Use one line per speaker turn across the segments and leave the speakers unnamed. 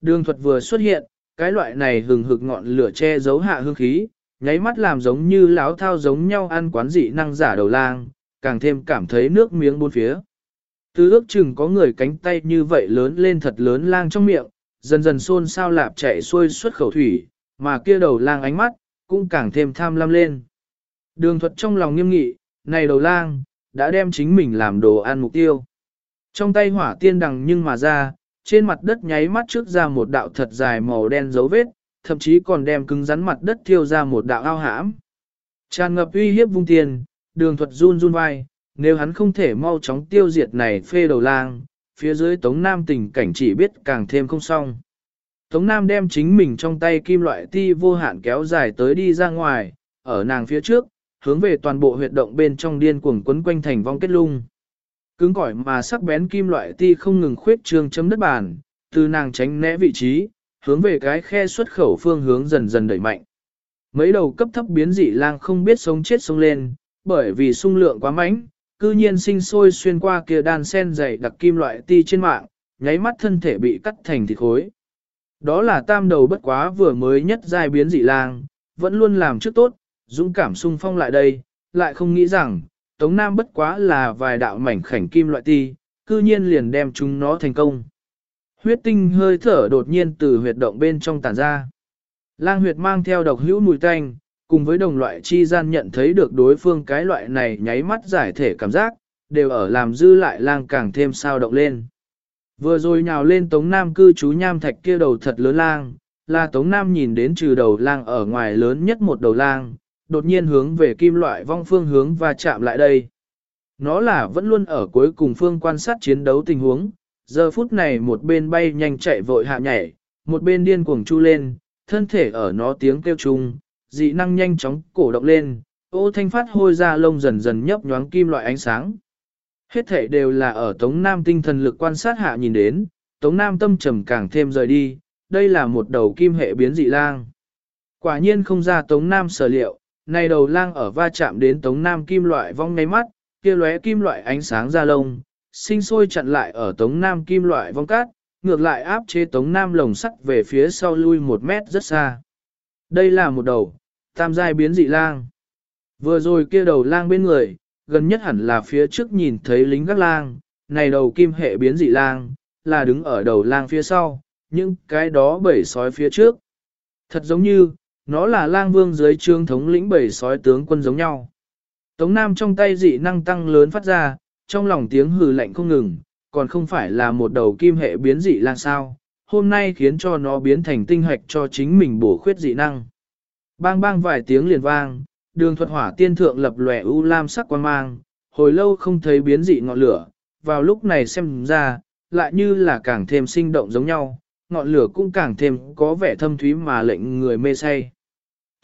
Đường thuật vừa xuất hiện, cái loại này hừng hực ngọn lửa che giấu hạ hương khí, nháy mắt làm giống như láo thao giống nhau ăn quán dị năng giả đầu lang, càng thêm cảm thấy nước miếng bốn phía. Từ ước chừng có người cánh tay như vậy lớn lên thật lớn lang trong miệng, dần dần xôn sao lạp chạy xuôi xuất khẩu thủy, mà kia đầu lang ánh mắt, cũng càng thêm tham lam lên. Đường thuật trong lòng nghiêm nghị, này đầu lang, đã đem chính mình làm đồ ăn mục tiêu. Trong tay hỏa tiên đằng nhưng mà ra, trên mặt đất nháy mắt trước ra một đạo thật dài màu đen dấu vết, thậm chí còn đem cứng rắn mặt đất thiêu ra một đạo ao hãm. Tràn ngập uy hiếp vung tiền, đường thuật run run vai, nếu hắn không thể mau chóng tiêu diệt này phê đầu lang, phía dưới Tống Nam tình cảnh chỉ biết càng thêm không xong. Tống Nam đem chính mình trong tay kim loại ti vô hạn kéo dài tới đi ra ngoài, ở nàng phía trước, hướng về toàn bộ huyệt động bên trong điên cuồng quấn quanh thành vong kết lung. Cứng cỏi mà sắc bén kim loại ti không ngừng khuyết trương chấm đất bàn, từ nàng tránh né vị trí, hướng về cái khe xuất khẩu phương hướng dần dần đẩy mạnh. Mấy đầu cấp thấp biến dị lang không biết sống chết sống lên, bởi vì sung lượng quá mạnh, cư nhiên sinh sôi xuyên qua kia đàn sen dày đặc kim loại ti trên mạng, nháy mắt thân thể bị cắt thành thịt khối. Đó là tam đầu bất quá vừa mới nhất giai biến dị lang, vẫn luôn làm trước tốt, dũng cảm sung phong lại đây, lại không nghĩ rằng, Tống Nam bất quá là vài đạo mảnh khảnh kim loại ti, cư nhiên liền đem chúng nó thành công. Huyết tinh hơi thở đột nhiên từ huyệt động bên trong tản ra. Lang huyệt mang theo độc hữu mùi tanh, cùng với đồng loại chi gian nhận thấy được đối phương cái loại này nháy mắt giải thể cảm giác, đều ở làm dư lại lang càng thêm sao động lên. Vừa rồi nhào lên Tống Nam cư trú nham thạch kia đầu thật lớn lang, là Tống Nam nhìn đến trừ đầu lang ở ngoài lớn nhất một đầu lang, đột nhiên hướng về kim loại vong phương hướng và chạm lại đây. Nó là vẫn luôn ở cuối cùng phương quan sát chiến đấu tình huống, giờ phút này một bên bay nhanh chạy vội hạ nhảy, một bên điên cuồng chu lên, thân thể ở nó tiếng kêu chung, dị năng nhanh chóng cổ động lên, ô thanh phát hôi ra lông dần dần nhấp nhoáng kim loại ánh sáng. Hết thể đều là ở Tống Nam tinh thần lực quan sát hạ nhìn đến, Tống Nam tâm trầm càng thêm rời đi, đây là một đầu kim hệ biến dị lang. Quả nhiên không ra Tống Nam sở liệu, này đầu lang ở va chạm đến Tống Nam kim loại vong ngay mắt, kia lóe kim loại ánh sáng ra lông, sinh sôi chặn lại ở Tống Nam kim loại vong cát, ngược lại áp chế Tống Nam lồng sắt về phía sau lui một mét rất xa. Đây là một đầu, tam giai biến dị lang. Vừa rồi kia đầu lang bên người, gần nhất hẳn là phía trước nhìn thấy lính gác lang, này đầu kim hệ biến dị lang, là đứng ở đầu lang phía sau, nhưng cái đó bảy sói phía trước. Thật giống như, nó là lang vương dưới trương thống lĩnh bảy sói tướng quân giống nhau. Tống Nam trong tay dị năng tăng lớn phát ra, trong lòng tiếng hừ lạnh không ngừng, còn không phải là một đầu kim hệ biến dị lang sao, hôm nay khiến cho nó biến thành tinh hạch cho chính mình bổ khuyết dị năng. Bang bang vài tiếng liền vang, đường thuật hỏa tiên thượng lập lòe u lam sắc quan mang, hồi lâu không thấy biến dị ngọn lửa, vào lúc này xem ra, lại như là càng thêm sinh động giống nhau, ngọn lửa cũng càng thêm có vẻ thâm thúy mà lệnh người mê say.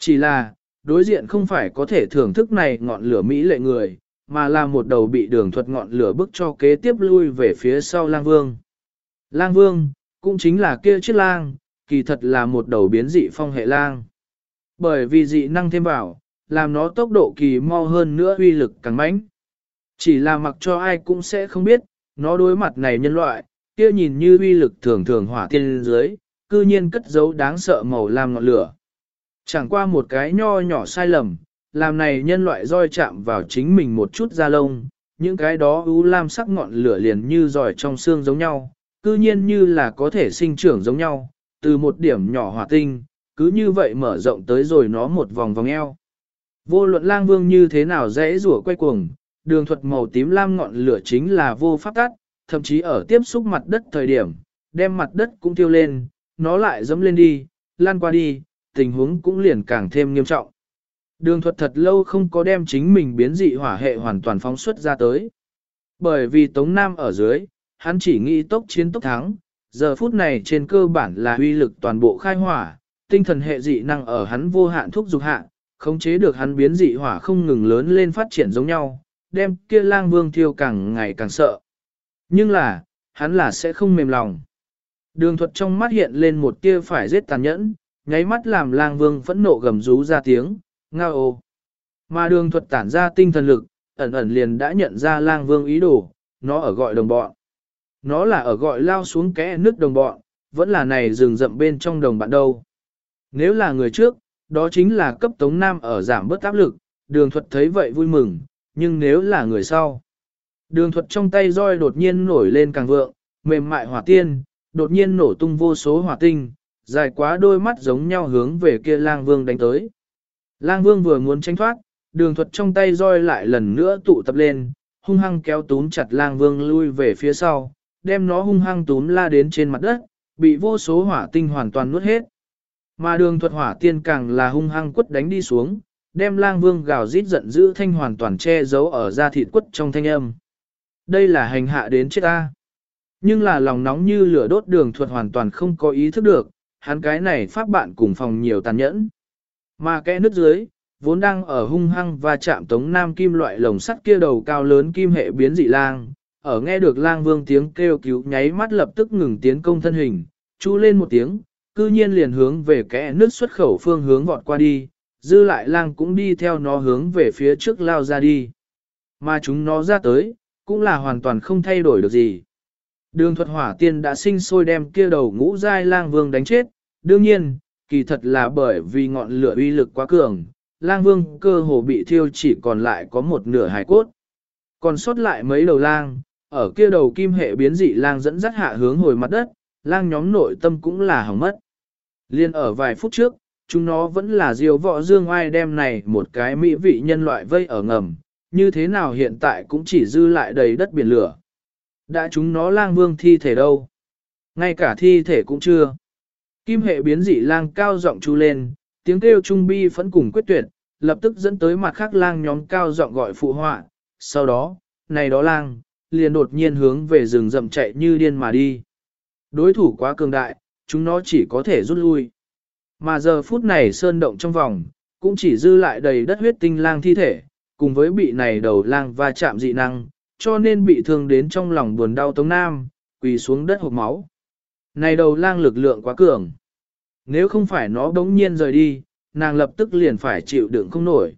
Chỉ là, đối diện không phải có thể thưởng thức này ngọn lửa mỹ lệ người, mà là một đầu bị đường thuật ngọn lửa bức cho kế tiếp lui về phía sau lang vương. Lang vương, cũng chính là kia chiếc lang, kỳ thật là một đầu biến dị phong hệ lang. Bởi vì dị năng thêm vào, làm nó tốc độ kỳ mau hơn nữa uy lực càng mãnh. Chỉ là mặc cho ai cũng sẽ không biết, nó đối mặt này nhân loại, kia nhìn như uy lực thường thường hỏa tiên dưới, cư nhiên cất giấu đáng sợ màu lam ngọn lửa. Chẳng qua một cái nho nhỏ sai lầm, làm này nhân loại roi chạm vào chính mình một chút da lông, những cái đó ưu lam sắc ngọn lửa liền như giỏi trong xương giống nhau, cư nhiên như là có thể sinh trưởng giống nhau, từ một điểm nhỏ hỏa tinh, cứ như vậy mở rộng tới rồi nó một vòng vòng eo. Vô luận lang vương như thế nào dễ rủa quay cuồng, đường thuật màu tím lam ngọn lửa chính là vô pháp tắt, thậm chí ở tiếp xúc mặt đất thời điểm, đem mặt đất cũng tiêu lên, nó lại dẫm lên đi, lan qua đi, tình huống cũng liền càng thêm nghiêm trọng. Đường thuật thật lâu không có đem chính mình biến dị hỏa hệ hoàn toàn phóng xuất ra tới. Bởi vì Tống Nam ở dưới, hắn chỉ nghĩ tốc chiến tốc thắng, giờ phút này trên cơ bản là uy lực toàn bộ khai hỏa, tinh thần hệ dị năng ở hắn vô hạn thúc dục hạ, khống chế được hắn biến dị hỏa không ngừng lớn lên phát triển giống nhau, đem kia lang vương thiêu càng ngày càng sợ. Nhưng là, hắn là sẽ không mềm lòng. Đường thuật trong mắt hiện lên một tia phải giết tàn nhẫn, nháy mắt làm lang vương phẫn nộ gầm rú ra tiếng, ngao ô. Mà đường thuật tản ra tinh thần lực, ẩn ẩn liền đã nhận ra lang vương ý đồ, nó ở gọi đồng bọn. Nó là ở gọi lao xuống kẽ nước đồng bọn, vẫn là này rừng rậm bên trong đồng bạn đâu. Nếu là người trước, đó chính là cấp Tống Nam ở giảm bớt áp lực, đường thuật thấy vậy vui mừng, nhưng nếu là người sau. Đường thuật trong tay roi đột nhiên nổi lên càng vượng, mềm mại hỏa tiên, đột nhiên nổ tung vô số hỏa tinh, dài quá đôi mắt giống nhau hướng về kia lang vương đánh tới. Lang vương vừa muốn tránh thoát, đường thuật trong tay roi lại lần nữa tụ tập lên, hung hăng kéo túm chặt lang vương lui về phía sau, đem nó hung hăng túm la đến trên mặt đất, bị vô số hỏa tinh hoàn toàn nuốt hết. Mà đường thuật hỏa tiên càng là hung hăng quất đánh đi xuống, đem lang vương gào rít giận dữ thanh hoàn toàn che giấu ở da thịt quất trong thanh âm. Đây là hành hạ đến chết ta. Nhưng là lòng nóng như lửa đốt đường thuật hoàn toàn không có ý thức được, hắn cái này pháp bạn cùng phòng nhiều tàn nhẫn. Mà kẽ nước dưới, vốn đang ở hung hăng và chạm tống nam kim loại lồng sắt kia đầu cao lớn kim hệ biến dị lang, ở nghe được lang vương tiếng kêu cứu nháy mắt lập tức ngừng tiến công thân hình, chú lên một tiếng, cư nhiên liền hướng về kẽ nước xuất khẩu phương hướng vọt qua đi, dư lại lang cũng đi theo nó hướng về phía trước lao ra đi. Mà chúng nó ra tới, cũng là hoàn toàn không thay đổi được gì. Đường thuật hỏa tiên đã sinh sôi đem kia đầu ngũ giai lang vương đánh chết, đương nhiên, kỳ thật là bởi vì ngọn lửa uy lực quá cường, lang vương cơ hồ bị thiêu chỉ còn lại có một nửa hài cốt. Còn sót lại mấy đầu lang, ở kia đầu kim hệ biến dị lang dẫn dắt hạ hướng hồi mặt đất, lang nhóm nội tâm cũng là hỏng mất. Liên ở vài phút trước, chúng nó vẫn là diều võ dương ai đem này một cái mỹ vị nhân loại vây ở ngầm, như thế nào hiện tại cũng chỉ dư lại đầy đất biển lửa. Đã chúng nó lang vương thi thể đâu? Ngay cả thi thể cũng chưa. Kim hệ biến dị lang cao giọng chu lên, tiếng kêu trung bi phẫn cùng quyết tuyệt, lập tức dẫn tới mặt khác lang nhóm cao giọng gọi phụ họa. Sau đó, này đó lang, liền đột nhiên hướng về rừng rậm chạy như điên mà đi. Đối thủ quá cường đại, chúng nó chỉ có thể rút lui. Mà giờ phút này sơn động trong vòng, cũng chỉ dư lại đầy đất huyết tinh lang thi thể, cùng với bị này đầu lang va chạm dị năng, cho nên bị thương đến trong lòng buồn đau Tống Nam, quỳ xuống đất hộp máu. Này đầu lang lực lượng quá cường. Nếu không phải nó đống nhiên rời đi, nàng lập tức liền phải chịu đựng không nổi.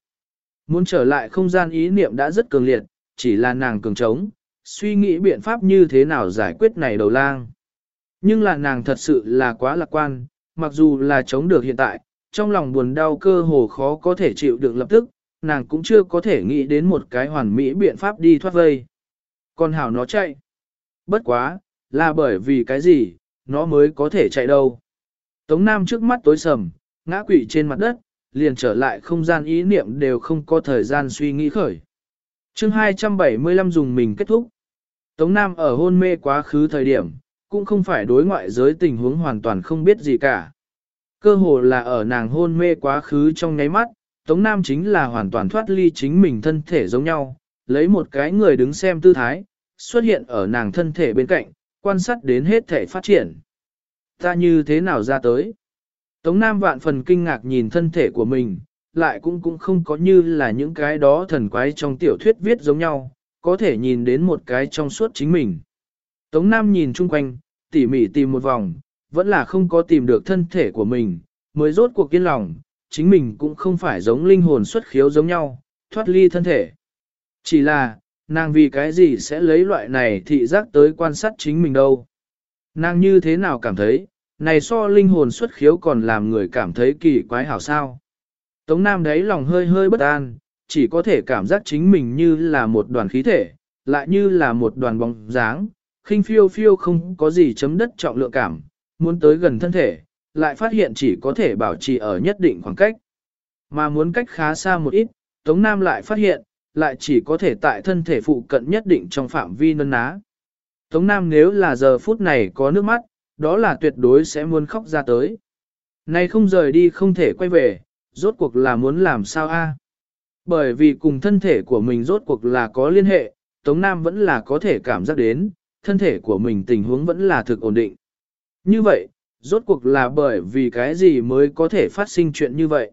Muốn trở lại không gian ý niệm đã rất cường liệt, chỉ là nàng cường trống, suy nghĩ biện pháp như thế nào giải quyết này đầu lang. Nhưng là nàng thật sự là quá lạc quan, mặc dù là chống được hiện tại, trong lòng buồn đau cơ hồ khó có thể chịu đựng lập tức, nàng cũng chưa có thể nghĩ đến một cái hoàn mỹ biện pháp đi thoát vây. Còn hảo nó chạy. Bất quá, là bởi vì cái gì, nó mới có thể chạy đâu. Tống Nam trước mắt tối sầm, ngã quỵ trên mặt đất, liền trở lại không gian ý niệm đều không có thời gian suy nghĩ khởi. chương 275 dùng mình kết thúc. Tống Nam ở hôn mê quá khứ thời điểm, cũng không phải đối ngoại giới tình huống hoàn toàn không biết gì cả. Cơ hồ là ở nàng hôn mê quá khứ trong nháy mắt, Tống Nam chính là hoàn toàn thoát ly chính mình thân thể giống nhau, lấy một cái người đứng xem tư thái, xuất hiện ở nàng thân thể bên cạnh, quan sát đến hết thể phát triển. Ta như thế nào ra tới? Tống Nam vạn phần kinh ngạc nhìn thân thể của mình, lại cũng cũng không có như là những cái đó thần quái trong tiểu thuyết viết giống nhau, có thể nhìn đến một cái trong suốt chính mình. Tống Nam nhìn chung quanh, tỉ mỉ tìm một vòng, vẫn là không có tìm được thân thể của mình, mới rốt cuộc kiên lòng, chính mình cũng không phải giống linh hồn xuất khiếu giống nhau, thoát ly thân thể. Chỉ là, nàng vì cái gì sẽ lấy loại này thị giác tới quan sát chính mình đâu. Nàng như thế nào cảm thấy, này so linh hồn xuất khiếu còn làm người cảm thấy kỳ quái hảo sao. Tống Nam đấy lòng hơi hơi bất an, chỉ có thể cảm giác chính mình như là một đoàn khí thể, lại như là một đoàn bóng dáng, khinh phiêu phiêu không có gì chấm đất trọng lượng cảm, muốn tới gần thân thể, lại phát hiện chỉ có thể bảo trì ở nhất định khoảng cách. Mà muốn cách khá xa một ít, Tống Nam lại phát hiện, lại chỉ có thể tại thân thể phụ cận nhất định trong phạm vi nân ná. Tống Nam nếu là giờ phút này có nước mắt, đó là tuyệt đối sẽ muốn khóc ra tới. Này không rời đi không thể quay về, rốt cuộc là muốn làm sao a? Bởi vì cùng thân thể của mình rốt cuộc là có liên hệ, Tống Nam vẫn là có thể cảm giác đến, thân thể của mình tình huống vẫn là thực ổn định. Như vậy, rốt cuộc là bởi vì cái gì mới có thể phát sinh chuyện như vậy.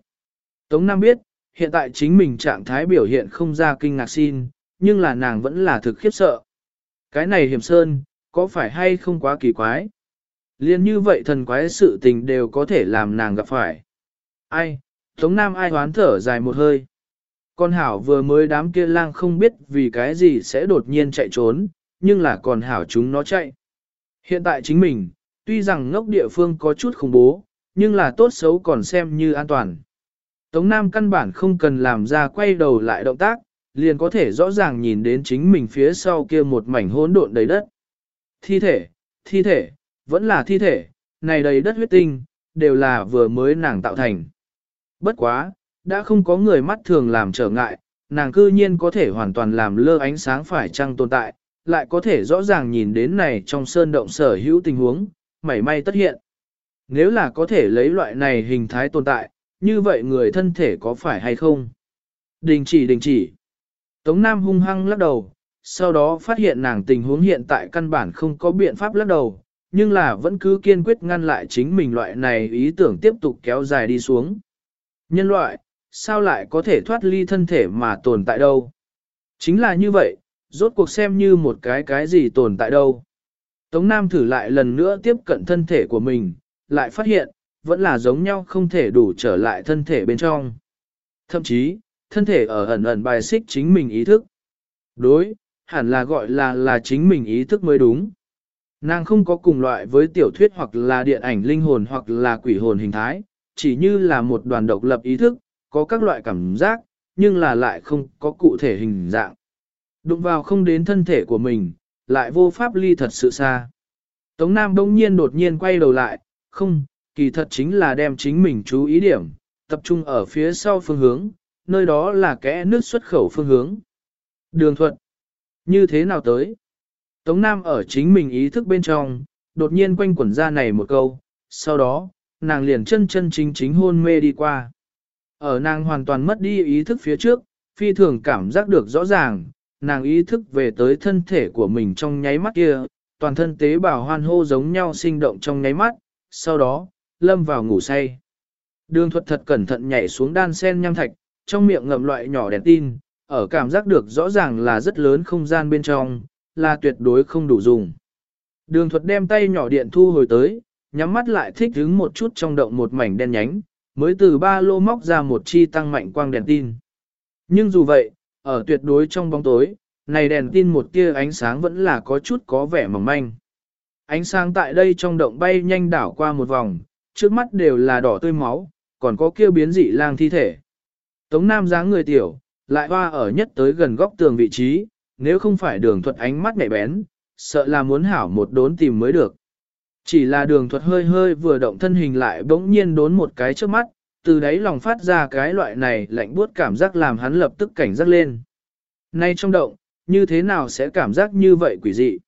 Tống Nam biết, hiện tại chính mình trạng thái biểu hiện không ra kinh ngạc xin, nhưng là nàng vẫn là thực khiếp sợ. Cái này hiểm sơn, có phải hay không quá kỳ quái? Liên như vậy thần quái sự tình đều có thể làm nàng gặp phải. Ai, Tống Nam ai hoán thở dài một hơi. Con Hảo vừa mới đám kia lang không biết vì cái gì sẽ đột nhiên chạy trốn, nhưng là còn Hảo chúng nó chạy. Hiện tại chính mình, tuy rằng ngốc địa phương có chút khủng bố, nhưng là tốt xấu còn xem như an toàn. Tống Nam căn bản không cần làm ra quay đầu lại động tác, liền có thể rõ ràng nhìn đến chính mình phía sau kia một mảnh hỗn độn đầy đất. Thi thể, thi thể, vẫn là thi thể, này đầy đất huyết tinh, đều là vừa mới nàng tạo thành. Bất quá, đã không có người mắt thường làm trở ngại, nàng cư nhiên có thể hoàn toàn làm lơ ánh sáng phải chăng tồn tại, lại có thể rõ ràng nhìn đến này trong sơn động sở hữu tình huống, mảy may tất hiện. Nếu là có thể lấy loại này hình thái tồn tại, như vậy người thân thể có phải hay không? Đình chỉ đình chỉ. Tống Nam hung hăng lắc đầu, sau đó phát hiện nàng tình huống hiện tại căn bản không có biện pháp lắc đầu, nhưng là vẫn cứ kiên quyết ngăn lại chính mình loại này ý tưởng tiếp tục kéo dài đi xuống. Nhân loại, sao lại có thể thoát ly thân thể mà tồn tại đâu? Chính là như vậy, rốt cuộc xem như một cái cái gì tồn tại đâu. Tống Nam thử lại lần nữa tiếp cận thân thể của mình, lại phát hiện, vẫn là giống nhau không thể đủ trở lại thân thể bên trong. Thậm chí, thân thể ở ẩn ẩn bài xích chính mình ý thức. Đối, hẳn là gọi là là chính mình ý thức mới đúng. Nàng không có cùng loại với tiểu thuyết hoặc là điện ảnh linh hồn hoặc là quỷ hồn hình thái, chỉ như là một đoàn độc lập ý thức, có các loại cảm giác, nhưng là lại không có cụ thể hình dạng. Đụng vào không đến thân thể của mình, lại vô pháp ly thật sự xa. Tống Nam đông nhiên đột nhiên quay đầu lại, không, kỳ thật chính là đem chính mình chú ý điểm, tập trung ở phía sau phương hướng, nơi đó là kẽ nước xuất khẩu phương hướng. Đường thuận. Như thế nào tới? Tống Nam ở chính mình ý thức bên trong, đột nhiên quanh quẩn ra này một câu, sau đó, nàng liền chân chân chính chính hôn mê đi qua. Ở nàng hoàn toàn mất đi ý thức phía trước, phi thường cảm giác được rõ ràng, nàng ý thức về tới thân thể của mình trong nháy mắt kia, toàn thân tế bào hoan hô giống nhau sinh động trong nháy mắt, sau đó, lâm vào ngủ say. Đường thuật thật cẩn thận nhảy xuống đan sen nham thạch, trong miệng ngậm loại nhỏ đèn tin, ở cảm giác được rõ ràng là rất lớn không gian bên trong, là tuyệt đối không đủ dùng. Đường thuật đem tay nhỏ điện thu hồi tới, nhắm mắt lại thích hứng một chút trong động một mảnh đen nhánh, mới từ ba lô móc ra một chi tăng mạnh quang đèn tin. Nhưng dù vậy, ở tuyệt đối trong bóng tối, này đèn tin một tia ánh sáng vẫn là có chút có vẻ mỏng manh. Ánh sáng tại đây trong động bay nhanh đảo qua một vòng, trước mắt đều là đỏ tươi máu, còn có kia biến dị lang thi thể. Tống Nam dáng người tiểu, lại hoa ở nhất tới gần góc tường vị trí, nếu không phải đường thuật ánh mắt mẹ bén, sợ là muốn hảo một đốn tìm mới được. Chỉ là đường thuật hơi hơi vừa động thân hình lại bỗng nhiên đốn một cái trước mắt, từ đấy lòng phát ra cái loại này lạnh buốt cảm giác làm hắn lập tức cảnh giác lên. Nay trong động, như thế nào sẽ cảm giác như vậy quỷ dị?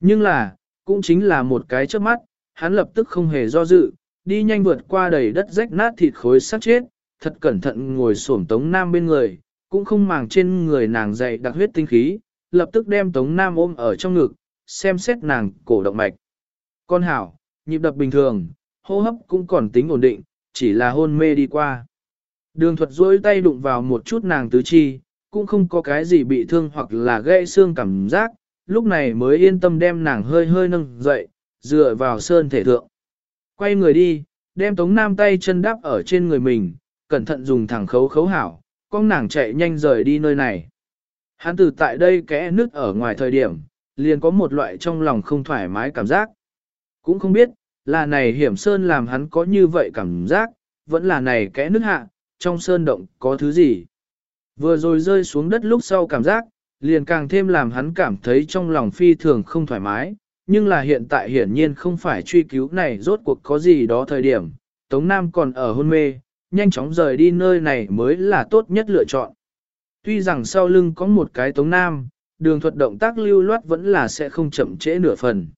Nhưng là, cũng chính là một cái trước mắt, hắn lập tức không hề do dự, đi nhanh vượt qua đầy đất rách nát thịt khối sát chết, thật cẩn thận ngồi xổm Tống Nam bên người, cũng không màng trên người nàng dày đặc huyết tinh khí, lập tức đem Tống Nam ôm ở trong ngực, xem xét nàng cổ động mạch. Con hảo, nhịp đập bình thường, hô hấp cũng còn tính ổn định, chỉ là hôn mê đi qua. Đường thuật duỗi tay đụng vào một chút nàng tứ chi, cũng không có cái gì bị thương hoặc là gãy xương cảm giác, lúc này mới yên tâm đem nàng hơi hơi nâng dậy, dựa vào sơn thể thượng. Quay người đi, đem Tống Nam tay chân đắp ở trên người mình, cẩn thận dùng thẳng khấu khấu hảo, con nàng chạy nhanh rời đi nơi này. Hắn từ tại đây kẽ nứt ở ngoài thời điểm, liền có một loại trong lòng không thoải mái cảm giác. Cũng không biết, là này hiểm sơn làm hắn có như vậy cảm giác, vẫn là này kẽ nước hạ, trong sơn động có thứ gì. Vừa rồi rơi xuống đất lúc sau cảm giác, liền càng thêm làm hắn cảm thấy trong lòng phi thường không thoải mái, nhưng là hiện tại hiển nhiên không phải truy cứu này rốt cuộc có gì đó thời điểm, Tống Nam còn ở hôn mê, nhanh chóng rời đi nơi này mới là tốt nhất lựa chọn. Tuy rằng sau lưng có một cái Tống Nam, đường thuật động tác lưu loát vẫn là sẽ không chậm trễ nửa phần.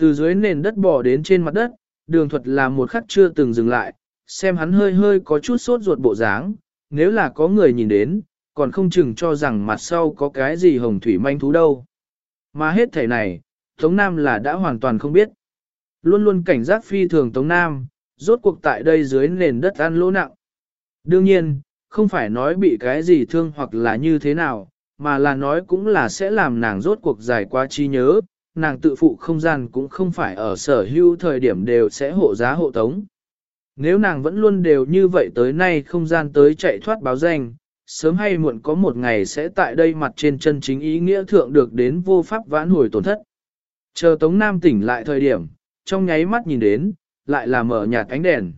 Từ dưới nền đất bò đến trên mặt đất, đường thuật là một khắc chưa từng dừng lại, xem hắn hơi hơi có chút sốt ruột bộ dáng, nếu là có người nhìn đến, còn không chừng cho rằng mặt sau có cái gì hồng thủy manh thú đâu. Mà hết thể này, Tống Nam là đã hoàn toàn không biết. Luôn luôn cảnh giác phi thường Tống Nam, rốt cuộc tại đây dưới nền đất ăn lỗ nặng. Đương nhiên, không phải nói bị cái gì thương hoặc là như thế nào, mà là nói cũng là sẽ làm nàng rốt cuộc dài qua chi nhớ, nàng tự phụ không gian cũng không phải ở sở hữu thời điểm đều sẽ hộ giá hộ tống. Nếu nàng vẫn luôn đều như vậy tới nay không gian tới chạy thoát báo danh, sớm hay muộn có một ngày sẽ tại đây mặt trên chân chính ý nghĩa thượng được đến vô pháp vãn hồi tổn thất. Chờ Tống Nam tỉnh lại thời điểm, trong nháy mắt nhìn đến, lại là mở nhạt ánh đèn.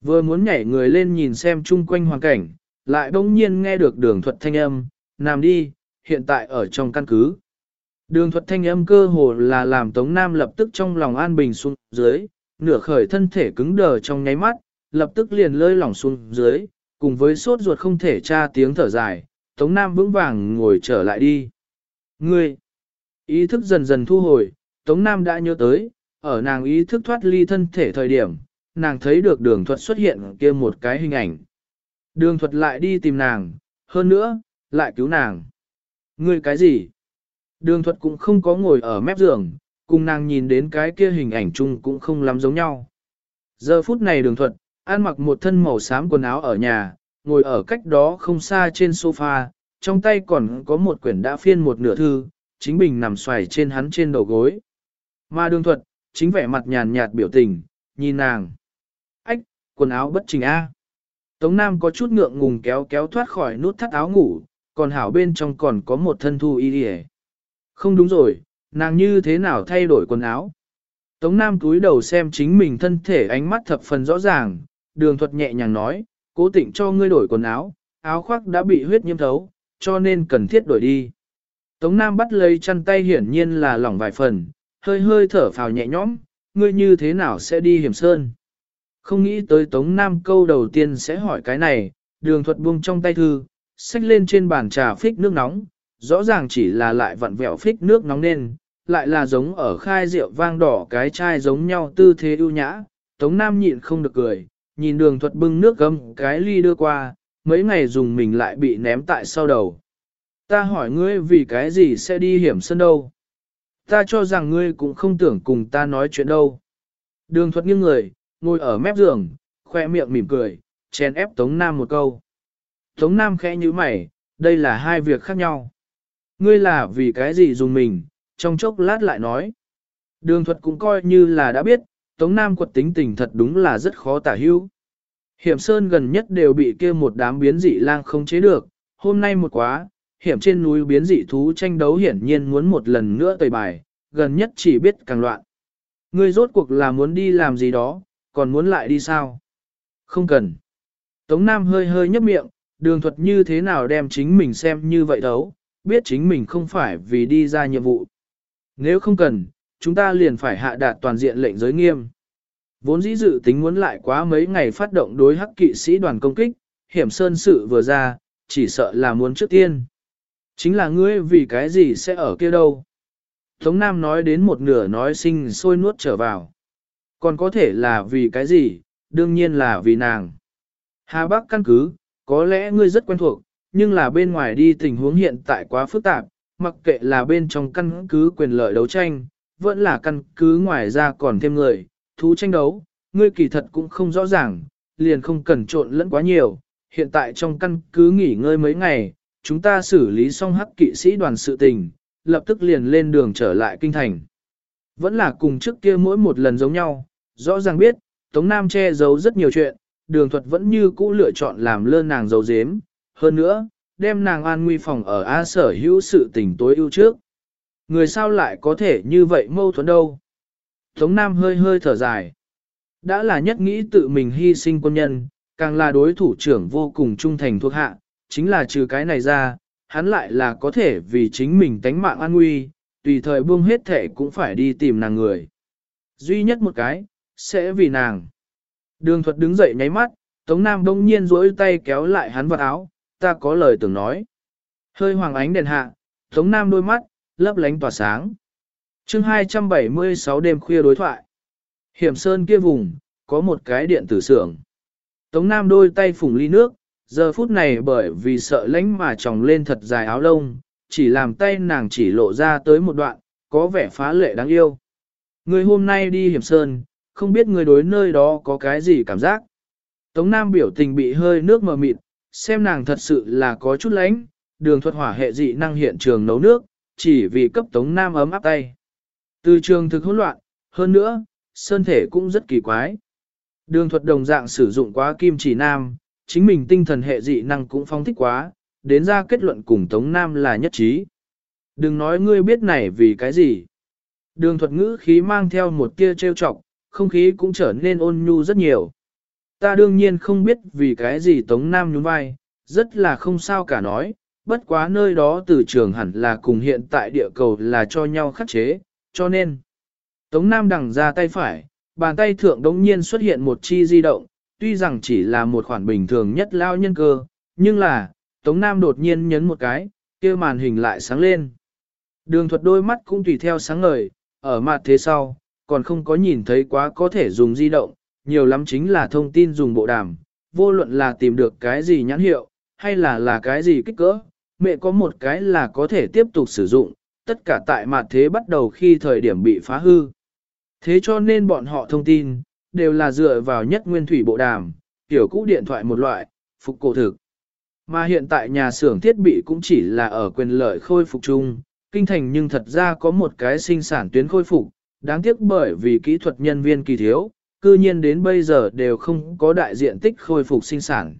Vừa muốn nhảy người lên nhìn xem chung quanh hoàn cảnh, lại bỗng nhiên nghe được đường thuật thanh âm, nằm đi, hiện tại ở trong căn cứ. Đường thuật thanh âm cơ hồ là làm Tống Nam lập tức trong lòng an bình xuống dưới, nửa khởi thân thể cứng đờ trong nháy mắt, lập tức liền lơi lỏng xuống dưới, cùng với sốt ruột không thể tra tiếng thở dài, Tống Nam vững vàng ngồi trở lại đi. Ngươi! Ý thức dần dần thu hồi, Tống Nam đã nhớ tới, ở nàng ý thức thoát ly thân thể thời điểm, nàng thấy được đường thuật xuất hiện kia một cái hình ảnh. Đường thuật lại đi tìm nàng, hơn nữa, lại cứu nàng. Ngươi cái gì? Đường thuật cũng không có ngồi ở mép giường, cùng nàng nhìn đến cái kia hình ảnh chung cũng không lắm giống nhau. Giờ phút này đường thuật, ăn mặc một thân màu xám quần áo ở nhà, ngồi ở cách đó không xa trên sofa, trong tay còn có một quyển đã phiên một nửa thư, chính bình nằm xoài trên hắn trên đầu gối. Mà đường thuật, chính vẻ mặt nhàn nhạt biểu tình, nhìn nàng. Ách, quần áo bất trình A. Tống Nam có chút ngượng ngùng kéo kéo thoát khỏi nút thắt áo ngủ, còn hảo bên trong còn có một thân thu y đi không đúng rồi, nàng như thế nào thay đổi quần áo? Tống Nam túi đầu xem chính mình thân thể ánh mắt thập phần rõ ràng, đường thuật nhẹ nhàng nói, cố tịnh cho ngươi đổi quần áo, áo khoác đã bị huyết nhiễm thấu, cho nên cần thiết đổi đi. Tống Nam bắt lấy chăn tay hiển nhiên là lỏng vài phần, hơi hơi thở phào nhẹ nhõm, ngươi như thế nào sẽ đi hiểm sơn. Không nghĩ tới Tống Nam câu đầu tiên sẽ hỏi cái này, đường thuật buông trong tay thư, xách lên trên bàn trà phích nước nóng, rõ ràng chỉ là lại vặn vẹo phích nước nóng nên, lại là giống ở khai rượu vang đỏ cái chai giống nhau tư thế ưu nhã, Tống Nam nhịn không được cười, nhìn đường thuật bưng nước gấm cái ly đưa qua, mấy ngày dùng mình lại bị ném tại sau đầu. Ta hỏi ngươi vì cái gì sẽ đi hiểm sân đâu? Ta cho rằng ngươi cũng không tưởng cùng ta nói chuyện đâu. Đường thuật nghiêng người, ngồi ở mép giường, khoe miệng mỉm cười, chèn ép Tống Nam một câu. Tống Nam khẽ như mày, đây là hai việc khác nhau. Ngươi là vì cái gì dùng mình, trong chốc lát lại nói. Đường thuật cũng coi như là đã biết, Tống Nam quật tính tình thật đúng là rất khó tả hữu. Hiểm sơn gần nhất đều bị kia một đám biến dị lang không chế được, hôm nay một quá, hiểm trên núi biến dị thú tranh đấu hiển nhiên muốn một lần nữa tẩy bài, gần nhất chỉ biết càng loạn. Ngươi rốt cuộc là muốn đi làm gì đó, còn muốn lại đi sao? Không cần. Tống Nam hơi hơi nhấp miệng, đường thuật như thế nào đem chính mình xem như vậy đấu, biết chính mình không phải vì đi ra nhiệm vụ. Nếu không cần, chúng ta liền phải hạ đạt toàn diện lệnh giới nghiêm. Vốn dĩ dự tính muốn lại quá mấy ngày phát động đối hắc kỵ sĩ đoàn công kích, hiểm sơn sự vừa ra, chỉ sợ là muốn trước tiên. Chính là ngươi vì cái gì sẽ ở kia đâu. Tống Nam nói đến một nửa nói sinh sôi nuốt trở vào. Còn có thể là vì cái gì, đương nhiên là vì nàng. Hà Bắc căn cứ, có lẽ ngươi rất quen thuộc, nhưng là bên ngoài đi tình huống hiện tại quá phức tạp, mặc kệ là bên trong căn cứ quyền lợi đấu tranh, vẫn là căn cứ ngoài ra còn thêm người, thú tranh đấu, ngươi kỳ thật cũng không rõ ràng, liền không cần trộn lẫn quá nhiều. Hiện tại trong căn cứ nghỉ ngơi mấy ngày, chúng ta xử lý xong hắc kỵ sĩ đoàn sự tình, lập tức liền lên đường trở lại kinh thành. Vẫn là cùng trước kia mỗi một lần giống nhau, rõ ràng biết, Tống Nam che giấu rất nhiều chuyện, đường thuật vẫn như cũ lựa chọn làm lơ nàng giấu dếm, hơn nữa, đem nàng an nguy phòng ở A sở hữu sự tình tối ưu trước. Người sao lại có thể như vậy mâu thuẫn đâu? Tống Nam hơi hơi thở dài. Đã là nhất nghĩ tự mình hy sinh quân nhân, càng là đối thủ trưởng vô cùng trung thành thuộc hạ, chính là trừ cái này ra, hắn lại là có thể vì chính mình tánh mạng an nguy, tùy thời buông hết thể cũng phải đi tìm nàng người. Duy nhất một cái, sẽ vì nàng. Đường thuật đứng dậy nháy mắt, Tống Nam đông nhiên duỗi tay kéo lại hắn vào áo, ta có lời tưởng nói. Hơi hoàng ánh đèn hạ, Tống Nam đôi mắt, lấp lánh tỏa sáng. chương 276 đêm khuya đối thoại. Hiểm sơn kia vùng, có một cái điện tử xưởng. Tống Nam đôi tay phủng ly nước, giờ phút này bởi vì sợ lánh mà tròng lên thật dài áo lông, chỉ làm tay nàng chỉ lộ ra tới một đoạn, có vẻ phá lệ đáng yêu. Người hôm nay đi hiểm sơn, không biết người đối nơi đó có cái gì cảm giác. Tống Nam biểu tình bị hơi nước mờ mịt, xem nàng thật sự là có chút lánh, đường thuật hỏa hệ dị năng hiện trường nấu nước, chỉ vì cấp Tống Nam ấm áp tay. Từ trường thực hỗn loạn, hơn nữa, sơn thể cũng rất kỳ quái. Đường thuật đồng dạng sử dụng quá kim chỉ nam, chính mình tinh thần hệ dị năng cũng phong thích quá, đến ra kết luận cùng Tống Nam là nhất trí. Đừng nói ngươi biết này vì cái gì. Đường thuật ngữ khí mang theo một tia trêu chọc, không khí cũng trở nên ôn nhu rất nhiều. Ta đương nhiên không biết vì cái gì Tống Nam nhún vai, rất là không sao cả nói, bất quá nơi đó từ trường hẳn là cùng hiện tại địa cầu là cho nhau khắc chế, cho nên. Tống Nam đằng ra tay phải, bàn tay thượng đống nhiên xuất hiện một chi di động, tuy rằng chỉ là một khoản bình thường nhất lao nhân cơ, nhưng là, Tống Nam đột nhiên nhấn một cái, kia màn hình lại sáng lên. Đường thuật đôi mắt cũng tùy theo sáng ngời, ở mặt thế sau, còn không có nhìn thấy quá có thể dùng di động, nhiều lắm chính là thông tin dùng bộ đàm, vô luận là tìm được cái gì nhãn hiệu, hay là là cái gì kích cỡ, mẹ có một cái là có thể tiếp tục sử dụng, tất cả tại mặt thế bắt đầu khi thời điểm bị phá hư. Thế cho nên bọn họ thông tin, đều là dựa vào nhất nguyên thủy bộ đàm, tiểu cũ điện thoại một loại, phục cổ thực. Mà hiện tại nhà xưởng thiết bị cũng chỉ là ở quyền lợi khôi phục chung, kinh thành nhưng thật ra có một cái sinh sản tuyến khôi phục, đáng tiếc bởi vì kỹ thuật nhân viên kỳ thiếu, cư nhiên đến bây giờ đều không có đại diện tích khôi phục sinh sản.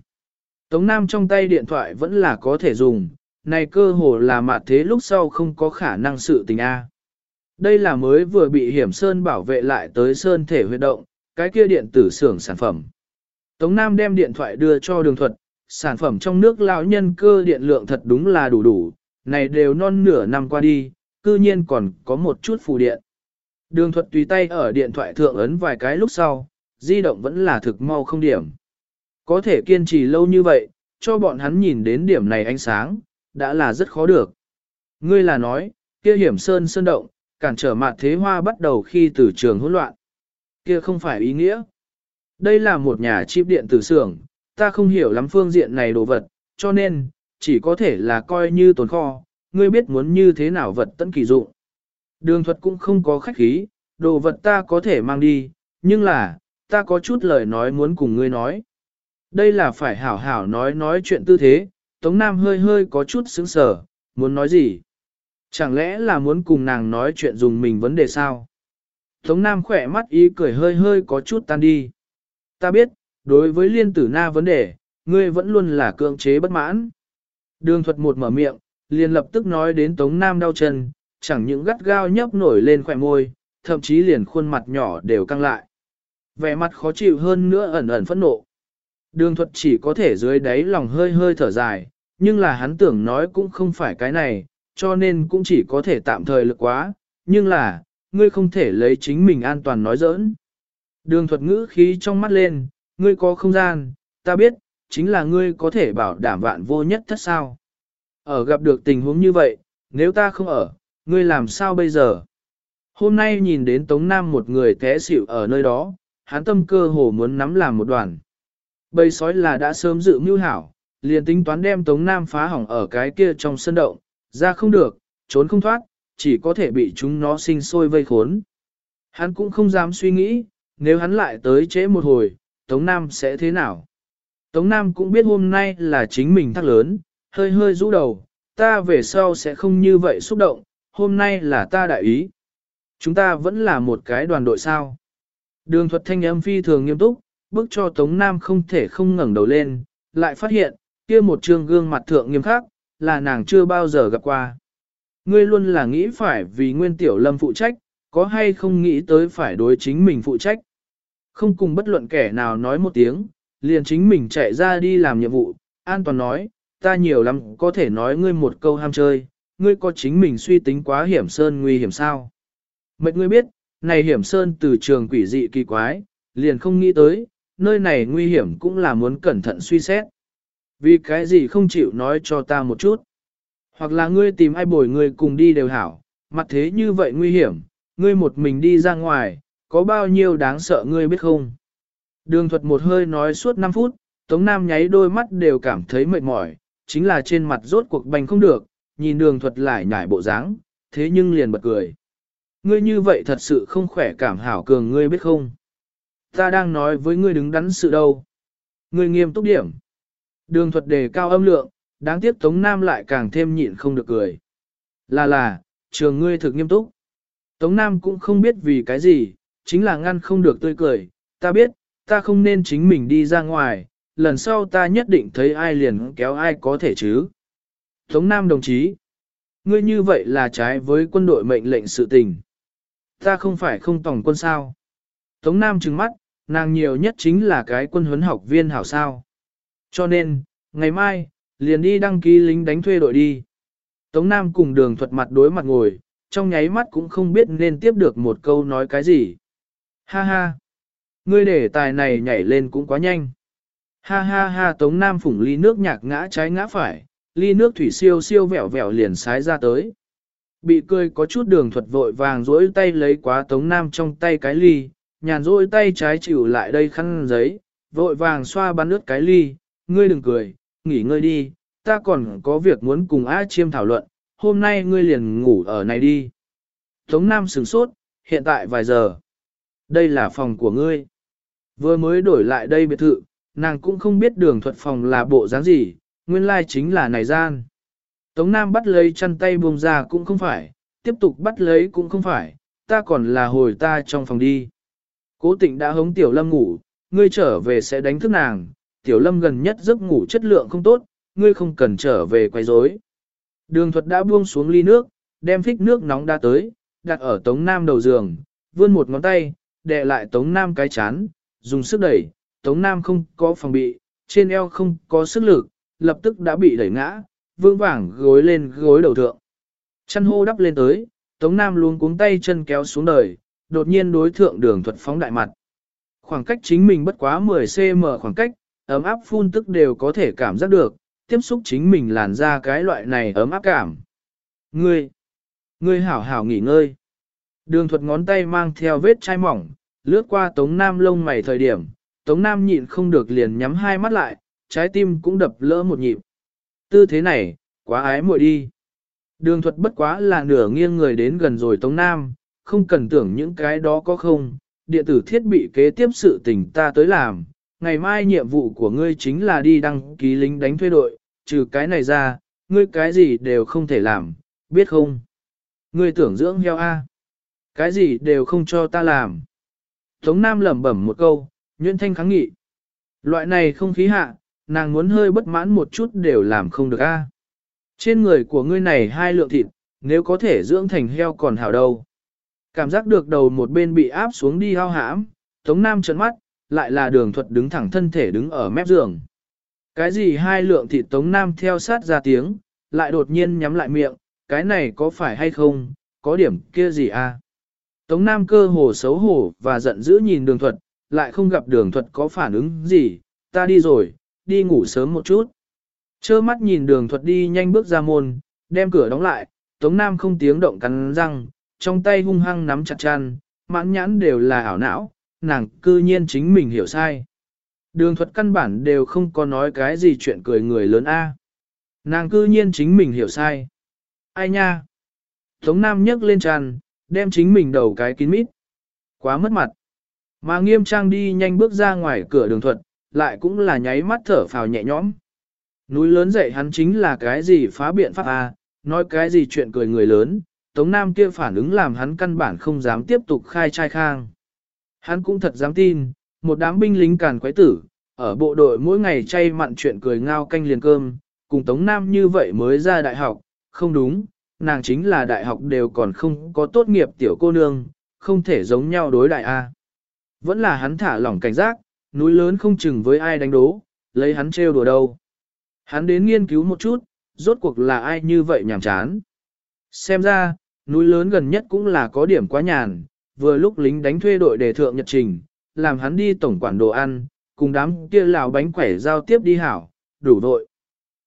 Tống Nam trong tay điện thoại vẫn là có thể dùng, này cơ hồ là mạt thế lúc sau không có khả năng sự tình A. Đây là mới vừa bị hiểm sơn bảo vệ lại tới sơn thể huyệt động, cái kia điện tử xưởng sản phẩm. Tống Nam đem điện thoại đưa cho đường thuật, sản phẩm trong nước lão nhân cơ điện lượng thật đúng là đủ đủ, này đều non nửa năm qua đi, cư nhiên còn có một chút phù điện. Đường thuật tùy tay ở điện thoại thượng ấn vài cái lúc sau, di động vẫn là thực mau không điểm. Có thể kiên trì lâu như vậy, cho bọn hắn nhìn đến điểm này ánh sáng, đã là rất khó được. Ngươi là nói, kia hiểm sơn sơn động, cản trở mặt thế hoa bắt đầu khi từ trường hỗn loạn. Kia không phải ý nghĩa. Đây là một nhà chip điện tử xưởng, ta không hiểu lắm phương diện này đồ vật, cho nên, chỉ có thể là coi như tồn kho, ngươi biết muốn như thế nào vật tận kỳ dụng. Đường thuật cũng không có khách khí, đồ vật ta có thể mang đi, nhưng là, ta có chút lời nói muốn cùng ngươi nói. Đây là phải hảo hảo nói nói chuyện tư thế, Tống Nam hơi hơi có chút sững sờ, muốn nói gì? Chẳng lẽ là muốn cùng nàng nói chuyện dùng mình vấn đề sao? Tống Nam khỏe mắt ý cười hơi hơi có chút tan đi. Ta biết, đối với liên tử na vấn đề, ngươi vẫn luôn là cưỡng chế bất mãn. Đường thuật một mở miệng, liền lập tức nói đến Tống Nam đau chân, chẳng những gắt gao nhấp nổi lên khỏe môi, thậm chí liền khuôn mặt nhỏ đều căng lại. Vẻ mặt khó chịu hơn nữa ẩn ẩn phẫn nộ. Đường thuật chỉ có thể dưới đáy lòng hơi hơi thở dài, nhưng là hắn tưởng nói cũng không phải cái này, cho nên cũng chỉ có thể tạm thời lực quá, nhưng là, ngươi không thể lấy chính mình an toàn nói giỡn. Đường thuật ngữ khí trong mắt lên, ngươi có không gian, ta biết, chính là ngươi có thể bảo đảm vạn vô nhất thất sao. Ở gặp được tình huống như vậy, nếu ta không ở, ngươi làm sao bây giờ? Hôm nay nhìn đến Tống Nam một người té xỉu ở nơi đó, hắn tâm cơ hồ muốn nắm làm một đoàn. Bầy sói là đã sớm dự mưu hảo, liền tính toán đem Tống Nam phá hỏng ở cái kia trong sân động, ra không được, trốn không thoát, chỉ có thể bị chúng nó sinh sôi vây khốn. Hắn cũng không dám suy nghĩ, nếu hắn lại tới trễ một hồi, Tống Nam sẽ thế nào? Tống Nam cũng biết hôm nay là chính mình thắc lớn, hơi hơi rũ đầu, ta về sau sẽ không như vậy xúc động, hôm nay là ta đại ý. Chúng ta vẫn là một cái đoàn đội sao. Đường thuật thanh âm phi thường nghiêm túc, bước cho Tống Nam không thể không ngẩng đầu lên, lại phát hiện, kia một trương gương mặt thượng nghiêm khắc, là nàng chưa bao giờ gặp qua. Ngươi luôn là nghĩ phải vì nguyên tiểu lâm phụ trách, có hay không nghĩ tới phải đối chính mình phụ trách. Không cùng bất luận kẻ nào nói một tiếng, liền chính mình chạy ra đi làm nhiệm vụ, an toàn nói, ta nhiều lắm có thể nói ngươi một câu ham chơi, ngươi có chính mình suy tính quá hiểm sơn nguy hiểm sao. Mệnh ngươi biết, này hiểm sơn từ trường quỷ dị kỳ quái, liền không nghĩ tới, nơi này nguy hiểm cũng là muốn cẩn thận suy xét. Vì cái gì không chịu nói cho ta một chút. Hoặc là ngươi tìm ai bồi ngươi cùng đi đều hảo, mặt thế như vậy nguy hiểm, ngươi một mình đi ra ngoài, có bao nhiêu đáng sợ ngươi biết không? Đường thuật một hơi nói suốt 5 phút, Tống Nam nháy đôi mắt đều cảm thấy mệt mỏi, chính là trên mặt rốt cuộc bành không được, nhìn đường thuật lại nhảy bộ dáng, thế nhưng liền bật cười. Ngươi như vậy thật sự không khỏe cảm hảo cường ngươi biết không? Ta đang nói với ngươi đứng đắn sự đâu. Ngươi nghiêm túc điểm. Đường thuật đề cao âm lượng, đáng tiếc Tống Nam lại càng thêm nhịn không được cười. Là là, trường ngươi thực nghiêm túc. Tống Nam cũng không biết vì cái gì, chính là ngăn không được tươi cười. Ta biết, ta không nên chính mình đi ra ngoài, lần sau ta nhất định thấy ai liền kéo ai có thể chứ. Tống Nam đồng chí, ngươi như vậy là trái với quân đội mệnh lệnh sự tình. Ta không phải không tổng quân sao. Tống Nam trừng mắt, nàng nhiều nhất chính là cái quân huấn học viên hảo sao. Cho nên, ngày mai, liền đi đăng ký lính đánh thuê đội đi. Tống Nam cùng đường thuật mặt đối mặt ngồi, trong nháy mắt cũng không biết nên tiếp được một câu nói cái gì. Ha ha! Ngươi để tài này nhảy lên cũng quá nhanh. Ha ha ha Tống Nam phủng ly nước nhạc ngã trái ngã phải, ly nước thủy siêu siêu vẹo vẹo liền sái ra tới. Bị cười có chút đường thuật vội vàng dỗi tay lấy quá Tống Nam trong tay cái ly, nhàn dỗi tay trái chịu lại đây khăn giấy, vội vàng xoa bắn nước cái ly, ngươi đừng cười, nghỉ ngơi đi, ta còn có việc muốn cùng A Chiêm thảo luận, hôm nay ngươi liền ngủ ở này đi. Tống Nam sửng sốt, hiện tại vài giờ. Đây là phòng của ngươi. Vừa mới đổi lại đây biệt thự, nàng cũng không biết đường thuật phòng là bộ dáng gì, nguyên lai chính là này gian. Tống Nam bắt lấy chăn tay buông ra cũng không phải, tiếp tục bắt lấy cũng không phải, ta còn là hồi ta trong phòng đi. Cố tịnh đã hống Tiểu Lâm ngủ, ngươi trở về sẽ đánh thức nàng, Tiểu Lâm gần nhất giấc ngủ chất lượng không tốt, ngươi không cần trở về quay rối. Đường thuật đã buông xuống ly nước, đem phích nước nóng đã tới, đặt ở Tống Nam đầu giường, vươn một ngón tay, đè lại Tống Nam cái chán, dùng sức đẩy, Tống Nam không có phòng bị, trên eo không có sức lực, lập tức đã bị đẩy ngã, vương vàng gối lên gối đầu thượng. Chăn hô đắp lên tới, Tống Nam luôn cuống tay chân kéo xuống đời, đột nhiên đối thượng đường thuật phóng đại mặt. Khoảng cách chính mình bất quá 10cm khoảng cách, ấm áp phun tức đều có thể cảm giác được, tiếp xúc chính mình làn ra cái loại này ấm áp cảm. Ngươi, ngươi hảo hảo nghỉ ngơi. Đường thuật ngón tay mang theo vết chai mỏng, lướt qua Tống Nam lông mày thời điểm, Tống Nam nhịn không được liền nhắm hai mắt lại, trái tim cũng đập lỡ một nhịp. Tư thế này, quá ái muội đi. Đường thuật bất quá là nửa nghiêng người đến gần rồi Tống Nam, không cần tưởng những cái đó có không, điện tử thiết bị kế tiếp sự tình ta tới làm. Ngày mai nhiệm vụ của ngươi chính là đi đăng ký lính đánh thuê đội, trừ cái này ra, ngươi cái gì đều không thể làm, biết không? Ngươi tưởng dưỡng heo A. Cái gì đều không cho ta làm. Tống Nam lẩm bẩm một câu, Nguyễn Thanh kháng nghị. Loại này không khí hạ, nàng muốn hơi bất mãn một chút đều làm không được a. Trên người của ngươi này hai lượng thịt, nếu có thể dưỡng thành heo còn hảo đâu. Cảm giác được đầu một bên bị áp xuống đi hao hãm, Tống Nam trợn mắt, lại là đường thuật đứng thẳng thân thể đứng ở mép giường. Cái gì hai lượng thịt Tống Nam theo sát ra tiếng, lại đột nhiên nhắm lại miệng, cái này có phải hay không, có điểm kia gì à? Tống Nam cơ hồ xấu hổ và giận dữ nhìn đường thuật, lại không gặp đường thuật có phản ứng gì, ta đi rồi, đi ngủ sớm một chút. Chơ mắt nhìn đường thuật đi nhanh bước ra môn, đem cửa đóng lại, Tống Nam không tiếng động cắn răng, trong tay hung hăng nắm chặt chăn, mãn nhãn đều là ảo não, nàng cư nhiên chính mình hiểu sai. Đường thuật căn bản đều không có nói cái gì chuyện cười người lớn A. Nàng cư nhiên chính mình hiểu sai. Ai nha? Tống Nam nhấc lên tràn, đem chính mình đầu cái kín mít. Quá mất mặt. Mà nghiêm trang đi nhanh bước ra ngoài cửa đường thuật, lại cũng là nháy mắt thở phào nhẹ nhõm. Núi lớn dậy hắn chính là cái gì phá biện pháp à, nói cái gì chuyện cười người lớn, Tống Nam kia phản ứng làm hắn căn bản không dám tiếp tục khai trai khang. Hắn cũng thật dám tin, một đám binh lính càn quái tử, ở bộ đội mỗi ngày chay mặn chuyện cười ngao canh liền cơm, cùng Tống Nam như vậy mới ra đại học, không đúng, nàng chính là đại học đều còn không có tốt nghiệp tiểu cô nương, không thể giống nhau đối đại A. Vẫn là hắn thả lỏng cảnh giác, núi lớn không chừng với ai đánh đố, lấy hắn trêu đùa đâu. Hắn đến nghiên cứu một chút, rốt cuộc là ai như vậy nhàm chán. Xem ra, núi lớn gần nhất cũng là có điểm quá nhàn, vừa lúc lính đánh thuê đội đề thượng nhật trình, làm hắn đi tổng quản đồ ăn, cùng đám kia lào bánh quẩy giao tiếp đi hảo, đủ vội.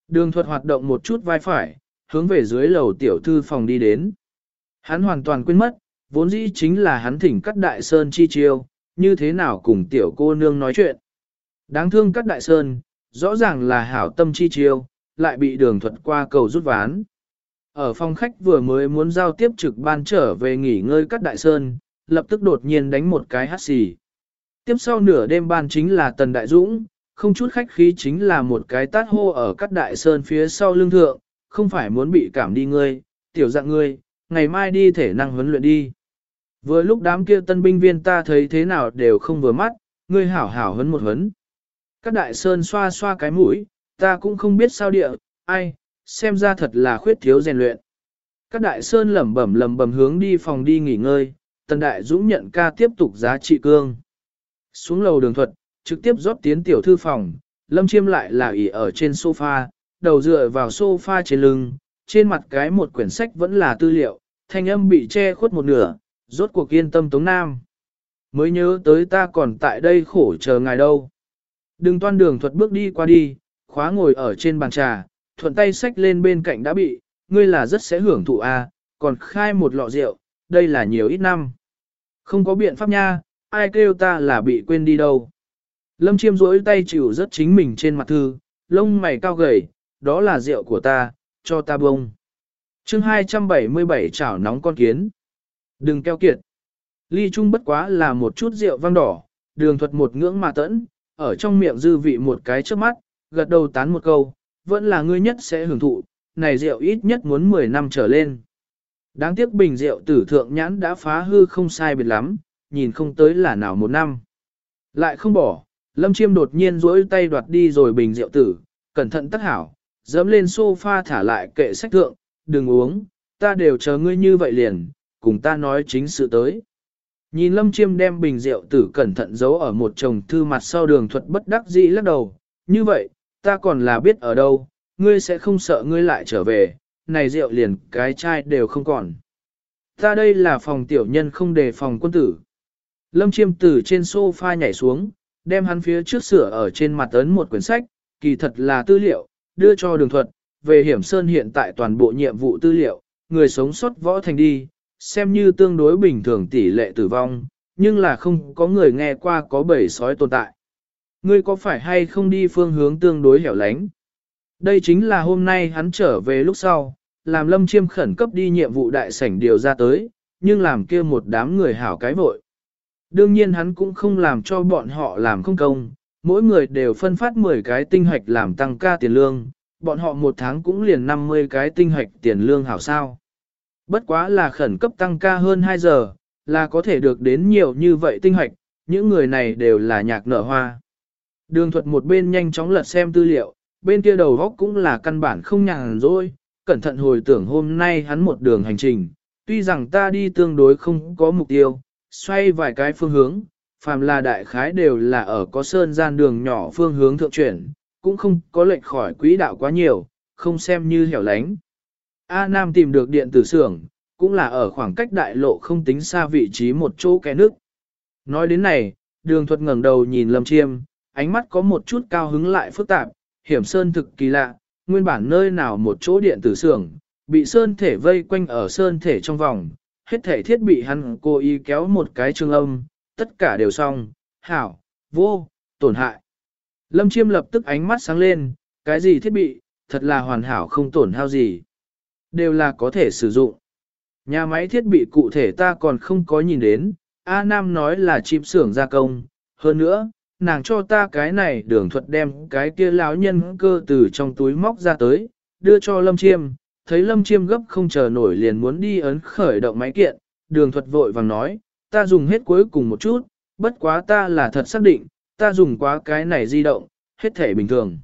Đường thuật hoạt động một chút vai phải, hướng về dưới lầu tiểu thư phòng đi đến. Hắn hoàn toàn quên mất, vốn dĩ chính là hắn thỉnh cắt đại sơn chi chiêu, như thế nào cùng tiểu cô nương nói chuyện. Đáng thương các đại sơn, rõ ràng là hảo tâm chi chiêu, lại bị đường thuật qua cầu rút ván. Ở phòng khách vừa mới muốn giao tiếp trực ban trở về nghỉ ngơi các đại sơn, lập tức đột nhiên đánh một cái hát xì. Tiếp sau nửa đêm ban chính là Tần Đại Dũng, không chút khách khí chính là một cái tát hô ở các đại sơn phía sau lưng thượng, không phải muốn bị cảm đi ngươi, tiểu dạng ngươi, ngày mai đi thể năng huấn luyện đi. Vừa lúc đám kia tân binh viên ta thấy thế nào đều không vừa mắt, ngươi hảo hảo huấn một huấn. Các đại sơn xoa xoa cái mũi, ta cũng không biết sao địa, ai, xem ra thật là khuyết thiếu rèn luyện. Các đại sơn lẩm bẩm lẩm bẩm hướng đi phòng đi nghỉ ngơi, Tần Đại Dũng nhận ca tiếp tục giá trị cương. Xuống lầu đường thuật, trực tiếp rót tiến tiểu thư phòng, Lâm Chiêm lại là ỉ ở trên sofa, đầu dựa vào sofa trên lưng, trên mặt cái một quyển sách vẫn là tư liệu, thanh âm bị che khuất một nửa, rốt cuộc yên tâm Tống Nam. Mới nhớ tới ta còn tại đây khổ chờ ngài đâu. Đừng toan đường thuật bước đi qua đi, khóa ngồi ở trên bàn trà, thuận tay sách lên bên cạnh đã bị, ngươi là rất sẽ hưởng thụ à, còn khai một lọ rượu, đây là nhiều ít năm. Không có biện pháp nha, ai kêu ta là bị quên đi đâu. Lâm chiêm rỗi tay chịu rất chính mình trên mặt thư, lông mày cao gầy, đó là rượu của ta, cho ta bông. chương 277 chảo nóng con kiến. Đừng keo kiệt. Ly chung bất quá là một chút rượu vang đỏ, đường thuật một ngưỡng mà tẫn, ở trong miệng dư vị một cái trước mắt, gật đầu tán một câu, vẫn là ngươi nhất sẽ hưởng thụ, này rượu ít nhất muốn 10 năm trở lên. Đáng tiếc bình rượu tử thượng nhãn đã phá hư không sai biệt lắm, nhìn không tới là nào một năm. Lại không bỏ, lâm chiêm đột nhiên duỗi tay đoạt đi rồi bình rượu tử, cẩn thận tắt hảo, dẫm lên sofa thả lại kệ sách thượng, đừng uống, ta đều chờ ngươi như vậy liền, cùng ta nói chính sự tới. Nhìn lâm chiêm đem bình rượu tử cẩn thận giấu ở một chồng thư mặt sau đường thuật bất đắc dĩ lắc đầu, như vậy, ta còn là biết ở đâu, ngươi sẽ không sợ ngươi lại trở về, này rượu liền cái chai đều không còn. Ta đây là phòng tiểu nhân không đề phòng quân tử. Lâm chiêm tử trên sofa nhảy xuống, đem hắn phía trước sửa ở trên mặt ấn một quyển sách, kỳ thật là tư liệu, đưa cho đường thuật, về hiểm sơn hiện tại toàn bộ nhiệm vụ tư liệu, người sống sót võ thành đi, xem như tương đối bình thường tỷ lệ tử vong, nhưng là không có người nghe qua có bầy sói tồn tại. Ngươi có phải hay không đi phương hướng tương đối hẻo lánh? Đây chính là hôm nay hắn trở về lúc sau, làm lâm chiêm khẩn cấp đi nhiệm vụ đại sảnh điều ra tới, nhưng làm kia một đám người hảo cái vội. Đương nhiên hắn cũng không làm cho bọn họ làm không công, mỗi người đều phân phát 10 cái tinh hoạch làm tăng ca tiền lương, bọn họ một tháng cũng liền 50 cái tinh hoạch tiền lương hảo sao. Bất quá là khẩn cấp tăng ca hơn 2 giờ, là có thể được đến nhiều như vậy tinh hoạch, những người này đều là nhạc nở hoa. Đường thuật một bên nhanh chóng lật xem tư liệu, bên kia đầu góc cũng là căn bản không nhàn rồi, cẩn thận hồi tưởng hôm nay hắn một đường hành trình, tuy rằng ta đi tương đối không có mục tiêu, xoay vài cái phương hướng, phàm là đại khái đều là ở có sơn gian đường nhỏ phương hướng thượng chuyển, cũng không có lệnh khỏi quỹ đạo quá nhiều, không xem như hẻo lánh. A Nam tìm được điện tử xưởng, cũng là ở khoảng cách đại lộ không tính xa vị trí một chỗ kẽ nước. Nói đến này, đường thuật ngẩng đầu nhìn Lâm Chiêm, ánh mắt có một chút cao hứng lại phức tạp, hiểm sơn thực kỳ lạ, nguyên bản nơi nào một chỗ điện tử xưởng, bị sơn thể vây quanh ở sơn thể trong vòng, hết thể thiết bị hắn cố ý kéo một cái trường âm, tất cả đều xong, hảo, vô, tổn hại. Lâm Chiêm lập tức ánh mắt sáng lên, cái gì thiết bị, thật là hoàn hảo không tổn hao gì. Đều là có thể sử dụng. Nhà máy thiết bị cụ thể ta còn không có nhìn đến, A Nam nói là chip xưởng gia công, hơn nữa, nàng cho ta cái này đường thuật đem cái kia lão nhân cơ từ trong túi móc ra tới, đưa cho Lâm Chiêm, thấy Lâm Chiêm gấp không chờ nổi liền muốn đi ấn khởi động máy kiện, đường thuật vội vàng nói, ta dùng hết cuối cùng một chút, bất quá ta là thật xác định, ta dùng quá cái này di động, hết thể bình thường.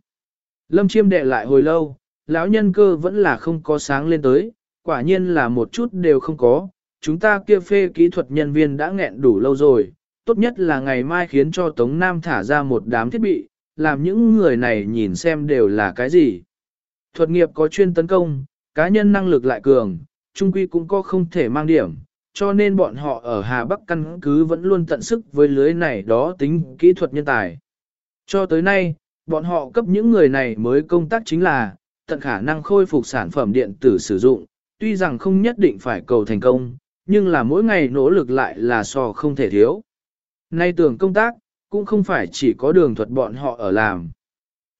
Lâm Chiêm đệ lại hồi lâu, lão nhân cơ vẫn là không có sáng lên tới, quả nhiên là một chút đều không có, chúng ta kia phê kỹ thuật nhân viên đã nghẹn đủ lâu rồi, tốt nhất là ngày mai khiến cho Tống Nam thả ra một đám thiết bị, làm những người này nhìn xem đều là cái gì. Thuật nghiệp có chuyên tấn công, cá nhân năng lực lại cường, trung quy cũng có không thể mang điểm, cho nên bọn họ ở Hà Bắc căn cứ vẫn luôn tận sức với lưới này đó tính kỹ thuật nhân tài. Cho tới nay, bọn họ cấp những người này mới công tác chính là, tận khả năng khôi phục sản phẩm điện tử sử dụng, tuy rằng không nhất định phải cầu thành công, nhưng là mỗi ngày nỗ lực lại là so không thể thiếu. Nay tưởng công tác, cũng không phải chỉ có đường thuật bọn họ ở làm.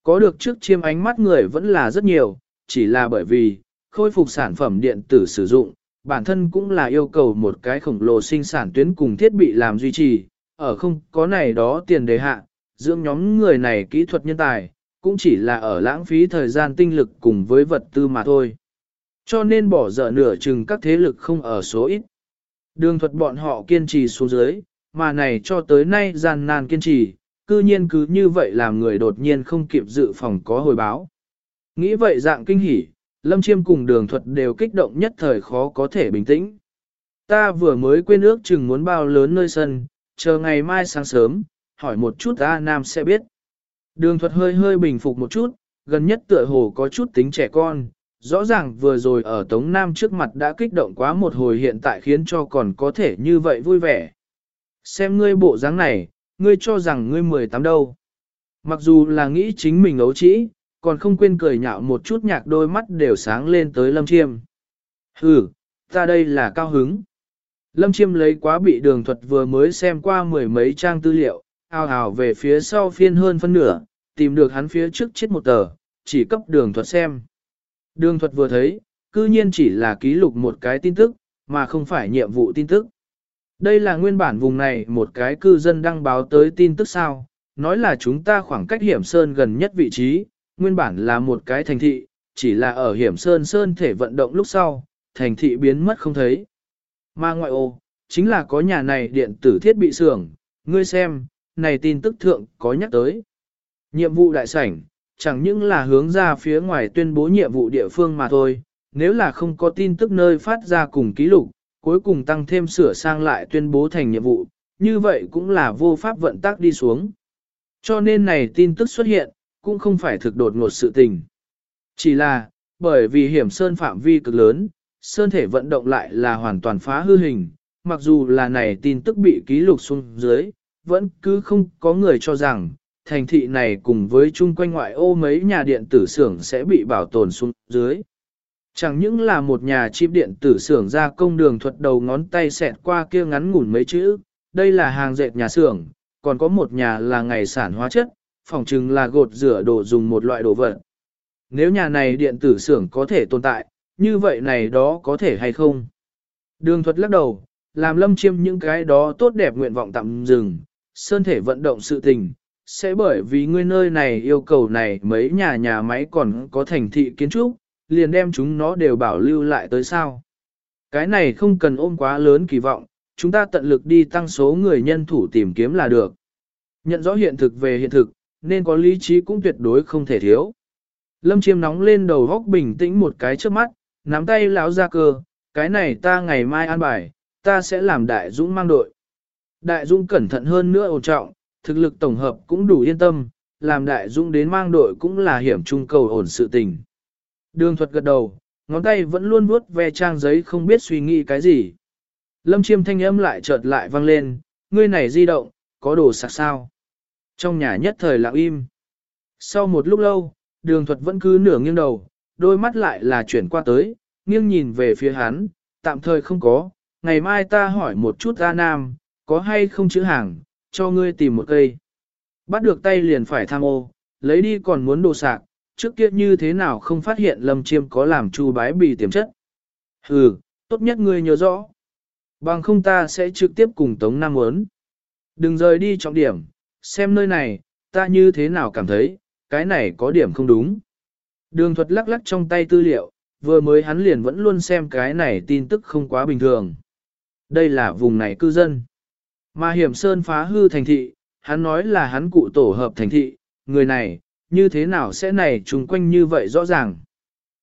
Có được trước chiêm ánh mắt người vẫn là rất nhiều, chỉ là bởi vì, khôi phục sản phẩm điện tử sử dụng, bản thân cũng là yêu cầu một cái khổng lồ sinh sản tuyến cùng thiết bị làm duy trì, ở không có này đó tiền đề hạ, dưỡng nhóm người này kỹ thuật nhân tài, cũng chỉ là ở lãng phí thời gian tinh lực cùng với vật tư mà thôi. Cho nên bỏ dở nửa chừng các thế lực không ở số ít. Đường thuật bọn họ kiên trì xuống dưới, mà này cho tới nay gian nan kiên trì, cư nhiên cứ như vậy làm người đột nhiên không kịp dự phòng có hồi báo. Nghĩ vậy dạng kinh hỉ, Lâm Chiêm cùng đường thuật đều kích động nhất thời khó có thể bình tĩnh. ta vừa mới quên ước chừng muốn bao lớn nơi sân, chờ ngày mai sáng sớm, hỏi một chút A Nam sẽ biết. Đường thuật hơi hơi bình phục một chút, gần nhất tựa hồ có chút tính trẻ con, rõ ràng vừa rồi ở Tống Nam trước mặt đã kích động quá một hồi hiện tại khiến cho còn có thể như vậy vui vẻ. Xem ngươi bộ dáng này, ngươi cho rằng ngươi 18 đâu. Mặc dù là nghĩ chính mình ấu trĩ, còn không quên cười nhạo một chút nhạc đôi mắt đều sáng lên tới lâm chiêm. Hừ, ta đây là cao hứng. Lâm chiêm lấy quá bị đường thuật vừa mới xem qua mười mấy trang tư liệu, ào ào về phía sau phiên hơn phân nửa, tìm được hắn phía trước chết một tờ, chỉ cấp đường thuật xem. Đường thuật vừa thấy, cư nhiên chỉ là ký lục một cái tin tức, mà không phải nhiệm vụ tin tức. Đây là nguyên bản vùng này một cái cư dân đăng báo tới tin tức sao, nói là chúng ta khoảng cách hiểm sơn gần nhất vị trí, nguyên bản là một cái thành thị, chỉ là ở hiểm sơn sơn thể vận động lúc sau, thành thị biến mất không thấy. Mà ngoại ô, chính là có nhà này điện tử thiết bị xưởng, ngươi xem, này tin tức thượng có nhắc tới. Nhiệm vụ đại sảnh, chẳng những là hướng ra phía ngoài tuyên bố nhiệm vụ địa phương mà thôi, nếu là không có tin tức nơi phát ra cùng ký lục, cuối cùng tăng thêm sửa sang lại tuyên bố thành nhiệm vụ, như vậy cũng là vô pháp vận tác đi xuống. Cho nên này tin tức xuất hiện, cũng không phải thực đột ngột sự tình. Chỉ là, bởi vì hiểm sơn phạm vi cực lớn, sơn thể vận động lại là hoàn toàn phá hư hình, mặc dù là này tin tức bị ký lục xuống dưới, vẫn cứ không có người cho rằng, thành thị này cùng với chung quanh ngoại ô mấy nhà điện tử xưởng sẽ bị bảo tồn xuống dưới. Chẳng những là một nhà chip điện tử xưởng ra công đường thuật đầu ngón tay xẹt qua kia ngắn ngủn mấy chữ, đây là hàng dệt nhà xưởng, còn có một nhà là ngày sản hóa chất, phòng chừng là gột rửa đồ dùng một loại đồ vật. Nếu nhà này điện tử xưởng có thể tồn tại, như vậy này đó có thể hay không? Đường thuật lắc đầu, làm lâm chiêm những cái đó tốt đẹp nguyện vọng tạm dừng, sơn thể vận động sự tình, sẽ bởi vì ngươi nơi này yêu cầu này mấy nhà nhà máy còn có thành thị kiến trúc, liền đem chúng nó đều bảo lưu lại tới sao. Cái này không cần ôm quá lớn kỳ vọng, chúng ta tận lực đi tăng số người nhân thủ tìm kiếm là được. Nhận rõ hiện thực về hiện thực, nên có lý trí cũng tuyệt đối không thể thiếu. Lâm chiêm nóng lên đầu góc bình tĩnh một cái trước mắt, nắm tay lão ra cơ, cái này ta ngày mai an bài, ta sẽ làm đại dũng mang đội. Đại Dung cẩn thận hơn nữa ổn trọng, thực lực tổng hợp cũng đủ yên tâm, làm đại Dung đến mang đội cũng là hiểm trung cầu ổn sự tình. Đường thuật gật đầu, ngón tay vẫn luôn vuốt ve trang giấy không biết suy nghĩ cái gì. Lâm chiêm thanh âm lại chợt lại vang lên, ngươi này di động, có đồ sạc sao. Trong nhà nhất thời lặng im. Sau một lúc lâu, đường thuật vẫn cứ nửa nghiêng đầu, đôi mắt lại là chuyển qua tới, nghiêng nhìn về phía hắn, tạm thời không có, ngày mai ta hỏi một chút A Nam, có hay không chữ hàng, cho ngươi tìm một cây. Bắt được tay liền phải tham ô, lấy đi còn muốn đồ sạc, trước kia như thế nào không phát hiện lâm chiêm có làm chu bái bì tiềm chất. Hừ, tốt nhất ngươi nhớ rõ. Bằng không ta sẽ trực tiếp cùng Tống Nam muốn. Đừng rời đi trọng điểm, xem nơi này, ta như thế nào cảm thấy, cái này có điểm không đúng. Đường thuật lắc lắc trong tay tư liệu, vừa mới hắn liền vẫn luôn xem cái này tin tức không quá bình thường. Đây là vùng này cư dân. Mà hiểm sơn phá hư thành thị, hắn nói là hắn cụ tổ hợp thành thị, người này, như thế nào sẽ này chung quanh như vậy rõ ràng.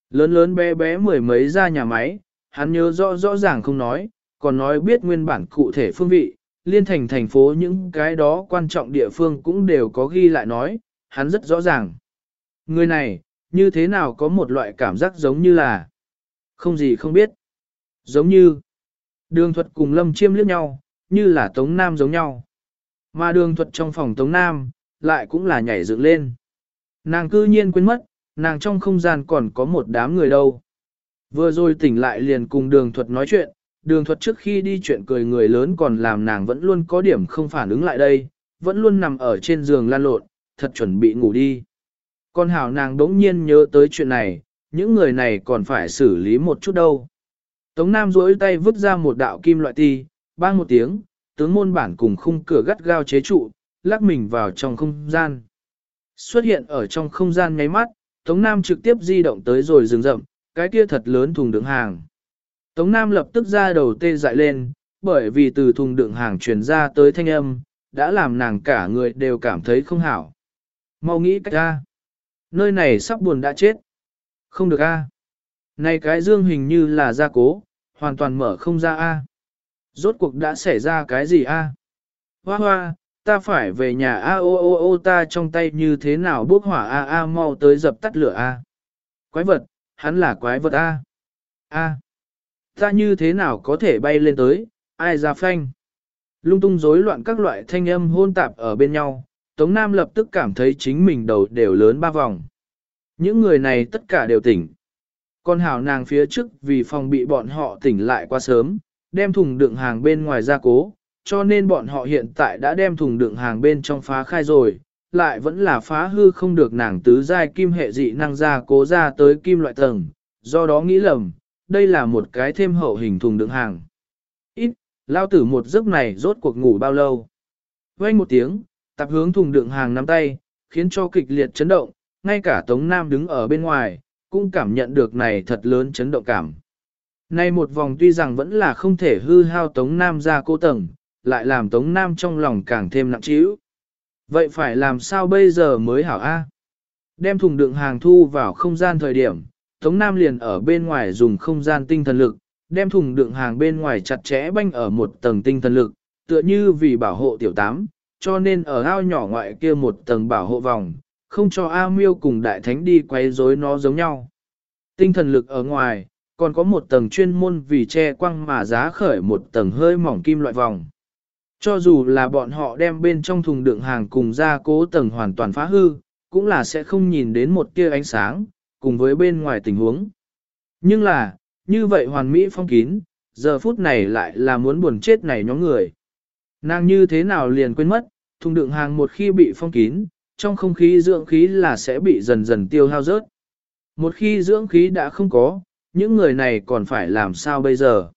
Lớn lớn bé bé mười mấy ra nhà máy, hắn nhớ rõ rõ ràng không nói, còn nói biết nguyên bản cụ thể phương vị, liên thành thành phố những cái đó quan trọng địa phương cũng đều có ghi lại nói, hắn rất rõ ràng. Người này, như thế nào có một loại cảm giác giống như là không gì không biết. Giống như đường thuật cùng lâm chiêm liếc nhau, như là Tống Nam giống nhau. Mà đường thuật trong phòng Tống Nam, lại cũng là nhảy dựng lên. Nàng cư nhiên quên mất, nàng trong không gian còn có một đám người đâu. Vừa rồi tỉnh lại liền cùng đường thuật nói chuyện, đường thuật trước khi đi chuyện cười người lớn còn làm nàng vẫn luôn có điểm không phản ứng lại đây, vẫn luôn nằm ở trên giường lan lộn, thật chuẩn bị ngủ đi. Con hảo nàng đống nhiên nhớ tới chuyện này, những người này còn phải xử lý một chút đâu. Tống Nam duỗi tay vứt ra một đạo kim loại ti, bang một tiếng, tướng môn bản cùng khung cửa gắt gao chế trụ, lắc mình vào trong không gian. Xuất hiện ở trong không gian nháy mắt, Tống Nam trực tiếp di động tới rồi dừng rậm, cái kia thật lớn thùng đựng hàng. Tống Nam lập tức ra đầu tê dại lên, bởi vì từ thùng đựng hàng truyền ra tới thanh âm, đã làm nàng cả người đều cảm thấy không hảo. Mau nghĩ cách ra. Nơi này sắp buồn đã chết. Không được a. Này cái dương hình như là gia cố, hoàn toàn mở không ra a. Rốt cuộc đã xảy ra cái gì a? Hoa hoa, ta phải về nhà a ô ô ô ta trong tay như thế nào bốc hỏa a a mau tới dập tắt lửa a. Quái vật, hắn là quái vật a. A. Ta như thế nào có thể bay lên tới, ai ra phanh. Lung tung rối loạn các loại thanh âm hôn tạp ở bên nhau, Tống Nam lập tức cảm thấy chính mình đầu đều lớn ba vòng. Những người này tất cả đều tỉnh. Con hảo nàng phía trước vì phòng bị bọn họ tỉnh lại quá sớm, đem thùng đựng hàng bên ngoài ra cố, cho nên bọn họ hiện tại đã đem thùng đựng hàng bên trong phá khai rồi, lại vẫn là phá hư không được nàng tứ giai kim hệ dị năng ra cố ra tới kim loại tầng, do đó nghĩ lầm, đây là một cái thêm hậu hình thùng đựng hàng. Ít, lao tử một giấc này rốt cuộc ngủ bao lâu. Quay một tiếng, tạp hướng thùng đựng hàng nắm tay, khiến cho kịch liệt chấn động, ngay cả Tống Nam đứng ở bên ngoài, cũng cảm nhận được này thật lớn chấn động cảm. Nay một vòng tuy rằng vẫn là không thể hư hao Tống Nam ra cô tầng, lại làm Tống Nam trong lòng càng thêm nặng trĩu. Vậy phải làm sao bây giờ mới hảo A? Đem thùng đựng hàng thu vào không gian thời điểm, Tống Nam liền ở bên ngoài dùng không gian tinh thần lực, đem thùng đựng hàng bên ngoài chặt chẽ banh ở một tầng tinh thần lực, tựa như vì bảo hộ tiểu tám, cho nên ở ao nhỏ ngoại kia một tầng bảo hộ vòng, không cho A Miêu cùng đại thánh đi quấy rối nó giống nhau. Tinh thần lực ở ngoài, còn có một tầng chuyên môn vì che quăng mà giá khởi một tầng hơi mỏng kim loại vòng. Cho dù là bọn họ đem bên trong thùng đựng hàng cùng ra cố tầng hoàn toàn phá hư, cũng là sẽ không nhìn đến một tia ánh sáng, cùng với bên ngoài tình huống. Nhưng là, như vậy hoàn mỹ phong kín, giờ phút này lại là muốn buồn chết này nhóm người. Nàng như thế nào liền quên mất, thùng đựng hàng một khi bị phong kín, trong không khí dưỡng khí là sẽ bị dần dần tiêu hao rớt. Một khi dưỡng khí đã không có, những người này còn phải làm sao bây giờ?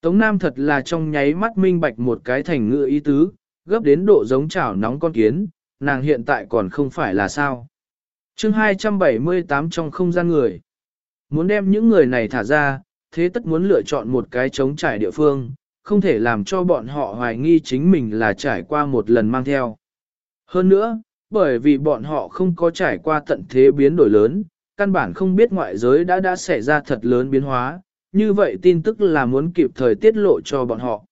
Tống Nam thật là trong nháy mắt minh bạch một cái thành ngựa ý tứ, gấp đến độ giống chảo nóng con kiến, nàng hiện tại còn không phải là sao. chương 278 trong không gian người. Muốn đem những người này thả ra, thế tất muốn lựa chọn một cái chống trải địa phương, không thể làm cho bọn họ hoài nghi chính mình là trải qua một lần mang theo. Hơn nữa, bởi vì bọn họ không có trải qua tận thế biến đổi lớn, căn bản không biết ngoại giới đã đã xảy ra thật lớn biến hóa, như vậy tin tức là muốn kịp thời tiết lộ cho bọn họ.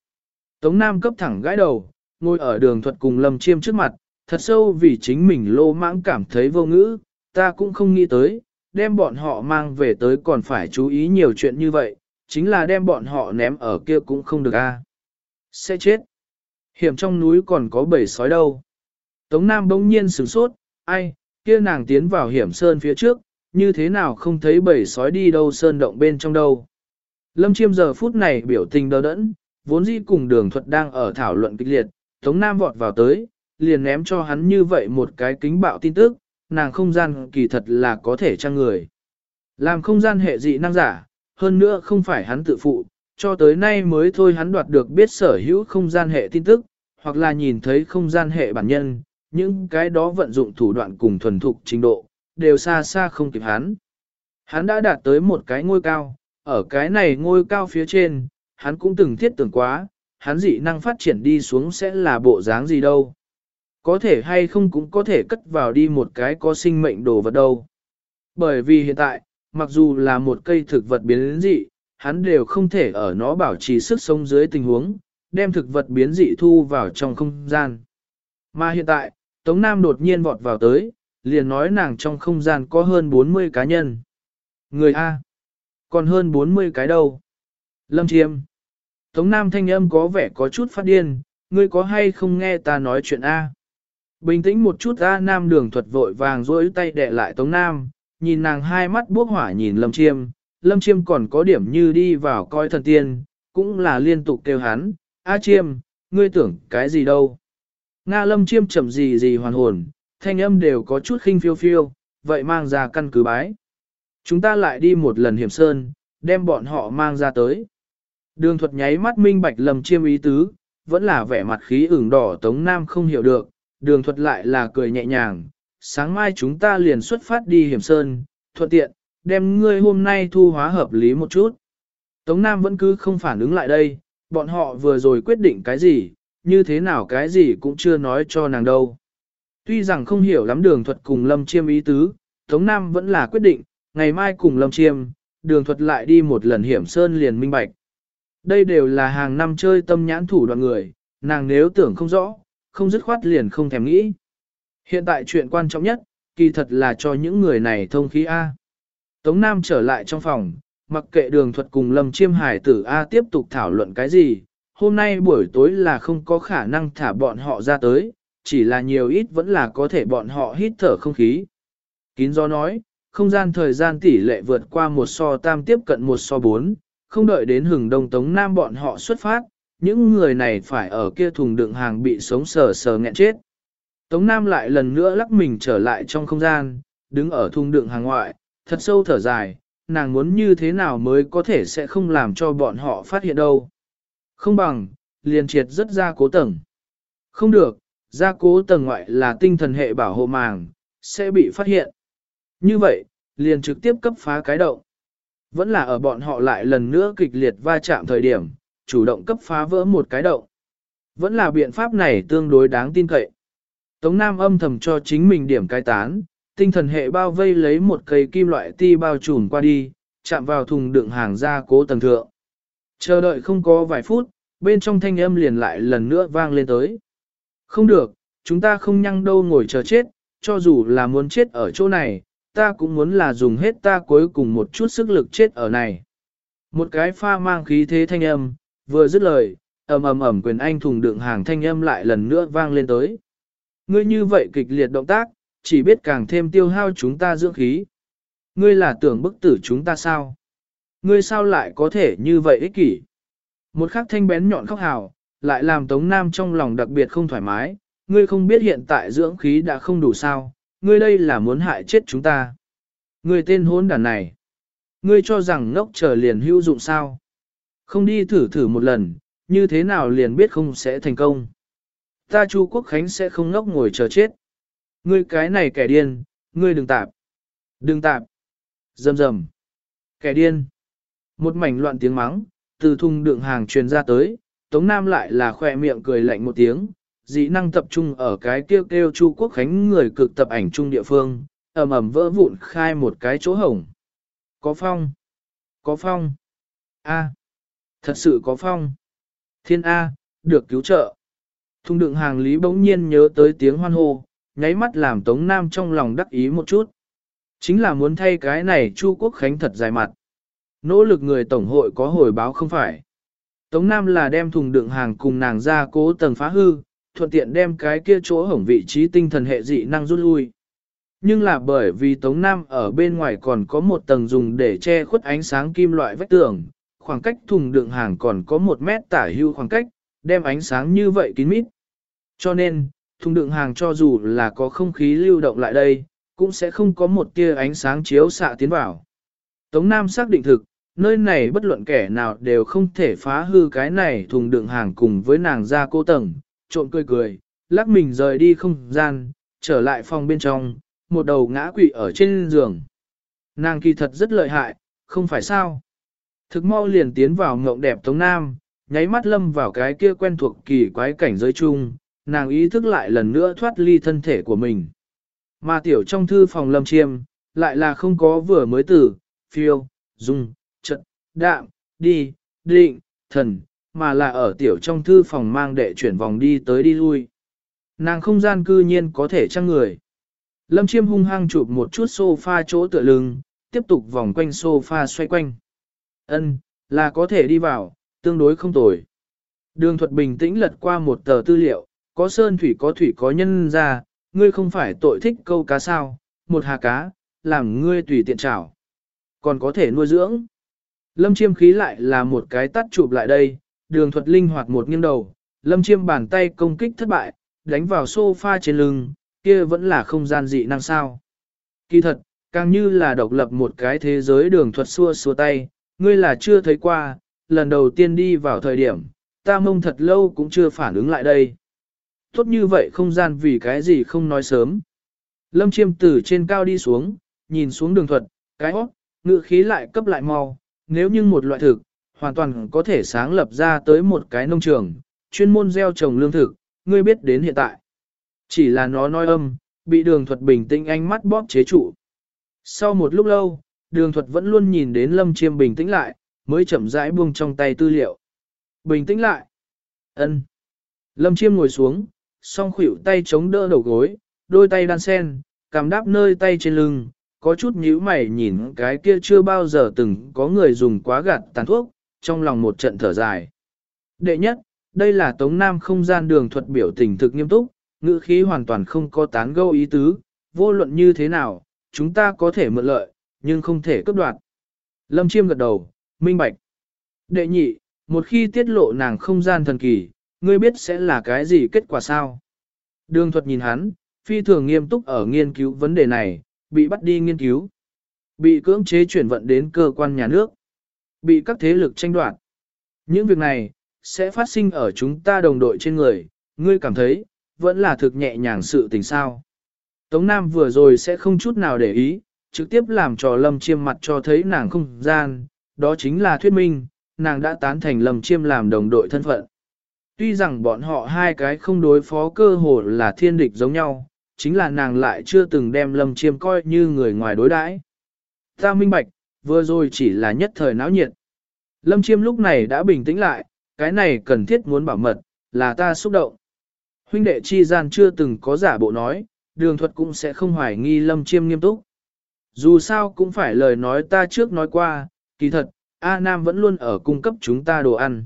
Tống Nam cấp thẳng gãi đầu, ngồi ở đường thuật cùng Lâm Chiêm trước mặt, thật sâu vì chính mình lô mãng cảm thấy vô ngữ, ta cũng không nghĩ tới, đem bọn họ mang về tới còn phải chú ý nhiều chuyện như vậy, chính là đem bọn họ ném ở kia cũng không được a. Sẽ chết. Hiểm trong núi còn có bầy sói đâu. Tống Nam bỗng nhiên sửng sốt, ai, kia nàng tiến vào hiểm sơn phía trước, như thế nào không thấy bầy sói đi đâu sơn động bên trong đâu. Lâm chiêm giờ phút này biểu tình đờ đẫn, vốn dĩ cùng đường thuật đang ở thảo luận kịch liệt, Tống Nam vọt vào tới, liền ném cho hắn như vậy một cái kính bạo tin tức, nàng không gian kỳ thật là có thể trang người. Làm không gian hệ dị năng giả, hơn nữa không phải hắn tự phụ, cho tới nay mới thôi hắn đoạt được biết sở hữu không gian hệ tin tức, hoặc là nhìn thấy không gian hệ bản nhân, những cái đó vận dụng thủ đoạn cùng thuần thục trình độ, đều xa xa không kịp hắn. Hắn đã đạt tới một cái ngôi cao, ở cái này ngôi cao phía trên, hắn cũng từng thiết tưởng quá, hắn dị năng phát triển đi xuống sẽ là bộ dáng gì đâu. Có thể hay không cũng có thể cất vào đi một cái có sinh mệnh đồ vật đâu. Bởi vì hiện tại, mặc dù là một cây thực vật biến dị, hắn đều không thể ở nó bảo trì sức sống dưới tình huống, đem thực vật biến dị thu vào trong không gian. Mà hiện tại, Tống Nam đột nhiên vọt vào tới, liền nói nàng trong không gian có hơn 40 cá nhân. Người A. Còn hơn 40 cái đâu. Lâm Chiêm. Tống Nam thanh âm có vẻ có chút phát điên, ngươi có hay không nghe ta nói chuyện A. Bình tĩnh một chút A Nam đường thuật vội vàng rỗi tay đẻ lại Tống Nam, nhìn nàng hai mắt bốc hỏa nhìn Lâm Chiêm. Lâm Chiêm còn có điểm như đi vào coi thần tiên, cũng là liên tục kêu hắn, A Chiêm, ngươi tưởng cái gì đâu. Nga Lâm Chiêm chậm gì gì hoàn hồn, thanh âm đều có chút khinh phiêu phiêu, vậy mang ra căn cứ bái. Chúng ta lại đi một lần hiểm sơn, đem bọn họ mang ra tới. Đường thuật nháy mắt minh bạch lầm chiêm ý tứ, vẫn là vẻ mặt khí ửng đỏ Tống Nam không hiểu được, đường thuật lại là cười nhẹ nhàng. Sáng mai chúng ta liền xuất phát đi hiểm sơn, thuận tiện, đem ngươi hôm nay thu hóa hợp lý một chút. Tống Nam vẫn cứ không phản ứng lại đây, bọn họ vừa rồi quyết định cái gì, như thế nào cái gì cũng chưa nói cho nàng đâu. Tuy rằng không hiểu lắm đường thuật cùng lâm chiêm ý tứ, Tống Nam vẫn là quyết định, ngày mai cùng lâm chiêm, đường thuật lại đi một lần hiểm sơn liền minh bạch. Đây đều là hàng năm chơi tâm nhãn thủ đoạn người, nàng nếu tưởng không rõ, không dứt khoát liền không thèm nghĩ. Hiện tại chuyện quan trọng nhất, kỳ thật là cho những người này thông khí A. Tống Nam trở lại trong phòng, mặc kệ đường thuật cùng Lâm Chiêm Hải tử A tiếp tục thảo luận cái gì, hôm nay buổi tối là không có khả năng thả bọn họ ra tới, chỉ là nhiều ít vẫn là có thể bọn họ hít thở không khí. Kín do nói, không gian thời gian tỷ lệ vượt qua một so tam tiếp cận một so bốn, không đợi đến hừng đông Tống Nam bọn họ xuất phát, những người này phải ở kia thùng đựng hàng bị sống sờ sờ nghẹn chết. Tống Nam lại lần nữa lắc mình trở lại trong không gian, đứng ở thùng đựng hàng ngoại, thật sâu thở dài, nàng muốn như thế nào mới có thể sẽ không làm cho bọn họ phát hiện đâu. Không bằng, liền triệt rất ra cố tầng. Không được, gia cố tầng ngoại là tinh thần hệ bảo hộ màng, sẽ bị phát hiện. Như vậy, liền trực tiếp cấp phá cái động. Vẫn là ở bọn họ lại lần nữa kịch liệt va chạm thời điểm, chủ động cấp phá vỡ một cái động. Vẫn là biện pháp này tương đối đáng tin cậy. Tống Nam âm thầm cho chính mình điểm cai tán, tinh thần hệ bao vây lấy một cây kim loại ti bao trùm qua đi, chạm vào thùng đựng hàng gia cố tầng thượng. Chờ đợi không có vài phút, bên trong thanh âm liền lại lần nữa vang lên tới. Không được, chúng ta không nhăng đâu ngồi chờ chết, cho dù là muốn chết ở chỗ này, ta cũng muốn là dùng hết ta cuối cùng một chút sức lực chết ở này. Một cái pha mang khí thế thanh âm, vừa dứt lời, ầm ầm ầm quyền anh thùng đựng hàng thanh âm lại lần nữa vang lên tới. Ngươi như vậy kịch liệt động tác, chỉ biết càng thêm tiêu hao chúng ta dưỡng khí. Ngươi là tưởng bức tử chúng ta sao? Ngươi sao lại có thể như vậy ích kỷ? Một khắc thanh bén nhọn khóc hào, lại làm Tống Nam trong lòng đặc biệt không thoải mái. Ngươi không biết hiện tại dưỡng khí đã không đủ sao, ngươi đây là muốn hại chết chúng ta. Ngươi tên hôn đàn này. Ngươi cho rằng ngốc chờ liền hữu dụng sao? Không đi thử thử một lần, như thế nào liền biết không sẽ thành công. Ta Chu Quốc Khánh sẽ không ngốc ngồi chờ chết. Ngươi cái này kẻ điên, ngươi đừng tạp. Đừng tạp. Dầm dầm. Kẻ điên. Một mảnh loạn tiếng mắng, từ thùng đựng hàng truyền ra tới, Tống Nam lại là khỏe miệng cười lạnh một tiếng, dị năng tập trung ở cái kêu kêu Chu Quốc Khánh người cực tập ảnh trung địa phương, ầm ầm vỡ vụn khai một cái chỗ hổng. Có phong. Có phong. A. Thật sự có phong. Thiên A, được cứu trợ. thung đựng hàng lý bỗng nhiên nhớ tới tiếng hoan hô, nháy mắt làm Tống Nam trong lòng đắc ý một chút. Chính là muốn thay cái này Chu Quốc Khánh thật dài mặt. Nỗ lực người Tổng hội có hồi báo không phải. Tống Nam là đem thùng đựng hàng cùng nàng ra cố tầng phá hư, thuận tiện đem cái kia chỗ hổng vị trí tinh thần hệ dị năng rút lui. Nhưng là bởi vì Tống Nam ở bên ngoài còn có một tầng dùng để che khuất ánh sáng kim loại vách tường, khoảng cách thùng đựng hàng còn có một mét tả hưu khoảng cách, đem ánh sáng như vậy kín mít. Cho nên, thùng đựng hàng cho dù là có không khí lưu động lại đây, cũng sẽ không có một tia ánh sáng chiếu xạ tiến vào. Tống Nam xác định thực, nơi này bất luận kẻ nào đều không thể phá hư cái này thùng đựng hàng cùng với nàng ra cô tầng, trộn cười cười, lắc mình rời đi không gian, trở lại phòng bên trong, một đầu ngã quỵ ở trên giường. Nàng kỳ thật rất lợi hại, không phải sao. Thực mau liền tiến vào ngộng đẹp Tống Nam, nháy mắt lâm vào cái kia quen thuộc kỳ quái cảnh giới chung, nàng ý thức lại lần nữa thoát ly thân thể của mình. Mà tiểu trong thư phòng lâm chiêm, lại là không có vừa mới tử phiêu, dung, đạm, đi, định, thần, mà là ở tiểu trong thư phòng mang đệ chuyển vòng đi tới đi lui. Nàng không gian cư nhiên có thể trăng người. Lâm chiêm hung hăng chụp một chút sofa chỗ tựa lưng, tiếp tục vòng quanh sofa xoay quanh. Ân, là có thể đi vào, tương đối không tồi. Đường thuật bình tĩnh lật qua một tờ tư liệu, có sơn thủy có thủy có nhân ra, ngươi không phải tội thích câu cá sao, một hà cá, làm ngươi tùy tiện trảo. Còn có thể nuôi dưỡng. Lâm chiêm khí lại là một cái tắt chụp lại đây, đường thuật linh hoạt một nghiêng đầu, lâm chiêm bàn tay công kích thất bại, đánh vào sofa trên lưng, kia vẫn là không gian dị năng sao. Kỳ thật, càng như là độc lập một cái thế giới đường thuật xua xua tay, ngươi là chưa thấy qua, lần đầu tiên đi vào thời điểm, ta mông thật lâu cũng chưa phản ứng lại đây. Tốt như vậy không gian vì cái gì không nói sớm. Lâm chiêm từ trên cao đi xuống, nhìn xuống đường thuật, cái hót, ngự khí lại cấp lại mau, nếu như một loại thực, hoàn toàn có thể sáng lập ra tới một cái nông trường, chuyên môn gieo trồng lương thực, ngươi biết đến hiện tại. Chỉ là nó nói âm, bị đường thuật bình tĩnh ánh mắt bóp chế trụ. Sau một lúc lâu, đường thuật vẫn luôn nhìn đến lâm chiêm bình tĩnh lại, mới chậm rãi buông trong tay tư liệu. Bình tĩnh lại. ân Lâm chiêm ngồi xuống, song khuỷu tay chống đỡ đầu gối, đôi tay đan sen, cảm đáp nơi tay trên lưng, có chút nhíu mày nhìn cái kia chưa bao giờ từng có người dùng quá gạt tàn thuốc, trong lòng một trận thở dài. Đệ nhất, đây là Tống Nam không gian đường thuật biểu tình thực nghiêm túc, ngữ khí hoàn toàn không có tán gẫu ý tứ, vô luận như thế nào, chúng ta có thể mượn lợi, nhưng không thể cướp đoạt. Lâm Chiêm gật đầu, minh bạch. Đệ nhị, một khi tiết lộ nàng không gian thần kỳ, ngươi biết sẽ là cái gì kết quả sao? Đường thuật nhìn hắn, phi thường nghiêm túc ở nghiên cứu vấn đề này, bị bắt đi nghiên cứu. Bị cưỡng chế chuyển vận đến cơ quan nhà nước. Bị các thế lực tranh đoạt. Những việc này, sẽ phát sinh ở chúng ta đồng đội trên người, ngươi cảm thấy, vẫn là thực nhẹ nhàng sự tình sao. Tống Nam vừa rồi sẽ không chút nào để ý, trực tiếp làm trò Lâm Chiêm mặt cho thấy nàng không gian, đó chính là thuyết minh, nàng đã tán thành Lâm Chiêm làm đồng đội thân phận. Tuy rằng bọn họ hai cái không đối phó cơ hồ là thiên địch giống nhau, chính là nàng lại chưa từng đem Lâm Chiêm coi như người ngoài đối đãi. Ta minh bạch, vừa rồi chỉ là nhất thời náo nhiệt. Lâm Chiêm lúc này đã bình tĩnh lại, cái này cần thiết muốn bảo mật, là ta xúc động. Huynh đệ chi gian chưa từng có giả bộ nói, đường thuật cũng sẽ không hoài nghi Lâm Chiêm nghiêm túc. Dù sao cũng phải lời nói ta trước nói qua, kỳ thật, A Nam vẫn luôn ở cung cấp chúng ta đồ ăn.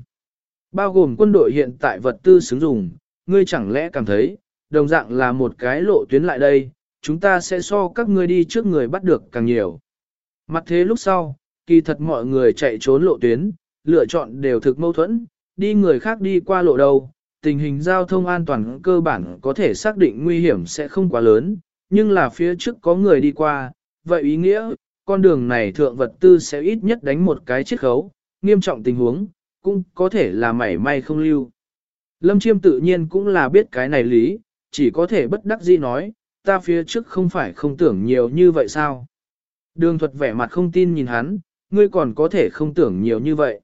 Bao gồm quân đội hiện tại vật tư xứng dùng, ngươi chẳng lẽ cảm thấy, đồng dạng là một cái lộ tuyến lại đây, chúng ta sẽ so các ngươi đi trước người bắt được càng nhiều. Mặt thế lúc sau, kỳ thật mọi người chạy trốn lộ tuyến, lựa chọn đều thực mâu thuẫn, đi người khác đi qua lộ đầu, tình hình giao thông an toàn cơ bản có thể xác định nguy hiểm sẽ không quá lớn, nhưng là phía trước có người đi qua, vậy ý nghĩa, con đường này thượng vật tư sẽ ít nhất đánh một cái chiết khấu, nghiêm trọng tình huống, cũng có thể là mảy may không lưu. Lâm Chiêm tự nhiên cũng là biết cái này lý, chỉ có thể bất đắc dĩ nói, ta phía trước không phải không tưởng nhiều như vậy sao. Đường thuật vẻ mặt không tin nhìn hắn, ngươi còn có thể không tưởng nhiều như vậy.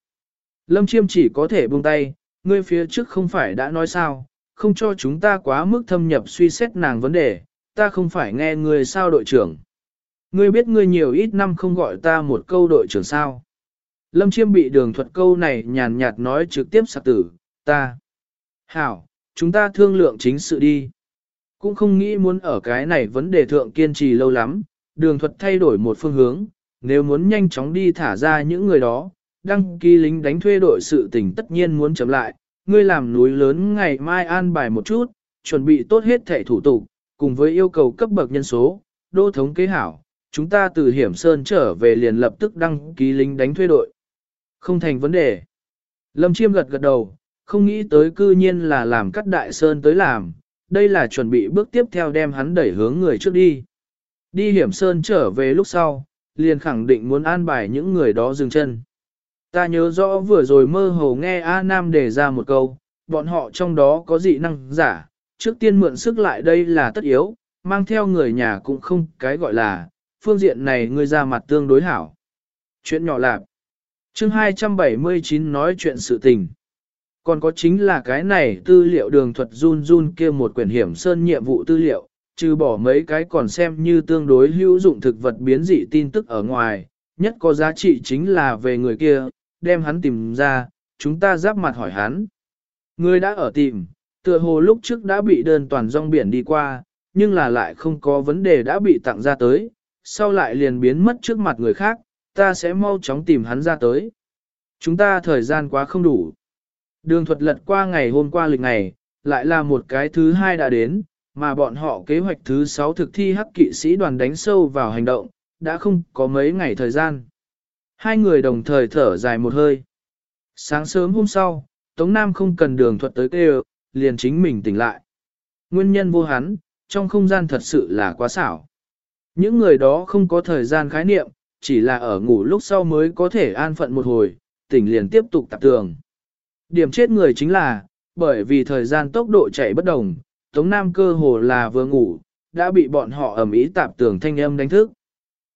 Lâm Chiêm chỉ có thể buông tay, ngươi phía trước không phải đã nói sao, không cho chúng ta quá mức thâm nhập suy xét nàng vấn đề, ta không phải nghe ngươi sao đội trưởng. Ngươi biết ngươi nhiều ít năm không gọi ta một câu đội trưởng sao. Lâm Chiêm bị đường thuật câu này nhàn nhạt nói trực tiếp sạc tử, ta. Hảo, chúng ta thương lượng chính sự đi. Cũng không nghĩ muốn ở cái này vấn đề thượng kiên trì lâu lắm, đường thuật thay đổi một phương hướng, nếu muốn nhanh chóng đi thả ra những người đó, đăng ký lính đánh thuê đội sự tình tất nhiên muốn chấm lại, ngươi làm núi lớn ngày mai an bài một chút, chuẩn bị tốt hết thể thủ tục, cùng với yêu cầu cấp bậc nhân số, đô thống kế hảo, chúng ta từ hiểm sơn trở về liền lập tức đăng ký lính đánh thuê đội. Không thành vấn đề. Lâm Chiêm gật gật đầu, không nghĩ tới cư nhiên là làm cắt đại sơn tới làm, đây là chuẩn bị bước tiếp theo đem hắn đẩy hướng người trước đi. Đi hiểm sơn trở về lúc sau, liền khẳng định muốn an bài những người đó dừng chân. Ta nhớ rõ vừa rồi mơ hồ nghe A Nam đề ra một câu, bọn họ trong đó có dị năng giả, trước tiên mượn sức lại đây là tất yếu, mang theo người nhà cũng không cái gọi là, phương diện này người ra mặt tương đối hảo. Chuyện nhỏ lạc. chương 279 nói chuyện sự tình. Còn có chính là cái này tư liệu đường thuật run run kia một quyển hiểm sơn nhiệm vụ tư liệu, trừ bỏ mấy cái còn xem như tương đối hữu dụng thực vật biến dị tin tức ở ngoài, nhất có giá trị chính là về người kia, đem hắn tìm ra, chúng ta giáp mặt hỏi hắn. Người đã ở tìm, tựa hồ lúc trước đã bị đơn toàn rong biển đi qua, nhưng là lại không có vấn đề đã bị tặng ra tới, sau lại liền biến mất trước mặt người khác, ta sẽ mau chóng tìm hắn ra tới. Chúng ta thời gian quá không đủ. Đường thuật lật qua ngày hôm qua lịch ngày, lại là một cái thứ hai đã đến, mà bọn họ kế hoạch thứ sáu thực thi hắc kỵ sĩ đoàn đánh sâu vào hành động, đã không có mấy ngày thời gian. Hai người đồng thời thở dài một hơi. Sáng sớm hôm sau, Tống Nam không cần đường thuật tới kêu, liền chính mình tỉnh lại. Nguyên nhân vô hắn, trong không gian thật sự là quá xảo. Những người đó không có thời gian khái niệm, chỉ là ở ngủ lúc sau mới có thể an phận một hồi, tỉnh liền tiếp tục tạp tường. Điểm chết người chính là, bởi vì thời gian tốc độ chạy bất đồng, Tống Nam cơ hồ là vừa ngủ, đã bị bọn họ ẩm ý tạp tưởng thanh âm đánh thức.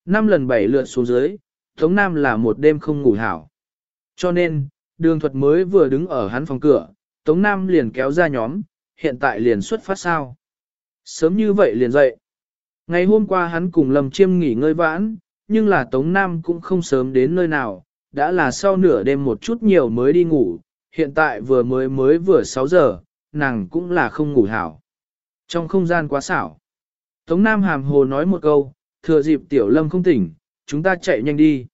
Năm lần bảy lượt xuống dưới, Tống Nam là một đêm không ngủ hảo. Cho nên, đường thuật mới vừa đứng ở hắn phòng cửa, Tống Nam liền kéo ra nhóm, hiện tại liền xuất phát sao. Sớm như vậy liền dậy. Ngày hôm qua hắn cùng Lâm Chiêm nghỉ ngơi vãn, nhưng là Tống Nam cũng không sớm đến nơi nào, đã là sau nửa đêm một chút nhiều mới đi ngủ, hiện tại vừa mới mới vừa 6 giờ, nàng cũng là không ngủ hảo. Trong không gian quá xảo. Tống Nam hàm hồ nói một câu, thừa dịp tiểu lâm không tỉnh, chúng ta chạy nhanh đi.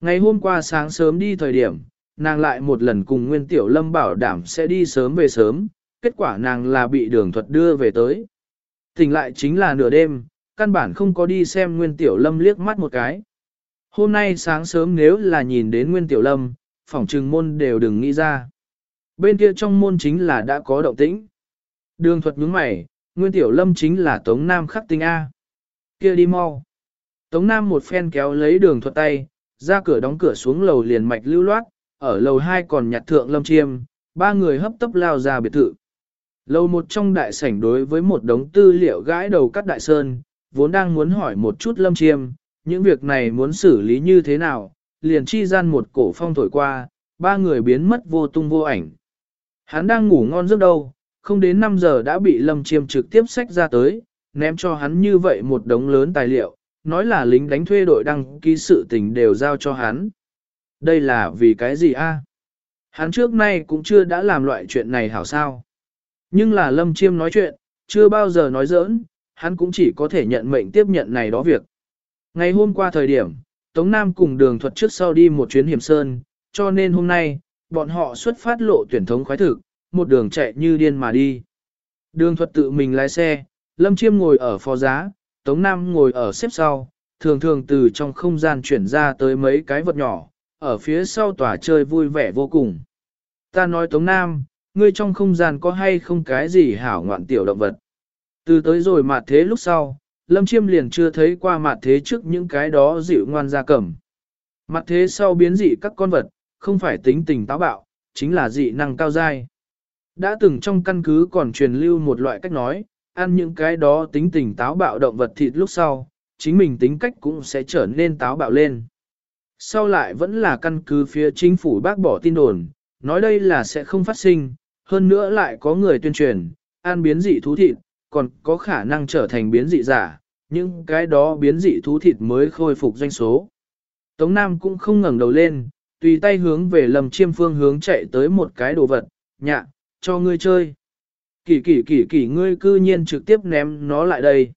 Ngày hôm qua sáng sớm đi thời điểm, nàng lại một lần cùng Nguyên Tiểu Lâm bảo đảm sẽ đi sớm về sớm, kết quả nàng là bị đường thuật đưa về tới. Tỉnh lại chính là nửa đêm, căn bản không có đi xem Nguyên Tiểu Lâm liếc mắt một cái. Hôm nay sáng sớm nếu là nhìn đến Nguyên Tiểu Lâm, phỏng trừng môn đều đừng nghĩ ra. Bên kia trong môn chính là đã có động tĩnh. Đường thuật nhướng mày, Nguyên Tiểu Lâm chính là Tống Nam khắc tinh A. Kia đi mau. Tống Nam một phen kéo lấy đường thuật tay, ra cửa đóng cửa xuống lầu liền mạch lưu loát, ở lầu 2 còn nhặt thượng lâm chiêm, ba người hấp tấp lao ra biệt thự. Lầu một trong đại sảnh đối với một đống tư liệu gãi đầu cắt đại sơn, vốn đang muốn hỏi một chút lâm chiêm, những việc này muốn xử lý như thế nào, liền chi gian một cổ phong thổi qua, ba người biến mất vô tung vô ảnh. Hắn đang ngủ ngon giấc đâu, không đến 5 giờ đã bị lâm chiêm trực tiếp xách ra tới, ném cho hắn như vậy một đống lớn tài liệu, nói là lính đánh thuê đội đăng ký sự tình đều giao cho hắn. Đây là vì cái gì a? Hắn trước nay cũng chưa đã làm loại chuyện này hảo sao. Nhưng là Lâm Chiêm nói chuyện, chưa bao giờ nói giỡn, hắn cũng chỉ có thể nhận mệnh tiếp nhận này đó việc. Ngày hôm qua thời điểm, Tống Nam cùng đường thuật trước sau đi một chuyến hiểm sơn, cho nên hôm nay, bọn họ xuất phát lộ tuyển thống khoái thực, một đường chạy như điên mà đi. Đường thuật tự mình lái xe, Lâm Chiêm ngồi ở phó giá, Tống Nam ngồi ở xếp sau, thường thường từ trong không gian chuyển ra tới mấy cái vật nhỏ, ở phía sau tòa chơi vui vẻ vô cùng. Ta nói Tống Nam, ngươi trong không gian có hay không cái gì hảo ngoạn tiểu động vật. Từ tới rồi mà thế lúc sau, Lâm Chiêm liền chưa thấy qua mặt thế trước những cái đó dịu ngoan ra cầm. Mặt thế sau biến dị các con vật, không phải tính tình táo bạo, chính là dị năng cao dai. Đã từng trong căn cứ còn truyền lưu một loại cách nói, ăn những cái đó tính tình táo bạo động vật thịt lúc sau, chính mình tính cách cũng sẽ trở nên táo bạo lên. Sau lại vẫn là căn cứ phía chính phủ bác bỏ tin đồn, nói đây là sẽ không phát sinh, hơn nữa lại có người tuyên truyền, ăn biến dị thú thịt, còn có khả năng trở thành biến dị giả, nhưng cái đó biến dị thú thịt mới khôi phục doanh số. Tống Nam cũng không ngẩng đầu lên, tùy tay hướng về lầm chiêm phương hướng chạy tới một cái đồ vật, nhạ, cho ngươi chơi. Kỳ kỳ kỳ kỳ ngươi cư nhiên trực tiếp ném nó lại đây.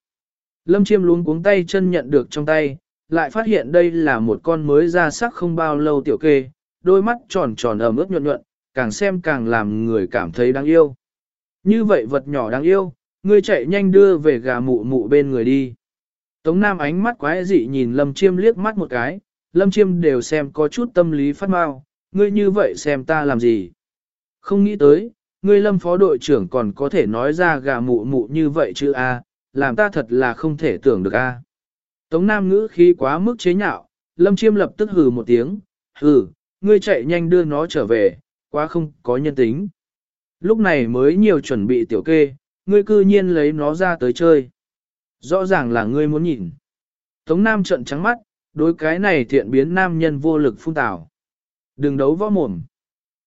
Lâm chiêm luống cuống tay chân nhận được trong tay, lại phát hiện đây là một con mới ra sắc không bao lâu tiểu kê, đôi mắt tròn tròn ẩm ướt nhuận nhuận, càng xem càng làm người cảm thấy đáng yêu. Như vậy vật nhỏ đáng yêu, ngươi chạy nhanh đưa về gà mụ mụ bên người đi. Tống Nam ánh mắt quái dị nhìn Lâm Chiêm liếc mắt một cái, Lâm Chiêm đều xem có chút tâm lý phát mau, ngươi như vậy xem ta làm gì. Không nghĩ tới, ngươi Lâm phó đội trưởng còn có thể nói ra gà mụ mụ như vậy chứ a, làm ta thật là không thể tưởng được a. Tống Nam ngữ khí quá mức chế nhạo, Lâm Chiêm lập tức hừ một tiếng, hừ, ngươi chạy nhanh đưa nó trở về, quá không có nhân tính. Lúc này mới nhiều chuẩn bị tiểu kê, ngươi cư nhiên lấy nó ra tới chơi. Rõ ràng là ngươi muốn nhìn. Tống Nam trận trắng mắt, đối cái này thiện biến nam nhân vô lực phun tảo. Đừng đấu võ mồm.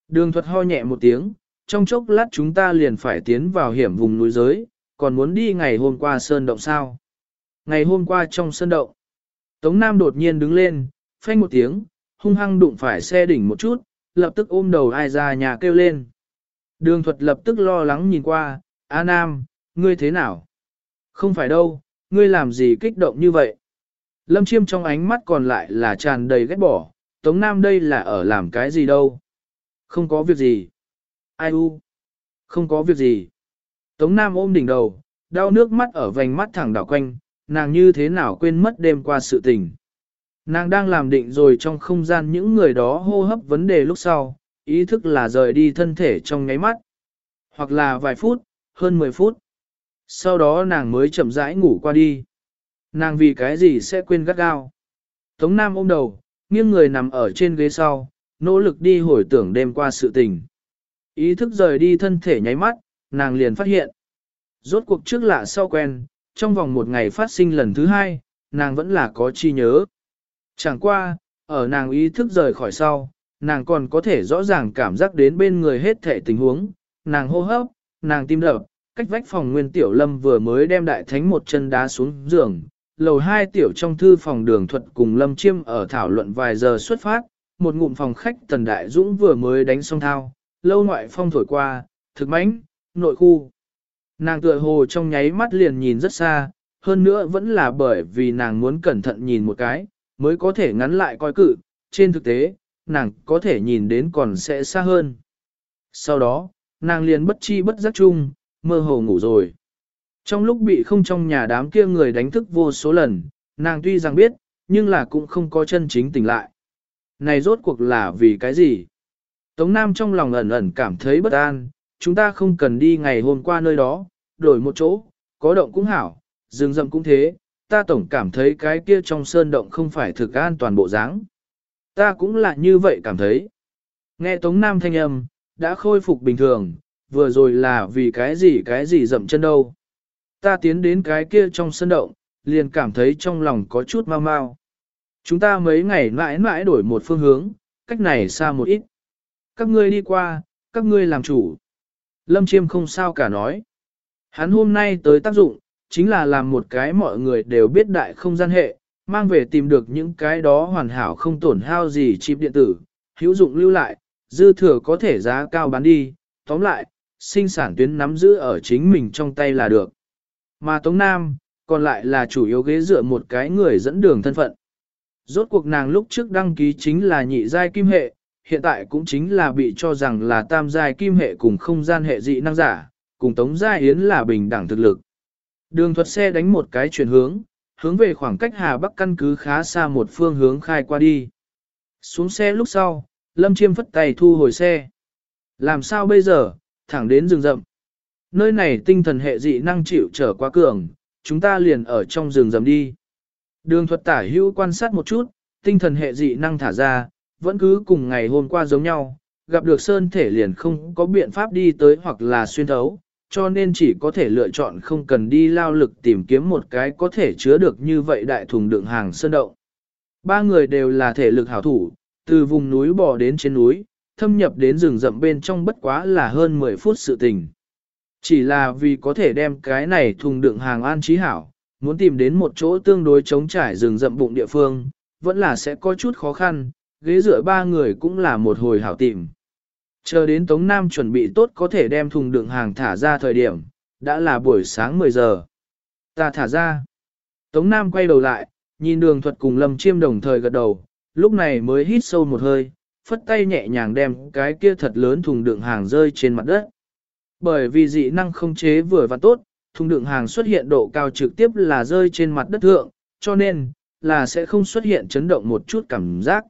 Đường thuật ho nhẹ một tiếng, trong chốc lát chúng ta liền phải tiến vào hiểm vùng núi giới, còn muốn đi ngày hôm qua sơn động sao. Ngày hôm qua trong sơn động, Tống Nam đột nhiên đứng lên, phanh một tiếng, hung hăng đụng phải xe đỉnh một chút, lập tức ôm đầu ai ra nhà kêu lên. Đường thuật lập tức lo lắng nhìn qua, A Nam, ngươi thế nào? Không phải đâu, ngươi làm gì kích động như vậy? Lâm chiêm trong ánh mắt còn lại là tràn đầy ghét bỏ, Tống Nam đây là ở làm cái gì đâu? Không có việc gì. Ai u? Không có việc gì. Tống Nam ôm đỉnh đầu, đau nước mắt ở vành mắt thẳng đảo quanh, nàng như thế nào quên mất đêm qua sự tình. Nàng đang làm định rồi trong không gian những người đó hô hấp vấn đề lúc sau, ý thức là rời đi thân thể trong nháy mắt. Hoặc là vài phút, hơn 10 phút. Sau đó nàng mới chậm rãi ngủ qua đi. Nàng vì cái gì sẽ quên gắt gao. Tống Nam ôm đầu, nghiêng người nằm ở trên ghế sau, nỗ lực đi hồi tưởng đêm qua sự tình. Ý thức rời đi thân thể nháy mắt, nàng liền phát hiện. Rốt cuộc trước lạ sau quen, trong vòng một ngày phát sinh lần thứ hai, nàng vẫn là có chi nhớ. Chẳng qua, ở nàng ý thức rời khỏi sau, nàng còn có thể rõ ràng cảm giác đến bên người hết thể tình huống, nàng hô hấp, nàng tim đập, cách vách phòng nguyên tiểu lâm vừa mới đem đại thánh một chân đá xuống giường, lầu hai tiểu trong thư phòng đường thuật cùng lâm chiêm ở thảo luận vài giờ xuất phát, một ngụm phòng khách tần đại dũng vừa mới đánh xong thao, lâu ngoại phong thổi qua, thực mãnh, nội khu. Nàng tựa hồ trong nháy mắt liền nhìn rất xa, hơn nữa vẫn là bởi vì nàng muốn cẩn thận nhìn một cái, mới có thể ngắn lại coi cự, trên thực tế, nàng có thể nhìn đến còn sẽ xa hơn. Sau đó, nàng liền bất chi bất giác chung, mơ hồ ngủ rồi. Trong lúc bị không trong nhà đám kia người đánh thức vô số lần, nàng tuy rằng biết, nhưng là cũng không có chân chính tỉnh lại. Này rốt cuộc là vì cái gì? Tống Nam trong lòng ẩn ẩn cảm thấy bất an, chúng ta không cần đi ngày hôm qua nơi đó, đổi một chỗ, có động cũng hảo, rừng rậm cũng thế, ta tổng cảm thấy cái kia trong sơn động không phải thực an toàn bộ dáng. Ta cũng là như vậy cảm thấy. Nghe Tống Nam thanh âm, đã khôi phục bình thường, vừa rồi là vì cái gì cái gì dậm chân đâu. Ta tiến đến cái kia trong sân động, liền cảm thấy trong lòng có chút mau mau. Chúng ta mấy ngày mãi mãi đổi một phương hướng, cách này xa một ít. Các ngươi đi qua, các ngươi làm chủ. Lâm Chiêm không sao cả nói. Hắn hôm nay tới tác dụng, chính là làm một cái mọi người đều biết đại không gian hệ, mang về tìm được những cái đó hoàn hảo không tổn hao gì chip điện tử, hữu dụng lưu lại, dư thừa có thể giá cao bán đi, tóm lại, sinh sản tuyến nắm giữ ở chính mình trong tay là được. Mà Tống Nam, còn lại là chủ yếu ghế dựa một cái người dẫn đường thân phận. Rốt cuộc nàng lúc trước đăng ký chính là nhị giai kim hệ, hiện tại cũng chính là bị cho rằng là tam giai kim hệ cùng không gian hệ dị năng giả, cùng Tống Gia Yến là bình đẳng thực lực. Đường thuật xe đánh một cái chuyển hướng, hướng về khoảng cách Hà Bắc căn cứ khá xa một phương hướng khai qua đi. Xuống xe lúc sau, Lâm Chiêm phất tay thu hồi xe. Làm sao bây giờ, thẳng đến rừng rậm. Nơi này tinh thần hệ dị năng chịu trở quá cường, chúng ta liền ở trong rừng rậm đi. Đường thuật tả hữu quan sát một chút, tinh thần hệ dị năng thả ra, vẫn cứ cùng ngày hôm qua giống nhau, gặp được sơn thể liền không có biện pháp đi tới hoặc là xuyên thấu, cho nên chỉ có thể lựa chọn không cần đi lao lực tìm kiếm một cái có thể chứa được như vậy đại thùng đựng hàng sơn động. Ba người đều là thể lực hảo thủ, từ vùng núi bò đến trên núi, thâm nhập đến rừng rậm bên trong bất quá là hơn 10 phút sự tình. Chỉ là vì có thể đem cái này thùng đựng hàng an trí hảo, muốn tìm đến một chỗ tương đối chống trải rừng rậm bụng địa phương, vẫn là sẽ có chút khó khăn, ghế dựa ba người cũng là một hồi hảo tìm. Chờ đến Tống Nam chuẩn bị tốt có thể đem thùng đựng hàng thả ra thời điểm, đã là buổi sáng 10 giờ. Ta thả ra. Tống Nam quay đầu lại, nhìn đường thuật cùng Lâm Chiêm đồng thời gật đầu, lúc này mới hít sâu một hơi, phất tay nhẹ nhàng đem cái kia thật lớn thùng đựng hàng rơi trên mặt đất. Bởi vì dị năng không chế vừa và tốt, thùng đựng hàng xuất hiện độ cao trực tiếp là rơi trên mặt đất thượng, cho nên, là sẽ không xuất hiện chấn động một chút cảm giác.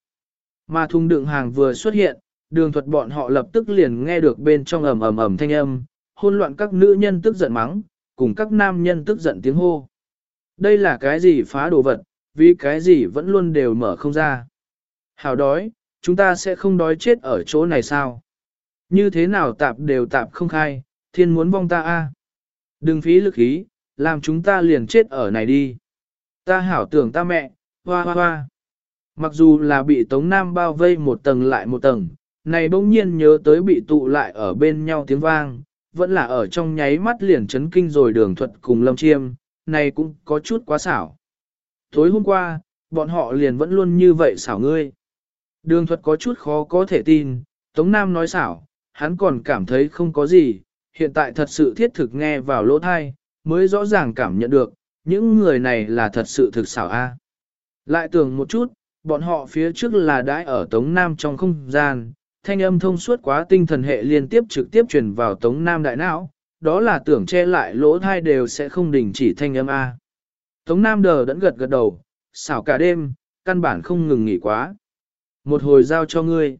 Mà thùng đựng hàng vừa xuất hiện, đường thuật bọn họ lập tức liền nghe được bên trong ầm ầm ầm thanh âm, hôn loạn các nữ nhân tức giận mắng, cùng các nam nhân tức giận tiếng hô. Đây là cái gì phá đồ vật, vì cái gì vẫn luôn đều mở không ra. Hào đói, chúng ta sẽ không đói chết ở chỗ này sao? Như thế nào tạp đều tạp không khai, thiên muốn vong ta a à? Đừng phí lực ý, làm chúng ta liền chết ở này đi. Ta hảo tưởng ta mẹ, hoa hoa hoa. Mặc dù là bị Tống Nam bao vây một tầng lại một tầng, này bỗng nhiên nhớ tới bị tụ lại ở bên nhau tiếng vang, vẫn là ở trong nháy mắt liền chấn kinh rồi đường thuật cùng lâm chiêm, này cũng có chút quá xảo. Tối hôm qua, bọn họ liền vẫn luôn như vậy xảo ngươi. Đường thuật có chút khó có thể tin, Tống Nam nói xảo, hắn còn cảm thấy không có gì, hiện tại thật sự thiết thực nghe vào lỗ thai, mới rõ ràng cảm nhận được, những người này là thật sự thực xảo a. Lại tưởng một chút, bọn họ phía trước là đãi ở Tống Nam trong không gian, thanh âm thông suốt quá tinh thần hệ liên tiếp trực tiếp truyền vào Tống Nam đại não, đó là tưởng che lại lỗ thai đều sẽ không đình chỉ thanh âm A. Tống Nam đờ đẫn gật gật đầu, xảo cả đêm, căn bản không ngừng nghỉ quá. Một hồi giao cho ngươi.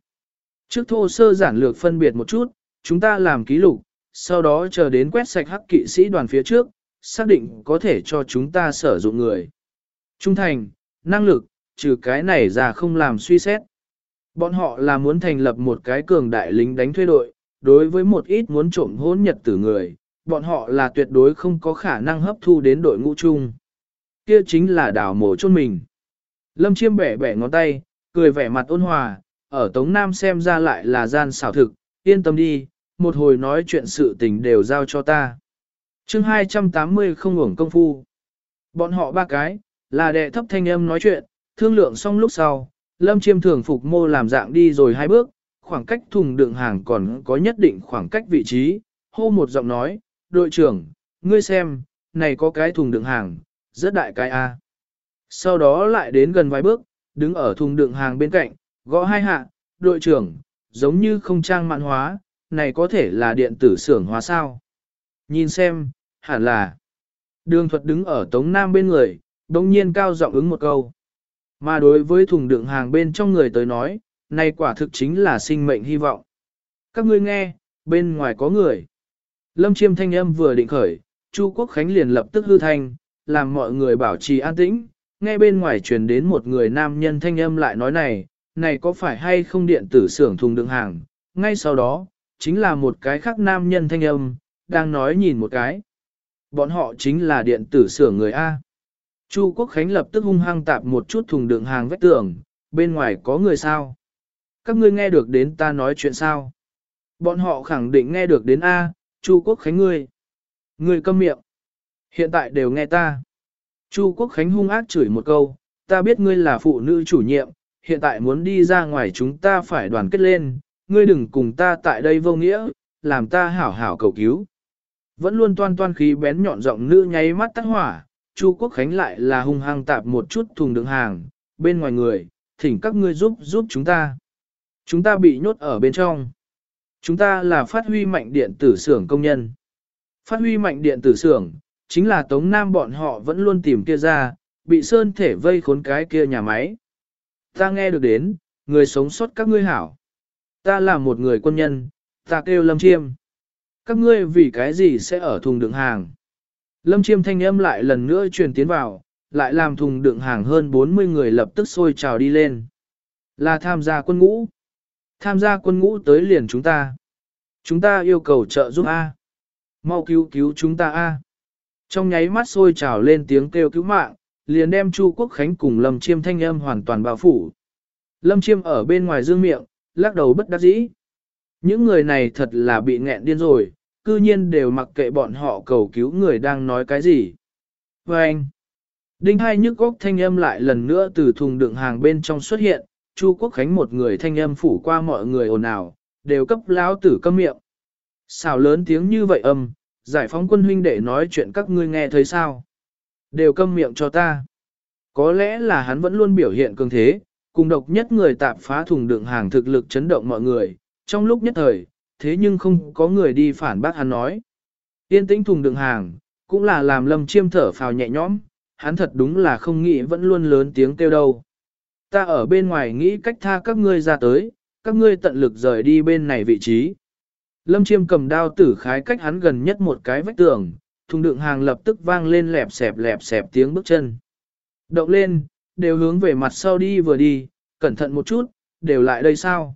Trước thô sơ giản lược phân biệt một chút, chúng ta làm ký lục, sau đó chờ đến quét sạch hắc kỵ sĩ đoàn phía trước, xác định có thể cho chúng ta sử dụng người. Trung thành, năng lực, trừ cái này ra không làm suy xét. Bọn họ là muốn thành lập một cái cường đại lính đánh thuê đội, đối với một ít muốn trộm hôn nhật tử người, bọn họ là tuyệt đối không có khả năng hấp thu đến đội ngũ chung. Kia chính là đảo mổ chôn mình. Lâm chiêm bẻ bẻ ngón tay, cười vẻ mặt ôn hòa, ở Tống Nam xem ra lại là gian xảo thực, yên tâm đi, một hồi nói chuyện sự tình đều giao cho ta. chương 280 không ngủng công phu. Bọn họ ba cái, là đệ thấp thanh âm nói chuyện, thương lượng xong lúc sau, Lâm Chiêm thường phục mô làm dạng đi rồi hai bước, khoảng cách thùng đựng hàng còn có nhất định khoảng cách vị trí, hô một giọng nói, đội trưởng, ngươi xem, này có cái thùng đựng hàng, rất đại cái A. Sau đó lại đến gần vài bước, đứng ở thùng đựng hàng bên cạnh, gõ hai hạ, đội trưởng, giống như không trang mạn hóa, này có thể là điện tử xưởng hóa sao. Nhìn xem, hẳn là. Đường thuật đứng ở Tống Nam bên người, đồng nhiên cao giọng ứng một câu. Mà đối với thùng đựng hàng bên trong người tới nói, này quả thực chính là sinh mệnh hy vọng. Các ngươi nghe, bên ngoài có người. Lâm chiêm thanh âm vừa định khởi, Chu Quốc Khánh liền lập tức hư thanh, làm mọi người bảo trì an tĩnh, nghe bên ngoài truyền đến một người nam nhân thanh âm lại nói này, này có phải hay không điện tử xưởng thùng đựng hàng, ngay sau đó, chính là một cái khác nam nhân thanh âm, đang nói nhìn một cái. Bọn họ chính là điện tử xưởng người A. Chu Quốc Khánh lập tức hung hăng tạp một chút thùng đựng hàng vách tường, bên ngoài có người sao? Các ngươi nghe được đến ta nói chuyện sao? Bọn họ khẳng định nghe được đến A, Chu Quốc Khánh ngươi. Ngươi câm miệng. Hiện tại đều nghe ta. Chu Quốc Khánh hung ác chửi một câu, ta biết ngươi là phụ nữ chủ nhiệm, hiện tại muốn đi ra ngoài chúng ta phải đoàn kết lên, ngươi đừng cùng ta tại đây vô nghĩa, làm ta hảo hảo cầu cứu. Vẫn luôn toan toan khí bén nhọn giọng nữ nháy mắt tắt hỏa, Chu Quốc Khánh lại là hung hăng tạp một chút thùng đựng hàng, bên ngoài người, thỉnh các ngươi giúp giúp chúng ta. Chúng ta bị nhốt ở bên trong. Chúng ta là phát huy mạnh điện tử xưởng công nhân. Phát huy mạnh điện tử xưởng, chính là Tống Nam bọn họ vẫn luôn tìm kia ra, bị sơn thể vây khốn cái kia nhà máy. Ta nghe được đến, người sống sót các ngươi hảo. Ta là một người quân nhân, ta kêu Lâm Chiêm. Các ngươi vì cái gì sẽ ở thùng đựng hàng? Lâm Chiêm thanh âm lại lần nữa truyền tiến vào, lại làm thùng đựng hàng hơn 40 người lập tức sôi trào đi lên. Là tham gia quân ngũ. Tham gia quân ngũ tới liền chúng ta. Chúng ta yêu cầu trợ giúp A. Mau cứu cứu chúng ta A. Trong nháy mắt sôi trào lên tiếng kêu cứu mạng, liền đem Chu Quốc Khánh cùng Lâm Chiêm thanh âm hoàn toàn bao phủ. Lâm Chiêm ở bên ngoài dương miệng, lắc đầu bất đắc dĩ. Những người này thật là bị nghẹn điên rồi, cư nhiên đều mặc kệ bọn họ cầu cứu người đang nói cái gì. Và anh, đinh hai nhức góc thanh âm lại lần nữa từ thùng đựng hàng bên trong xuất hiện, Chu Quốc Khánh một người thanh âm phủ qua mọi người ồn ào, đều cấp lão tử câm miệng. Xào lớn tiếng như vậy âm, giải phóng quân huynh đệ nói chuyện các ngươi nghe thấy sao? Đều câm miệng cho ta. Có lẽ là hắn vẫn luôn biểu hiện cường thế, cùng độc nhất người tạp phá thùng đựng hàng thực lực chấn động mọi người, trong lúc nhất thời, thế nhưng không có người đi phản bác hắn nói. Yên tĩnh thùng đựng hàng, cũng là làm lâm chiêm thở phào nhẹ nhõm, hắn thật đúng là không nghĩ vẫn luôn lớn tiếng kêu đâu. Ta ở bên ngoài nghĩ cách tha các ngươi ra tới, các ngươi tận lực rời đi bên này vị trí. Lâm chiêm cầm đao tử khái cách hắn gần nhất một cái vách tường, thùng đựng hàng lập tức vang lên lẹp xẹp lẹp xẹp tiếng bước chân. Động lên, đều hướng về mặt sau đi vừa đi, cẩn thận một chút, đều lại đây sao?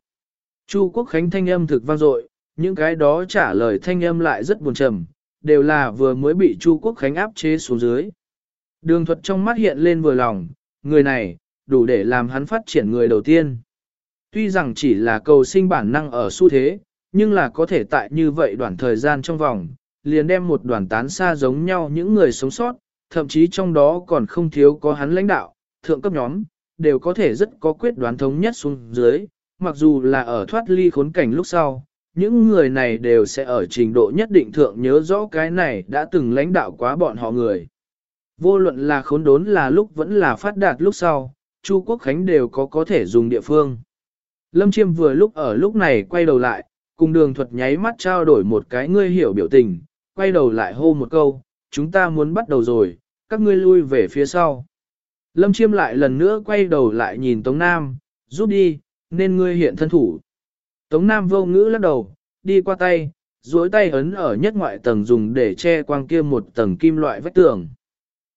Chu Quốc Khánh thanh âm thực vang dội, những cái đó trả lời thanh âm lại rất buồn trầm, đều là vừa mới bị Chu Quốc Khánh áp chế xuống dưới. Đường thuật trong mắt hiện lên vừa lòng, người này, đủ để làm hắn phát triển người đầu tiên. Tuy rằng chỉ là cầu sinh bản năng ở xu thế, nhưng là có thể tại như vậy đoạn thời gian trong vòng, liền đem một đoàn tán xa giống nhau những người sống sót, thậm chí trong đó còn không thiếu có hắn lãnh đạo, thượng cấp nhóm, đều có thể rất có quyết đoán thống nhất xuống dưới, mặc dù là ở thoát ly khốn cảnh lúc sau, những người này đều sẽ ở trình độ nhất định thượng nhớ rõ cái này đã từng lãnh đạo quá bọn họ người. Vô luận là khốn đốn là lúc vẫn là phát đạt lúc sau, Chu Quốc Khánh đều có có thể dùng địa phương. Lâm Chiêm vừa lúc ở lúc này quay đầu lại, cùng đường thuật nháy mắt trao đổi một cái ngươi hiểu biểu tình, quay đầu lại hô một câu, chúng ta muốn bắt đầu rồi, các ngươi lui về phía sau. Lâm Chiêm lại lần nữa quay đầu lại nhìn Tống Nam, giúp đi, nên ngươi hiện thân thủ. Tống Nam vô ngữ lắc đầu, đi qua tay, duỗi tay ấn ở nhất ngoại tầng dùng để che quang kia một tầng kim loại vách tường.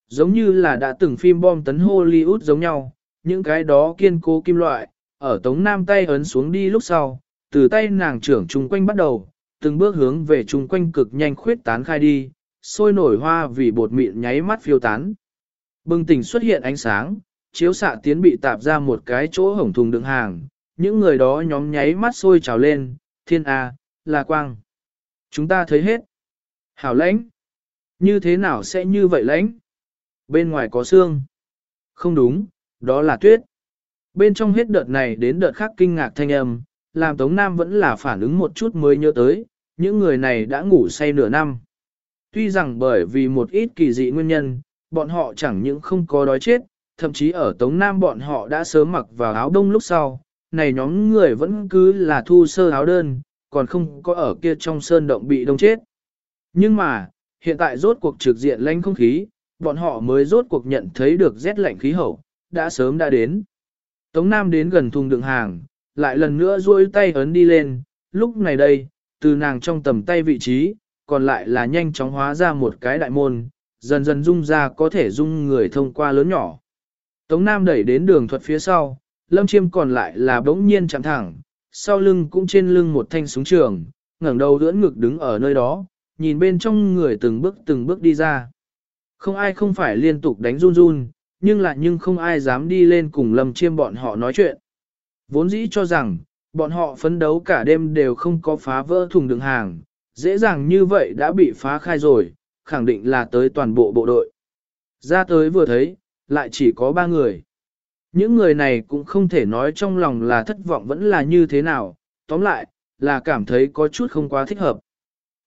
Giống như là đã từng phim bom tấn Hollywood giống nhau, những cái đó kiên cố kim loại, ở Tống Nam tay ấn xuống đi lúc sau, từ tay nàng trưởng chung quanh bắt đầu, từng bước hướng về chung quanh cực nhanh khuyết tán khai đi, sôi nổi hoa vì bột mịn nháy mắt phiêu tán. Bừng tỉnh xuất hiện ánh sáng, chiếu xạ tiến bị tạp ra một cái chỗ hổng thùng đựng hàng, những người đó nhóm nháy mắt sôi trào lên, thiên A, là quang. Chúng ta thấy hết. Hảo lãnh. Như thế nào sẽ như vậy lãnh? Bên ngoài có xương. Không đúng, đó là tuyết. Bên trong hết đợt này đến đợt khác kinh ngạc thanh âm, làm Tống Nam vẫn là phản ứng một chút mới nhớ tới, những người này đã ngủ say nửa năm. Tuy rằng bởi vì một ít kỳ dị nguyên nhân, bọn họ chẳng những không có đói chết, thậm chí ở Tống Nam bọn họ đã sớm mặc vào áo đông lúc sau, này nhóm người vẫn cứ là thu sơ áo đơn, còn không có ở kia trong sơn động bị đông chết. Nhưng mà, hiện tại rốt cuộc trực diện lãnh không khí, bọn họ mới rốt cuộc nhận thấy được rét lạnh khí hậu, đã sớm đã đến. Tống Nam đến gần thùng đựng hàng, lại lần nữa duỗi tay ấn đi lên, lúc này đây, từ nàng trong tầm tay vị trí, còn lại là nhanh chóng hóa ra một cái đại môn, dần dần dung ra có thể dung người thông qua lớn nhỏ. Tống Nam đẩy đến đường thuật phía sau, Lâm Chiêm còn lại là bỗng nhiên chạm thẳng, sau lưng cũng trên lưng một thanh súng trường, ngẩng đầu đưỡn ngực đứng ở nơi đó, nhìn bên trong người từng bước từng bước đi ra. Không ai không phải liên tục đánh run run, nhưng lại nhưng không ai dám đi lên cùng Lâm Chiêm bọn họ nói chuyện. Vốn dĩ cho rằng, bọn họ phấn đấu cả đêm đều không có phá vỡ thùng đường hàng, dễ dàng như vậy đã bị phá khai rồi, khẳng định là tới toàn bộ bộ đội. Ra tới vừa thấy, lại chỉ có ba người. Những người này cũng không thể nói trong lòng là thất vọng vẫn là như thế nào, tóm lại, là cảm thấy có chút không quá thích hợp.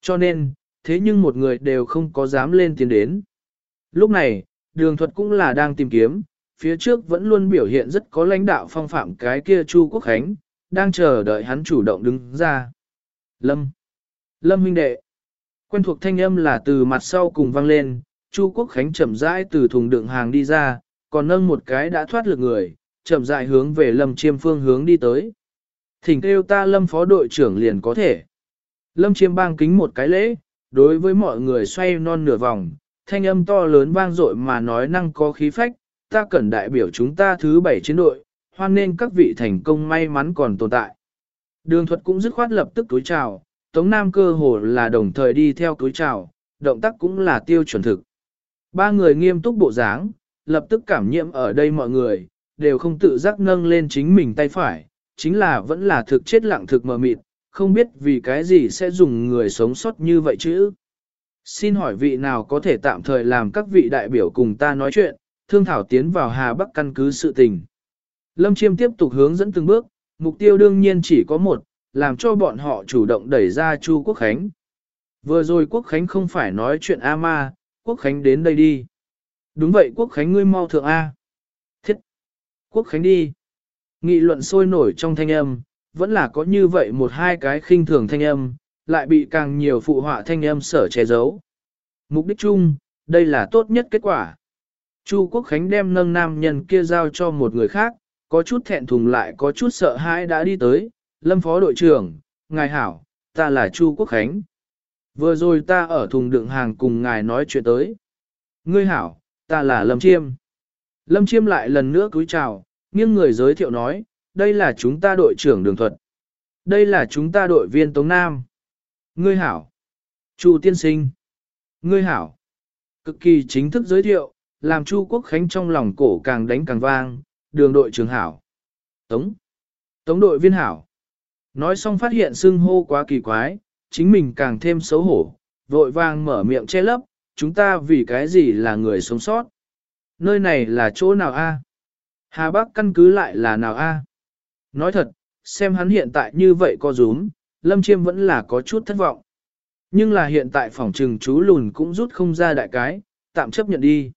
Cho nên, thế nhưng một người đều không có dám lên tiến đến. Lúc này, đường thuật cũng là đang tìm kiếm, phía trước vẫn luôn biểu hiện rất có lãnh đạo phong phạm cái kia Chu Quốc Khánh, đang chờ đợi hắn chủ động đứng ra. Lâm! Lâm huynh đệ! Quen thuộc thanh âm là từ mặt sau cùng vang lên, Chu Quốc Khánh chậm rãi từ thùng đựng hàng đi ra, còn nâng một cái đã thoát lực người, chậm rãi hướng về Lâm Chiêm phương hướng đi tới. Thỉnh kêu ta Lâm phó đội trưởng liền có thể. Lâm Chiêm bang kính một cái lễ, đối với mọi người xoay non nửa vòng, thanh âm to lớn vang dội mà nói năng có khí phách, ta cần đại biểu chúng ta thứ bảy chiến đội, hoan nên các vị thành công may mắn còn tồn tại. Đường thuật cũng dứt khoát lập tức túi chào, Tống Nam cơ hồ là đồng thời đi theo túi chào, động tác cũng là tiêu chuẩn thực. Ba người nghiêm túc bộ dáng, lập tức cảm nhiễm ở đây mọi người, đều không tự giác nâng lên chính mình tay phải, chính là vẫn là thực chết lặng thực mờ mịt, không biết vì cái gì sẽ dùng người sống sót như vậy chứ. Xin hỏi vị nào có thể tạm thời làm các vị đại biểu cùng ta nói chuyện, thương thảo tiến vào Hà Bắc căn cứ sự tình. Lâm Chiêm tiếp tục hướng dẫn từng bước, mục tiêu đương nhiên chỉ có một, làm cho bọn họ chủ động đẩy ra Chu Quốc Khánh. Vừa rồi Quốc Khánh không phải nói chuyện A ma, Quốc Khánh đến đây đi. Đúng vậy Quốc Khánh ngươi mau thượng A. Thiết! Quốc Khánh đi! Nghị luận sôi nổi trong thanh âm, vẫn là có như vậy một hai cái khinh thường thanh âm, lại bị càng nhiều phụ họa thanh âm sở che giấu. Mục đích chung, đây là tốt nhất kết quả. Chu Quốc Khánh đem nâng nam nhân kia giao cho một người khác, có chút thẹn thùng lại có chút sợ hãi đã đi tới, lâm phó đội trưởng, ngài hảo, ta là Chu Quốc Khánh. Vừa rồi ta ở thùng đựng hàng cùng ngài nói chuyện tới. Ngươi hảo, ta là Lâm Chiêm. Lâm Chiêm lại lần nữa cúi chào, nghiêng người giới thiệu nói, đây là chúng ta đội trưởng đường thuật. Đây là chúng ta đội viên Tống Nam. Ngươi hảo. Chu tiên sinh. Ngươi hảo. Cực kỳ chính thức giới thiệu, làm Chu Quốc Khánh trong lòng cổ càng đánh càng vang, đường đội trưởng hảo. Tống. Tống đội viên hảo. Nói xong phát hiện xưng hô quá kỳ quái, chính mình càng thêm xấu hổ, vội vang mở miệng che lấp, chúng ta vì cái gì là người sống sót. Nơi này là chỗ nào a? Hà Bắc căn cứ lại là nào a? Nói thật, xem hắn hiện tại như vậy có rúm, Lâm Chiêm vẫn là có chút thất vọng. Nhưng là hiện tại phòng trừng chú lùn cũng rút không ra đại cái, tạm chấp nhận đi.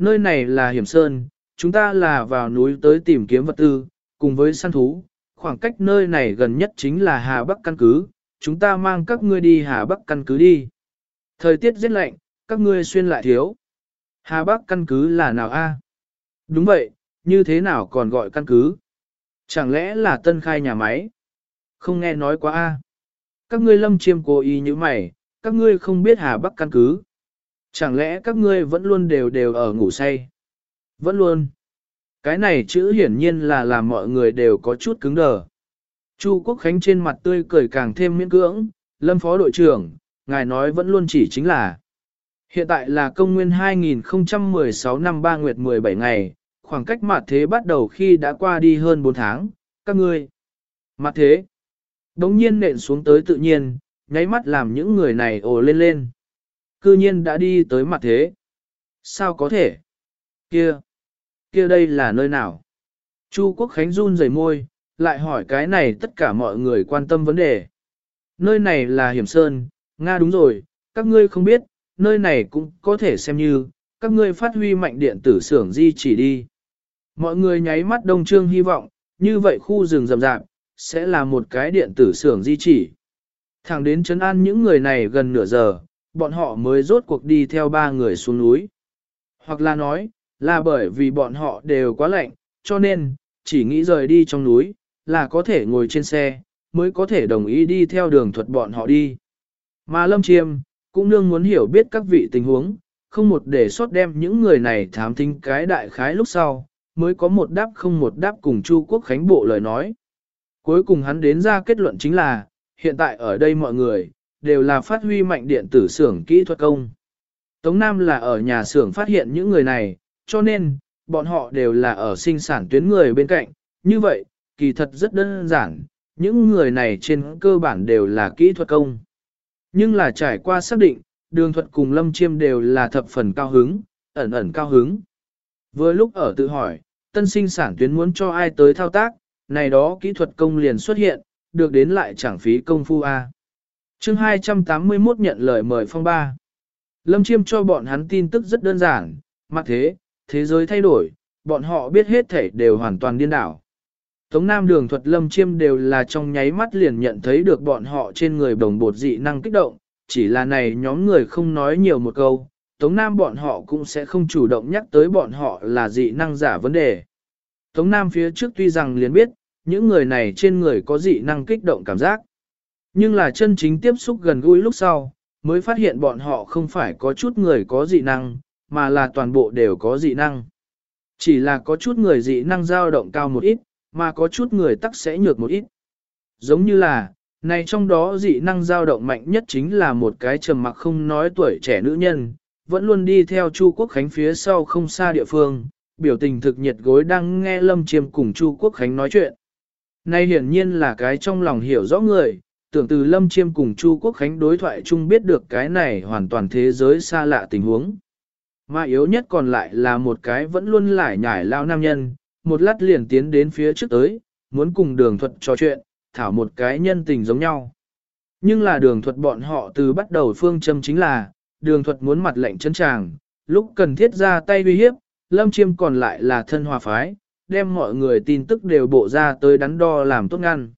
Nơi này là hiểm sơn, chúng ta là vào núi tới tìm kiếm vật tư, cùng với săn thú, khoảng cách nơi này gần nhất chính là Hà Bắc căn cứ, chúng ta mang các ngươi đi Hà Bắc căn cứ đi. Thời tiết rất lạnh, các ngươi xuyên lại thiếu. Hà Bắc căn cứ là nào a? Đúng vậy, như thế nào còn gọi căn cứ? Chẳng lẽ là tân khai nhà máy? Không nghe nói quá a. Các ngươi lâm chiêm cố ý như mày, các ngươi không biết Hà Bắc căn cứ. Chẳng lẽ các ngươi vẫn luôn đều đều ở ngủ say? Vẫn luôn. Cái này chữ hiển nhiên là làm mọi người đều có chút cứng đờ. Chu Quốc Khánh trên mặt tươi cười càng thêm miễn cưỡng, lâm phó đội trưởng, ngài nói vẫn luôn chỉ chính là. Hiện tại là công nguyên 2016 năm 3 nguyệt 17 ngày, khoảng cách mặt thế bắt đầu khi đã qua đi hơn 4 tháng, các ngươi. Mặt thế, đống nhiên nện xuống tới tự nhiên, nháy mắt làm những người này ồ lên lên. Cư nhiên đã đi tới mặt thế. Sao có thể? Kia, kia đây là nơi nào? Chu Quốc Khánh run rẩy môi, lại hỏi cái này tất cả mọi người quan tâm vấn đề. Nơi này là hiểm sơn, Nga đúng rồi, các ngươi không biết, nơi này cũng có thể xem như, các ngươi phát huy mạnh điện tử xưởng di chỉ đi. Mọi người nháy mắt đông trương hy vọng, như vậy khu rừng rậm rạp, sẽ là một cái điện tử xưởng di chỉ. Thẳng đến chấn an những người này gần nửa giờ, bọn họ mới rốt cuộc đi theo ba người xuống núi. Hoặc là nói, là bởi vì bọn họ đều quá lạnh, cho nên, chỉ nghĩ rời đi trong núi, là có thể ngồi trên xe, mới có thể đồng ý đi theo đường thuật bọn họ đi. Mà Lâm Chiêm, cũng nương muốn hiểu biết các vị tình huống, không một để sót đem những người này thám thính cái đại khái lúc sau, mới có một đáp không một đáp cùng Chu Quốc Khánh Bộ lời nói. Cuối cùng hắn đến ra kết luận chính là, hiện tại ở đây mọi người, đều là phát huy mạnh điện tử xưởng kỹ thuật công. Tống Nam là ở nhà xưởng phát hiện những người này, cho nên, bọn họ đều là ở sinh sản tuyến người bên cạnh. Như vậy, kỳ thật rất đơn giản, những người này trên cơ bản đều là kỹ thuật công. Nhưng là trải qua xác định, đường thuật cùng lâm chiêm đều là thập phần cao hứng, ẩn ẩn cao hứng. Vừa lúc ở tự hỏi, tân sinh sản tuyến muốn cho ai tới thao tác, này đó kỹ thuật công liền xuất hiện, được đến lại chẳng phí công phu A chương 281 nhận lời mời phong ba. Lâm Chiêm cho bọn hắn tin tức rất đơn giản, mặc thế, thế giới thay đổi, bọn họ biết hết thể đều hoàn toàn điên đảo. Tống Nam đường thuật Lâm Chiêm đều là trong nháy mắt liền nhận thấy được bọn họ trên người đồng bột dị năng kích động, chỉ là này nhóm người không nói nhiều một câu, Tống Nam bọn họ cũng sẽ không chủ động nhắc tới bọn họ là dị năng giả vấn đề. Tống Nam phía trước tuy rằng liền biết, những người này trên người có dị năng kích động cảm giác. Nhưng là chân chính tiếp xúc gần gũi lúc sau, mới phát hiện bọn họ không phải có chút người có dị năng, mà là toàn bộ đều có dị năng. Chỉ là có chút người dị năng dao động cao một ít, mà có chút người tắc sẽ nhược một ít. Giống như là, này trong đó dị năng dao động mạnh nhất chính là một cái trầm mặc không nói tuổi trẻ nữ nhân, vẫn luôn đi theo Chu Quốc Khánh phía sau không xa địa phương, biểu tình thực nhiệt gối đang nghe Lâm Chiêm cùng Chu Quốc Khánh nói chuyện. Này hiển nhiên là cái trong lòng hiểu rõ người, tưởng từ Lâm Chiêm cùng Chu Quốc Khánh đối thoại chung biết được cái này hoàn toàn thế giới xa lạ tình huống. Mà yếu nhất còn lại là một cái vẫn luôn lải nhải lao nam nhân, một lát liền tiến đến phía trước tới, muốn cùng đường thuật trò chuyện, thảo một cái nhân tình giống nhau. Nhưng là đường thuật bọn họ từ bắt đầu phương châm chính là, đường thuật muốn mặt lệnh chân tràng, lúc cần thiết ra tay uy hiếp, lâm chiêm còn lại là thân hòa phái, đem mọi người tin tức đều bộ ra tới đắn đo làm tốt ngăn.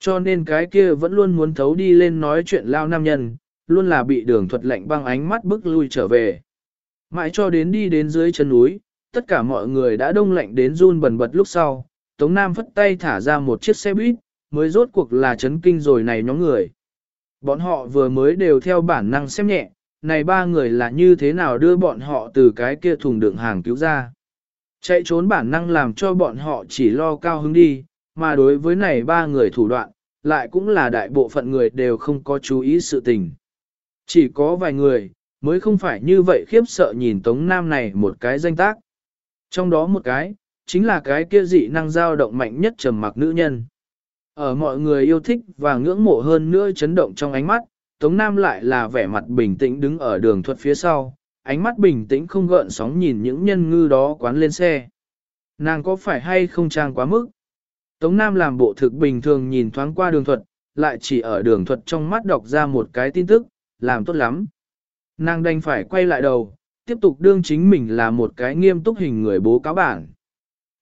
Cho nên cái kia vẫn luôn muốn thấu đi lên nói chuyện lao nam nhân, luôn là bị đường thuật lệnh băng ánh mắt bức lui trở về. Mãi cho đến đi đến dưới chân núi, tất cả mọi người đã đông lạnh đến run bần bật lúc sau, Tống Nam phất tay thả ra một chiếc xe buýt, mới rốt cuộc là chấn kinh rồi này nhóm người. Bọn họ vừa mới đều theo bản năng xem nhẹ, này ba người là như thế nào đưa bọn họ từ cái kia thùng đựng hàng cứu ra. Chạy trốn bản năng làm cho bọn họ chỉ lo cao hứng đi, mà đối với này ba người thủ đoạn, lại cũng là đại bộ phận người đều không có chú ý sự tình. Chỉ có vài người, mới không phải như vậy khiếp sợ nhìn Tống Nam này một cái danh tác. Trong đó một cái, chính là cái kia dị năng dao động mạnh nhất trầm mặc nữ nhân. Ở mọi người yêu thích và ngưỡng mộ hơn nữa chấn động trong ánh mắt, Tống Nam lại là vẻ mặt bình tĩnh đứng ở đường thuật phía sau, ánh mắt bình tĩnh không gợn sóng nhìn những nhân ngư đó quán lên xe. Nàng có phải hay không trang quá mức? Tống Nam làm bộ thực bình thường nhìn thoáng qua đường thuật, lại chỉ ở đường thuật trong mắt đọc ra một cái tin tức, làm tốt lắm. Nàng đành phải quay lại đầu, tiếp tục đương chính mình là một cái nghiêm túc hình người bố cáo bản.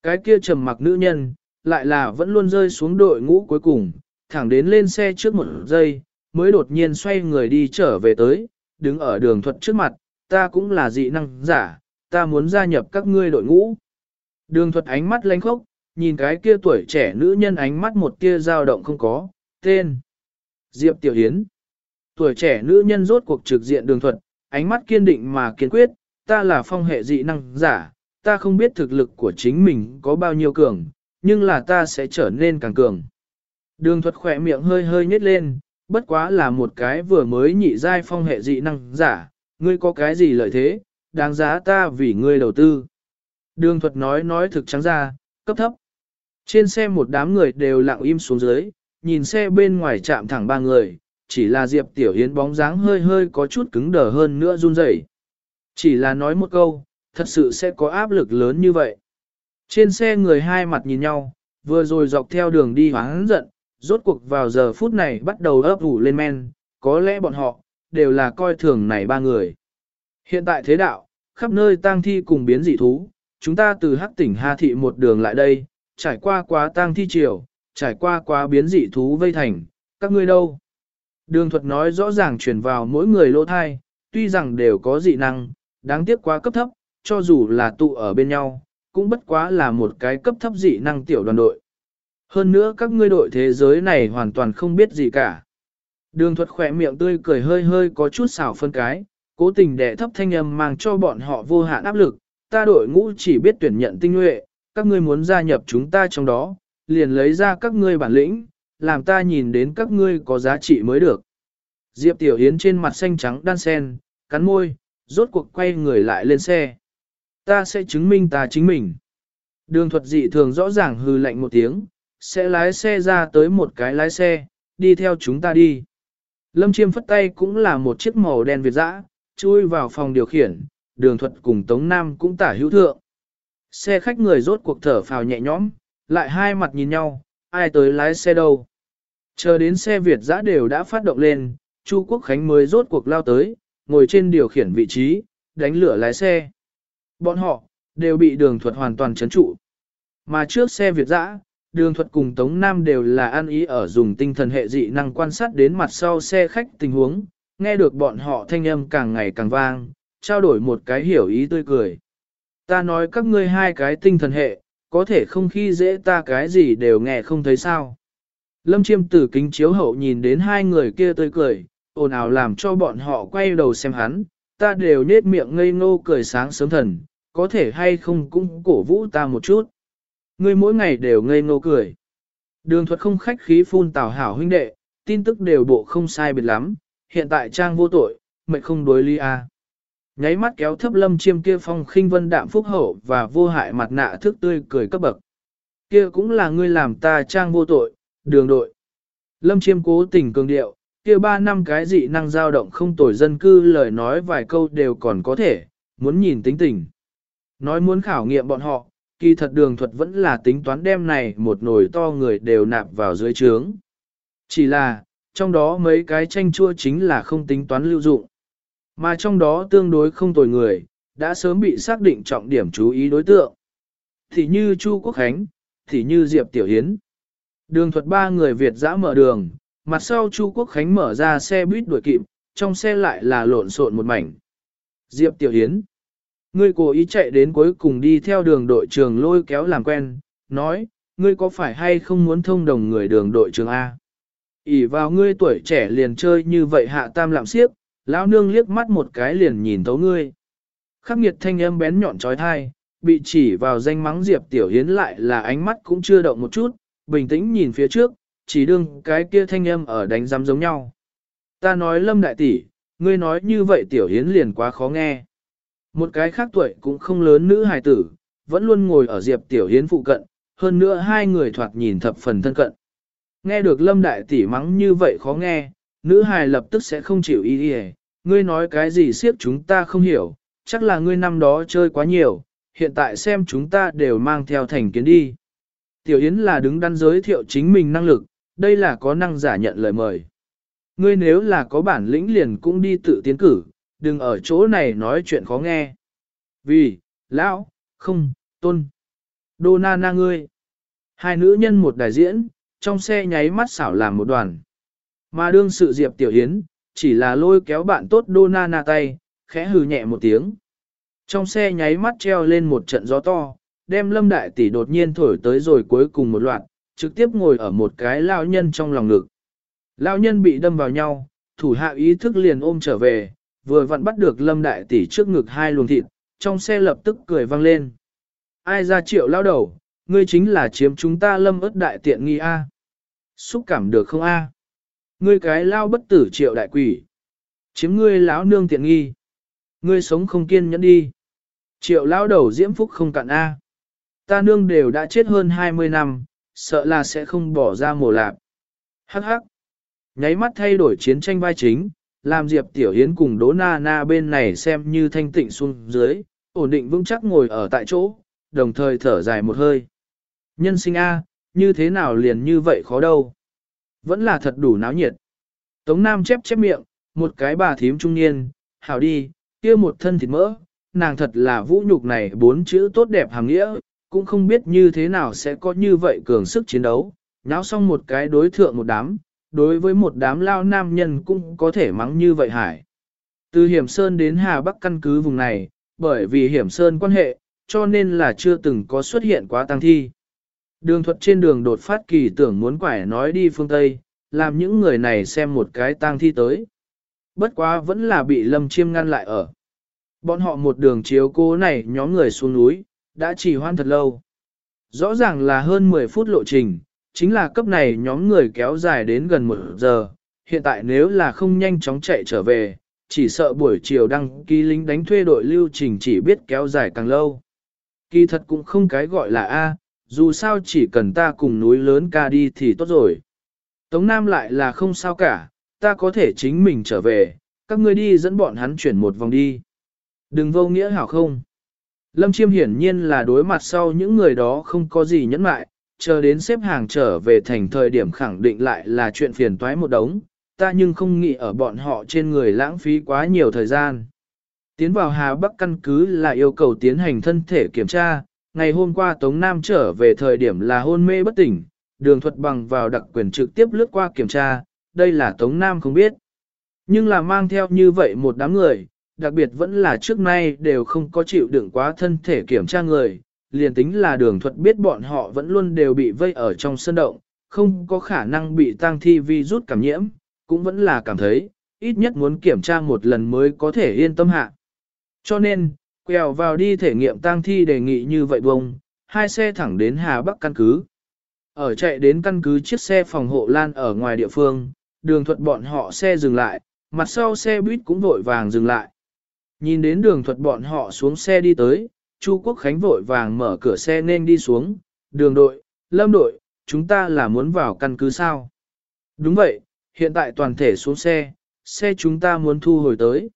Cái kia trầm mặc nữ nhân, lại là vẫn luôn rơi xuống đội ngũ cuối cùng, thẳng đến lên xe trước một giây, mới đột nhiên xoay người đi trở về tới, đứng ở đường thuật trước mặt, ta cũng là dị năng giả, ta muốn gia nhập các ngươi đội ngũ. Đường thuật ánh mắt lanh khốc, nhìn cái kia tuổi trẻ nữ nhân ánh mắt một tia dao động không có, tên. Diệp Tiểu Hiến. Tuổi trẻ nữ nhân rốt cuộc trực diện đường thuật, ánh mắt kiên định mà kiên quyết, ta là phong hệ dị năng giả, ta không biết thực lực của chính mình có bao nhiêu cường, nhưng là ta sẽ trở nên càng cường. Đường thuật khỏe miệng hơi hơi nhếch lên, bất quá là một cái vừa mới nhị giai phong hệ dị năng giả, ngươi có cái gì lợi thế, đáng giá ta vì ngươi đầu tư. Đường thuật nói nói thực trắng ra, cấp thấp. Trên xe một đám người đều lặng im xuống dưới, nhìn xe bên ngoài chạm thẳng ba người, chỉ là Diệp Tiểu Hiến bóng dáng hơi hơi có chút cứng đờ hơn nữa run rẩy. Chỉ là nói một câu, thật sự sẽ có áp lực lớn như vậy. Trên xe người hai mặt nhìn nhau, vừa rồi dọc theo đường đi hoáng giận, rốt cuộc vào giờ phút này bắt đầu ấp ủ lên men, có lẽ bọn họ, đều là coi thường này ba người. Hiện tại thế đạo, khắp nơi tang thi cùng biến dị thú, chúng ta từ hắc tỉnh Hà Thị một đường lại đây, trải qua quá tang thi triều, trải qua quá biến dị thú vây thành, các ngươi đâu? Đường thuật nói rõ ràng truyền vào mỗi người lỗ thai, tuy rằng đều có dị năng, đáng tiếc quá cấp thấp, cho dù là tụ ở bên nhau, cũng bất quá là một cái cấp thấp dị năng tiểu đoàn đội. Hơn nữa các ngươi đội thế giới này hoàn toàn không biết gì cả. Đường thuật khỏe miệng tươi cười hơi hơi có chút xảo phân cái, cố tình đẻ thấp thanh âm mang cho bọn họ vô hạn áp lực, ta đội ngũ chỉ biết tuyển nhận tinh nhuệ, các ngươi muốn gia nhập chúng ta trong đó, liền lấy ra các ngươi bản lĩnh, làm ta nhìn đến các ngươi có giá trị mới được. Diệp Tiểu Yến trên mặt xanh trắng đan sen, cắn môi, rốt cuộc quay người lại lên xe. Ta sẽ chứng minh ta chính mình. Đường thuật dị thường rõ ràng hư lạnh một tiếng, sẽ lái xe ra tới một cái lái xe, đi theo chúng ta đi. Lâm Chiêm phất tay cũng là một chiếc màu đen Việt dã, chui vào phòng điều khiển, đường thuật cùng Tống Nam cũng tả hữu thượng. Xe khách người rốt cuộc thở phào nhẹ nhõm, lại hai mặt nhìn nhau, ai tới lái xe đâu. Chờ đến xe Việt giã đều đã phát động lên, Chu Quốc Khánh mới rốt cuộc lao tới, ngồi trên điều khiển vị trí, đánh lửa lái xe. Bọn họ, đều bị đường thuật hoàn toàn chấn trụ. Mà trước xe Việt giã đường thuật cùng Tống Nam đều là ăn ý ở dùng tinh thần hệ dị năng quan sát đến mặt sau xe khách tình huống, nghe được bọn họ thanh âm càng ngày càng vang, trao đổi một cái hiểu ý tươi cười. Ta nói các ngươi hai cái tinh thần hệ, có thể không khi dễ ta cái gì đều nghe không thấy sao. Lâm chiêm tử kính chiếu hậu nhìn đến hai người kia tươi cười, ồn ào làm cho bọn họ quay đầu xem hắn, ta đều nết miệng ngây ngô cười sáng sớm thần, có thể hay không cũng cổ vũ ta một chút. Ngươi mỗi ngày đều ngây ngô cười. Đường thuật không khách khí phun tào hảo huynh đệ, tin tức đều bộ không sai biệt lắm, hiện tại trang vô tội, mệnh không đối ly a. À. Nháy mắt kéo thấp lâm chiêm kia phong khinh vân đạm phúc hậu và vô hại mặt nạ thức tươi cười cấp bậc. Kia cũng là ngươi làm ta trang vô tội, đường đội. Lâm chiêm cố tình cường điệu, kia ba năm cái dị năng dao động không tồi dân cư lời nói vài câu đều còn có thể, muốn nhìn tính tình. Nói muốn khảo nghiệm bọn họ, kỳ thật đường thuật vẫn là tính toán đem này một nồi to người đều nạp vào dưới trướng. Chỉ là, trong đó mấy cái tranh chua chính là không tính toán lưu dụng. Mà trong đó tương đối không tồi người, đã sớm bị xác định trọng điểm chú ý đối tượng. Thì như Chu Quốc Khánh, thì như Diệp Tiểu Hiến. Đường thuật ba người Việt dã mở đường, mặt sau Chu Quốc Khánh mở ra xe buýt đuổi kịp, trong xe lại là lộn xộn một mảnh. Diệp Tiểu Hiến. Ngươi cố ý chạy đến cuối cùng đi theo đường đội trường lôi kéo làm quen, nói, ngươi có phải hay không muốn thông đồng người đường đội trường A? ỉ vào ngươi tuổi trẻ liền chơi như vậy hạ tam lạm siếp, lão nương liếc mắt một cái liền nhìn thấu ngươi. Khắc nghiệt thanh âm bén nhọn trói thai, bị chỉ vào danh mắng Diệp Tiểu Hiến lại là ánh mắt cũng chưa động một chút, bình tĩnh nhìn phía trước, chỉ đương cái kia thanh âm ở đánh giám giống nhau. Ta nói lâm đại tỷ, ngươi nói như vậy Tiểu Hiến liền quá khó nghe. Một cái khác tuổi cũng không lớn nữ hài tử, vẫn luôn ngồi ở Diệp Tiểu Hiến phụ cận, hơn nữa hai người thoạt nhìn thập phần thân cận. Nghe được lâm đại tỷ mắng như vậy khó nghe, nữ hài lập tức sẽ không chịu ý đi ngươi nói cái gì siếp chúng ta không hiểu, chắc là ngươi năm đó chơi quá nhiều, hiện tại xem chúng ta đều mang theo thành kiến đi. Tiểu Yến là đứng đắn giới thiệu chính mình năng lực, đây là có năng giả nhận lời mời. Ngươi nếu là có bản lĩnh liền cũng đi tự tiến cử, đừng ở chỗ này nói chuyện khó nghe. Vì, lão, không, tôn. Đô na na ngươi. Hai nữ nhân một đại diễn, trong xe nháy mắt xảo làm một đoàn. Mà đương sự Diệp Tiểu Hiến, chỉ là lôi kéo bạn tốt Đô na na tay, khẽ hừ nhẹ một tiếng. Trong xe nháy mắt treo lên một trận gió to, đem lâm đại tỷ đột nhiên thổi tới rồi cuối cùng một loạt, trực tiếp ngồi ở một cái lao nhân trong lòng ngực. Lao nhân bị đâm vào nhau, thủ hạ ý thức liền ôm trở về, vừa vặn bắt được lâm đại tỷ trước ngực hai luồng thịt, trong xe lập tức cười vang lên. Ai ra triệu lao đầu, ngươi chính là chiếm chúng ta lâm ớt đại tiện nghi A. Xúc cảm được không A? Ngươi cái lao bất tử triệu đại quỷ. Chiếm ngươi lão nương tiện nghi. Ngươi sống không kiên nhẫn đi. Triệu lao đầu diễm phúc không cạn A. Ta nương đều đã chết hơn 20 năm, sợ là sẽ không bỏ ra mồ lạp. Hắc hắc. Nháy mắt thay đổi chiến tranh vai chính, làm Diệp Tiểu Hiến cùng Đỗ Na Na bên này xem như thanh tịnh xuống dưới, ổn định vững chắc ngồi ở tại chỗ, đồng thời thở dài một hơi. Nhân sinh A, như thế nào liền như vậy khó đâu. Vẫn là thật đủ náo nhiệt. Tống Nam chép chép miệng, một cái bà thím trung niên, hảo đi, kia một thân thịt mỡ, nàng thật là vũ nhục này bốn chữ tốt đẹp hàng nghĩa, cũng không biết như thế nào sẽ có như vậy cường sức chiến đấu, náo xong một cái đối thượng một đám, đối với một đám lao nam nhân cũng có thể mắng như vậy hải. Từ Hiểm Sơn đến Hà Bắc căn cứ vùng này, bởi vì Hiểm Sơn quan hệ, cho nên là chưa từng có xuất hiện quá tăng thi. Đường thuật trên đường đột phát kỳ tưởng muốn quải nói đi phương Tây, làm những người này xem một cái tang thi tới. Bất quá vẫn là bị Lâm Chiêm ngăn lại ở. Bọn họ một đường chiếu cố này nhóm người xuống núi, đã chỉ hoan thật lâu. Rõ ràng là hơn 10 phút lộ trình, chính là cấp này nhóm người kéo dài đến gần một giờ. Hiện tại nếu là không nhanh chóng chạy trở về, chỉ sợ buổi chiều đăng ký lính đánh thuê đội lưu trình chỉ biết kéo dài càng lâu. Kỳ thật cũng không cái gọi là A, dù sao chỉ cần ta cùng núi lớn ca đi thì tốt rồi. Tống Nam lại là không sao cả, ta có thể chính mình trở về, các ngươi đi dẫn bọn hắn chuyển một vòng đi. Đừng vô nghĩa hảo không? Lâm Chiêm hiển nhiên là đối mặt sau những người đó không có gì nhẫn mại, chờ đến xếp hàng trở về thành thời điểm khẳng định lại là chuyện phiền toái một đống, ta nhưng không nghĩ ở bọn họ trên người lãng phí quá nhiều thời gian. Tiến vào Hà Bắc căn cứ là yêu cầu tiến hành thân thể kiểm tra, ngày hôm qua Tống Nam trở về thời điểm là hôn mê bất tỉnh, đường thuật bằng vào đặc quyền trực tiếp lướt qua kiểm tra, đây là Tống Nam không biết. Nhưng là mang theo như vậy một đám người, đặc biệt vẫn là trước nay đều không có chịu đựng quá thân thể kiểm tra người, liền tính là đường thuật biết bọn họ vẫn luôn đều bị vây ở trong sân động, không có khả năng bị tăng thi vi rút cảm nhiễm, cũng vẫn là cảm thấy, ít nhất muốn kiểm tra một lần mới có thể yên tâm hạ. Cho nên, quẹo vào đi thể nghiệm tang thi đề nghị như vậy bông, hai xe thẳng đến Hà Bắc căn cứ. Ở chạy đến căn cứ chiếc xe phòng hộ lan ở ngoài địa phương, đường thuật bọn họ xe dừng lại, mặt sau xe buýt cũng vội vàng dừng lại. Nhìn đến đường thuật bọn họ xuống xe đi tới, Chu Quốc Khánh vội vàng mở cửa xe nên đi xuống, đường đội, lâm đội, chúng ta là muốn vào căn cứ sao? Đúng vậy, hiện tại toàn thể xuống xe, xe chúng ta muốn thu hồi tới.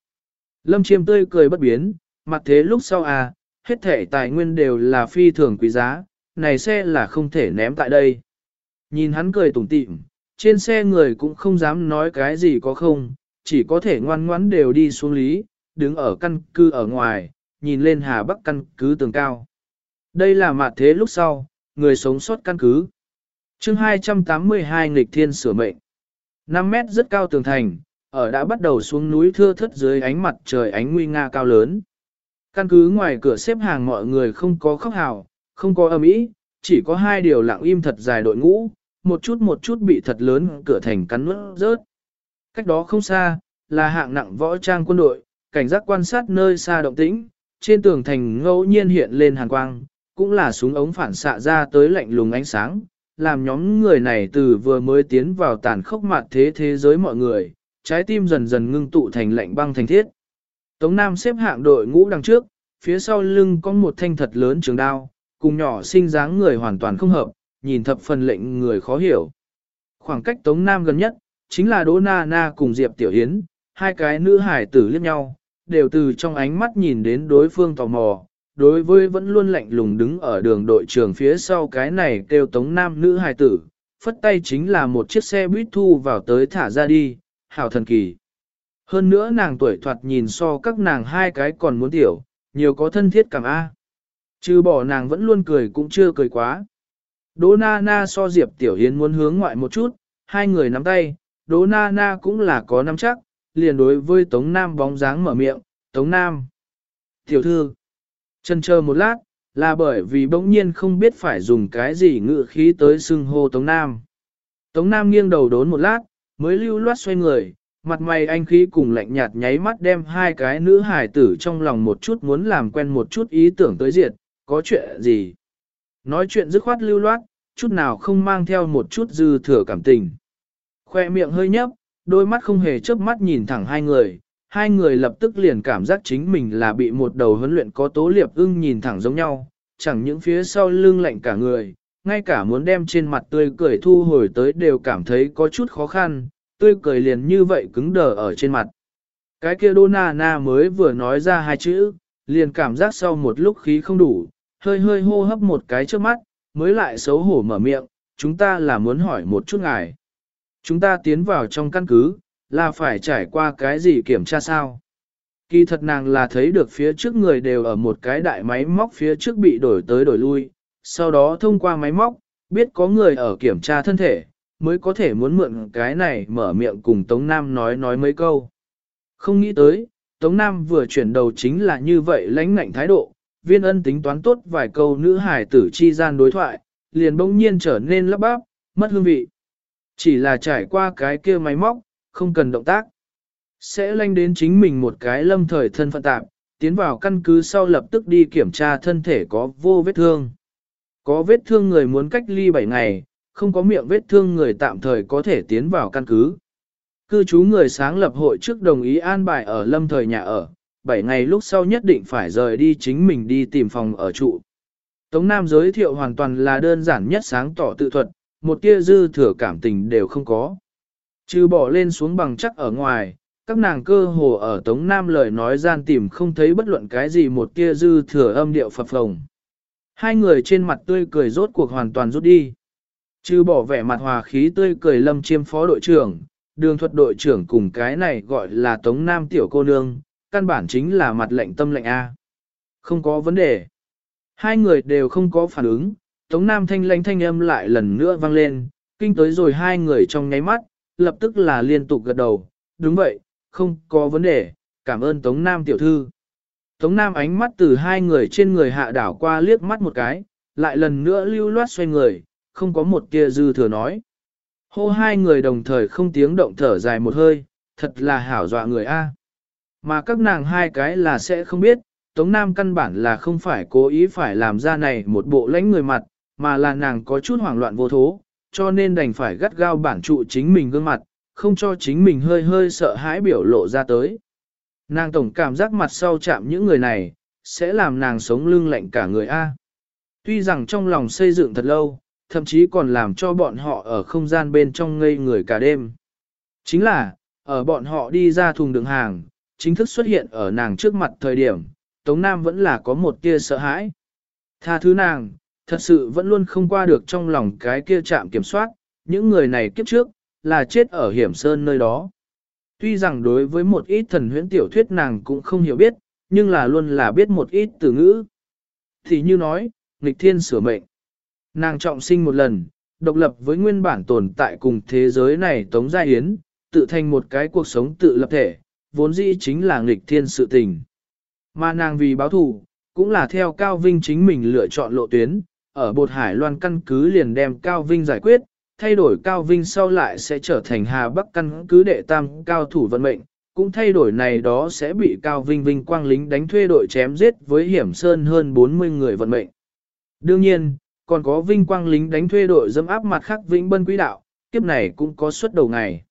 Lâm Chiêm tươi cười bất biến, mặt thế lúc sau à, hết thể tài nguyên đều là phi thường quý giá, này xe là không thể ném tại đây. Nhìn hắn cười tủm tỉm, trên xe người cũng không dám nói cái gì có không, chỉ có thể ngoan ngoãn đều đi xuống lý, đứng ở căn cứ ở ngoài, nhìn lên Hà Bắc căn cứ tường cao. Đây là mặt thế lúc sau, người sống sót căn cứ. chương 282 nghịch thiên sửa mệnh. 5 mét rất cao tường thành, ở đã bắt đầu xuống núi thưa thất dưới ánh mặt trời ánh nguy nga cao lớn. Căn cứ ngoài cửa xếp hàng mọi người không có khóc hào, không có âm ý, chỉ có hai điều lặng im thật dài đội ngũ, một chút một chút bị thật lớn cửa thành cắn nuốt rớt. Cách đó không xa, là hạng nặng võ trang quân đội, cảnh giác quan sát nơi xa động tĩnh, trên tường thành ngẫu nhiên hiện lên hàn quang, cũng là súng ống phản xạ ra tới lạnh lùng ánh sáng, làm nhóm người này từ vừa mới tiến vào tàn khốc mặt thế thế giới mọi người, trái tim dần dần ngưng tụ thành lạnh băng thành thiết. Tống Nam xếp hạng đội ngũ đằng trước, phía sau lưng có một thanh thật lớn trường đao, cùng nhỏ sinh dáng người hoàn toàn không hợp, nhìn thập phần lệnh người khó hiểu. Khoảng cách Tống Nam gần nhất, chính là Đỗ Na Na cùng Diệp Tiểu Hiến, hai cái nữ hải tử liếc nhau, đều từ trong ánh mắt nhìn đến đối phương tò mò. Đối với vẫn luôn lạnh lùng đứng ở đường đội trưởng phía sau cái này kêu Tống Nam nữ hải tử, phất tay chính là một chiếc xe buýt thu vào tới thả ra đi, hảo thần kỳ. Hơn nữa nàng tuổi thoạt nhìn so các nàng hai cái còn muốn tiểu, nhiều có thân thiết cảm A. Chứ bỏ nàng vẫn luôn cười cũng chưa cười quá. Đỗ na na so Diệp Tiểu Hiến muốn hướng ngoại một chút, hai người nắm tay, Đỗ na na cũng là có nắm chắc, liền đối với Tống Nam bóng dáng mở miệng, Tống Nam. Tiểu thư, chân chờ một lát, là bởi vì bỗng nhiên không biết phải dùng cái gì ngự khí tới xưng hô Tống Nam. Tống Nam nghiêng đầu đốn một lát, mới lưu loát xoay người, mặt mày anh khí cùng lạnh nhạt nháy mắt đem hai cái nữ hài tử trong lòng một chút muốn làm quen một chút ý tưởng tới diệt, có chuyện gì. Nói chuyện dứt khoát lưu loát, chút nào không mang theo một chút dư thừa cảm tình. Khoe miệng hơi nhấp, đôi mắt không hề chớp mắt nhìn thẳng hai người, hai người lập tức liền cảm giác chính mình là bị một đầu huấn luyện có tố liệp ưng nhìn thẳng giống nhau, chẳng những phía sau lưng lạnh cả người, ngay cả muốn đem trên mặt tươi cười thu hồi tới đều cảm thấy có chút khó khăn, tươi cười liền như vậy cứng đờ ở trên mặt. Cái kia đô na na mới vừa nói ra hai chữ, liền cảm giác sau một lúc khí không đủ, hơi hơi hô hấp một cái trước mắt, mới lại xấu hổ mở miệng, chúng ta là muốn hỏi một chút ngài. Chúng ta tiến vào trong căn cứ, là phải trải qua cái gì kiểm tra sao? Kỳ thật nàng là thấy được phía trước người đều ở một cái đại máy móc phía trước bị đổi tới đổi lui, sau đó thông qua máy móc, biết có người ở kiểm tra thân thể, mới có thể muốn mượn cái này mở miệng cùng Tống Nam nói nói mấy câu. Không nghĩ tới, Tống Nam vừa chuyển đầu chính là như vậy lãnh ngạnh thái độ, viên ân tính toán tốt vài câu nữ hải tử chi gian đối thoại, liền bỗng nhiên trở nên lấp bắp, mất hương vị. Chỉ là trải qua cái kia máy móc, không cần động tác. Sẽ lanh đến chính mình một cái lâm thời thân phận tạm, tiến vào căn cứ sau lập tức đi kiểm tra thân thể có vô vết thương. Có vết thương người muốn cách ly 7 ngày, không có miệng vết thương người tạm thời có thể tiến vào căn cứ. Cư trú người sáng lập hội trước đồng ý an bài ở lâm thời nhà ở, 7 ngày lúc sau nhất định phải rời đi chính mình đi tìm phòng ở trụ. Tống Nam giới thiệu hoàn toàn là đơn giản nhất sáng tỏ tự thuật, một tia dư thừa cảm tình đều không có. Trừ bỏ lên xuống bằng chắc ở ngoài, các nàng cơ hồ ở Tống Nam lời nói gian tìm không thấy bất luận cái gì một tia dư thừa âm điệu phập phồng. Hai người trên mặt tươi cười rốt cuộc hoàn toàn rút đi. Chứ bỏ vẻ mặt hòa khí tươi cười lâm chiêm phó đội trưởng, đường thuật đội trưởng cùng cái này gọi là Tống Nam tiểu cô nương, căn bản chính là mặt lệnh tâm lệnh A. Không có vấn đề. Hai người đều không có phản ứng, Tống Nam thanh lãnh thanh âm lại lần nữa vang lên, kinh tới rồi hai người trong nháy mắt, lập tức là liên tục gật đầu, đúng vậy, không có vấn đề, cảm ơn Tống Nam tiểu thư. Tống Nam ánh mắt từ hai người trên người hạ đảo qua liếc mắt một cái, lại lần nữa lưu loát xoay người, không có một tia dư thừa nói. Hô hai người đồng thời không tiếng động thở dài một hơi, thật là hảo dọa người a. Mà các nàng hai cái là sẽ không biết, Tống Nam căn bản là không phải cố ý phải làm ra này một bộ lãnh người mặt, mà là nàng có chút hoảng loạn vô thố, cho nên đành phải gắt gao bản trụ chính mình gương mặt, không cho chính mình hơi hơi sợ hãi biểu lộ ra tới. Nàng tổng cảm giác mặt sau chạm những người này, sẽ làm nàng sống lưng lạnh cả người A. Tuy rằng trong lòng xây dựng thật lâu, thậm chí còn làm cho bọn họ ở không gian bên trong ngây người cả đêm. Chính là, ở bọn họ đi ra thùng đường hàng, chính thức xuất hiện ở nàng trước mặt thời điểm, Tống Nam vẫn là có một tia sợ hãi. Tha thứ nàng, thật sự vẫn luôn không qua được trong lòng cái kia chạm kiểm soát, những người này kiếp trước, là chết ở hiểm sơn nơi đó. Tuy rằng đối với một ít thần huyễn tiểu thuyết nàng cũng không hiểu biết, nhưng là luôn là biết một ít từ ngữ. Thì như nói, nghịch thiên sửa mệnh. Nàng trọng sinh một lần, độc lập với nguyên bản tồn tại cùng thế giới này tống gia yến, tự thành một cái cuộc sống tự lập thể, vốn dĩ chính là nghịch thiên sự tình. Mà nàng vì báo thù, cũng là theo Cao Vinh chính mình lựa chọn lộ tuyến, ở bột hải loan căn cứ liền đem Cao Vinh giải quyết, thay đổi Cao Vinh sau lại sẽ trở thành Hà Bắc căn cứ đệ tam cao thủ vận mệnh, cũng thay đổi này đó sẽ bị Cao Vinh Vinh quang lính đánh thuê đội chém giết với hiểm sơn hơn 40 người vận mệnh. Đương nhiên, còn có Vinh quang lính đánh thuê đội dâm áp mặt khắc Vĩnh Bân Quý Đạo, kiếp này cũng có suất đầu ngày.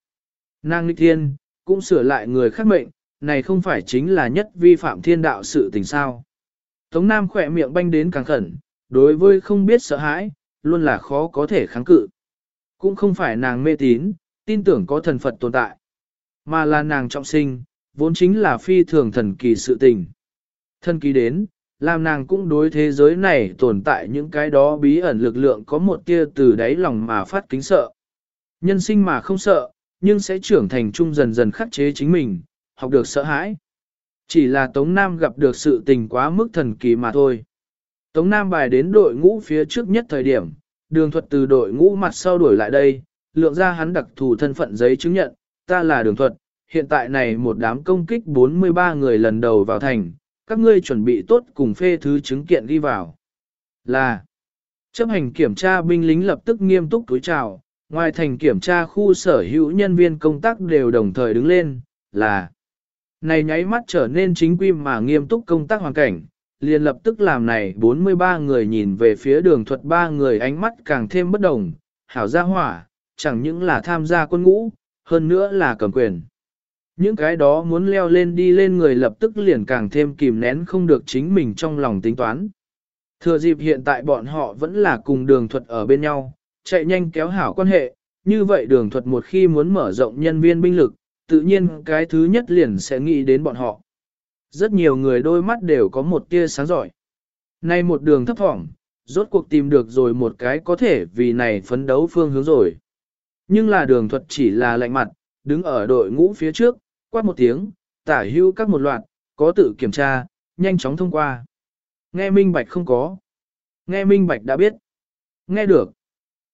Nàng Lịch Thiên, cũng sửa lại người khác mệnh, này không phải chính là nhất vi phạm thiên đạo sự tình sao. Tống Nam khỏe miệng banh đến càng khẩn, đối với không biết sợ hãi, luôn là khó có thể kháng cự. Cũng không phải nàng mê tín, tin tưởng có thần Phật tồn tại, mà là nàng trọng sinh, vốn chính là phi thường thần kỳ sự tình. Thần kỳ đến, làm nàng cũng đối thế giới này tồn tại những cái đó bí ẩn lực lượng có một tia từ đáy lòng mà phát kính sợ. Nhân sinh mà không sợ, nhưng sẽ trưởng thành trung dần dần khắc chế chính mình, học được sợ hãi. Chỉ là Tống Nam gặp được sự tình quá mức thần kỳ mà thôi. Tống Nam bài đến đội ngũ phía trước nhất thời điểm, đường thuật từ đội ngũ mặt sau đuổi lại đây, lượng ra hắn đặc thù thân phận giấy chứng nhận, ta là đường thuật, hiện tại này một đám công kích 43 người lần đầu vào thành, các ngươi chuẩn bị tốt cùng phê thứ chứng kiện ghi vào. Là, chấp hành kiểm tra binh lính lập tức nghiêm túc túi chào, ngoài thành kiểm tra khu sở hữu nhân viên công tác đều đồng thời đứng lên, là, này nháy mắt trở nên chính quy mà nghiêm túc công tác hoàn cảnh, liền lập tức làm này 43 người nhìn về phía đường thuật ba người ánh mắt càng thêm bất đồng, hảo gia hỏa, chẳng những là tham gia quân ngũ, hơn nữa là cầm quyền. Những cái đó muốn leo lên đi lên người lập tức liền càng thêm kìm nén không được chính mình trong lòng tính toán. Thừa dịp hiện tại bọn họ vẫn là cùng đường thuật ở bên nhau, chạy nhanh kéo hảo quan hệ, như vậy đường thuật một khi muốn mở rộng nhân viên binh lực, tự nhiên cái thứ nhất liền sẽ nghĩ đến bọn họ. Rất nhiều người đôi mắt đều có một tia sáng giỏi. Nay một đường thấp thỏm, Rốt cuộc tìm được rồi một cái có thể vì này phấn đấu phương hướng rồi. Nhưng là đường thuật chỉ là lạnh mặt, đứng ở đội ngũ phía trước, quát một tiếng, tả hưu các một loạt, có tự kiểm tra, nhanh chóng thông qua. Nghe minh bạch không có. Nghe minh bạch đã biết. Nghe được.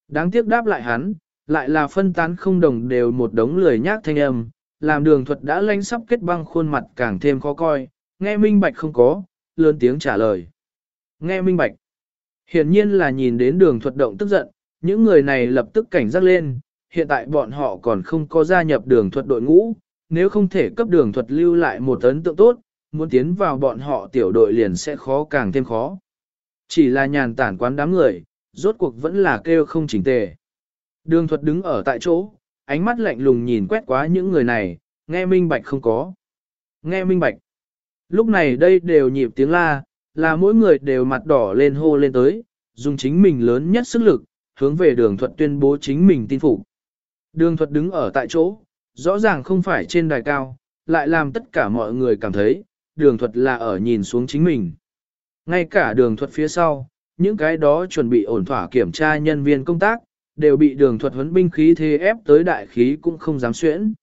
Đáng tiếc đáp lại hắn, lại là phân tán không đồng đều một đống lười nhác thanh âm, làm đường thuật đã lanh sắp kết băng khuôn mặt càng thêm khó coi, nghe minh bạch không có, lớn tiếng trả lời. Nghe minh bạch. Hiển nhiên là nhìn đến đường thuật động tức giận, những người này lập tức cảnh giác lên, hiện tại bọn họ còn không có gia nhập đường thuật đội ngũ, nếu không thể cấp đường thuật lưu lại một ấn tượng tốt, muốn tiến vào bọn họ tiểu đội liền sẽ khó càng thêm khó. Chỉ là nhàn tản quán đám người, rốt cuộc vẫn là kêu không chỉnh tề. Đường thuật đứng ở tại chỗ, ánh mắt lạnh lùng nhìn quét quá những người này, nghe minh bạch không có. Nghe minh bạch. Lúc này đây đều nhịp tiếng la, là mỗi người đều mặt đỏ lên hô lên tới, dùng chính mình lớn nhất sức lực, hướng về đường thuật tuyên bố chính mình tin phục. Đường thuật đứng ở tại chỗ, rõ ràng không phải trên đài cao, lại làm tất cả mọi người cảm thấy, đường thuật là ở nhìn xuống chính mình. Ngay cả đường thuật phía sau, những cái đó chuẩn bị ổn thỏa kiểm tra nhân viên công tác, đều bị đường thuật huấn binh khí thế ép tới đại khí cũng không dám xuyễn.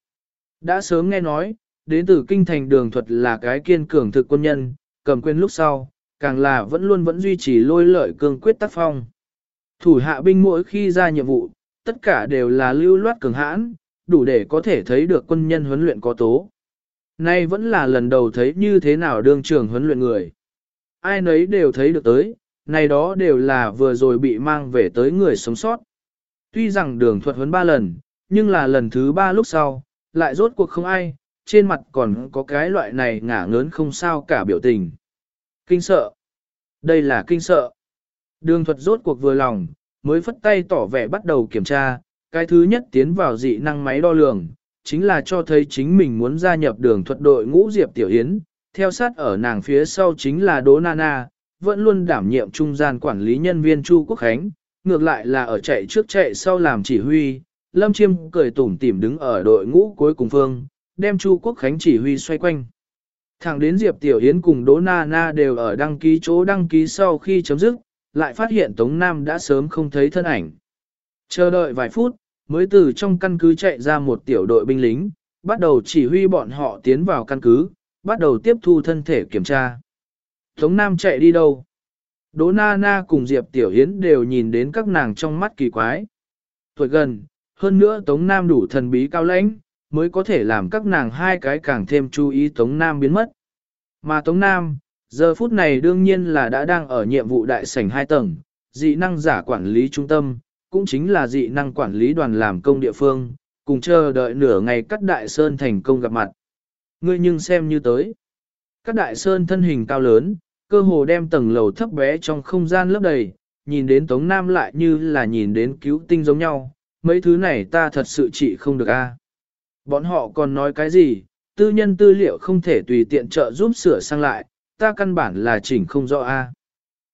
Đã sớm nghe nói, đến từ kinh thành đường thuật là cái kiên cường thực quân nhân, cầm quyền lúc sau, càng là vẫn luôn vẫn duy trì lôi lợi cường quyết tác phong. Thủ hạ binh mỗi khi ra nhiệm vụ, tất cả đều là lưu loát cường hãn, đủ để có thể thấy được quân nhân huấn luyện có tố. Nay vẫn là lần đầu thấy như thế nào đương trường huấn luyện người. Ai nấy đều thấy được tới, này đó đều là vừa rồi bị mang về tới người sống sót. Tuy rằng đường thuật huấn ba lần, nhưng là lần thứ ba lúc sau, lại rốt cuộc không ai, trên mặt còn có cái loại này ngả ngớn không sao cả biểu tình. Kinh sợ. Đây là kinh sợ. Đường thuật rốt cuộc vừa lòng, mới phất tay tỏ vẻ bắt đầu kiểm tra, cái thứ nhất tiến vào dị năng máy đo lường, chính là cho thấy chính mình muốn gia nhập đường thuật đội ngũ Diệp Tiểu Yến, theo sát ở nàng phía sau chính là Đỗ Nana, vẫn luôn đảm nhiệm trung gian quản lý nhân viên Chu Quốc Khánh, ngược lại là ở chạy trước chạy sau làm chỉ huy, Lâm Chiêm cười tủm tỉm đứng ở đội ngũ cuối cùng phương, đem Chu Quốc Khánh chỉ huy xoay quanh. Thẳng đến Diệp Tiểu Yến cùng Đỗ Na Na đều ở đăng ký chỗ đăng ký sau khi chấm dứt, lại phát hiện Tống Nam đã sớm không thấy thân ảnh. Chờ đợi vài phút, mới từ trong căn cứ chạy ra một tiểu đội binh lính, bắt đầu chỉ huy bọn họ tiến vào căn cứ, bắt đầu tiếp thu thân thể kiểm tra. Tống Nam chạy đi đâu? Đỗ Na Na cùng Diệp Tiểu Hiến đều nhìn đến các nàng trong mắt kỳ quái. Tuổi gần, hơn nữa Tống Nam đủ thần bí cao lãnh, mới có thể làm các nàng hai cái càng thêm chú ý Tống Nam biến mất. Mà Tống Nam, giờ phút này đương nhiên là đã đang ở nhiệm vụ đại sảnh hai tầng, dị năng giả quản lý trung tâm, cũng chính là dị năng quản lý đoàn làm công địa phương, cùng chờ đợi nửa ngày cắt đại sơn thành công gặp mặt. Ngươi nhưng xem như tới. cát đại sơn thân hình cao lớn, cơ hồ đem tầng lầu thấp bé trong không gian lấp đầy, nhìn đến Tống Nam lại như là nhìn đến cứu tinh giống nhau, mấy thứ này ta thật sự trị không được a. Bọn họ còn nói cái gì, tư nhân tư liệu không thể tùy tiện trợ giúp sửa sang lại, ta căn bản là chỉnh không rõ a.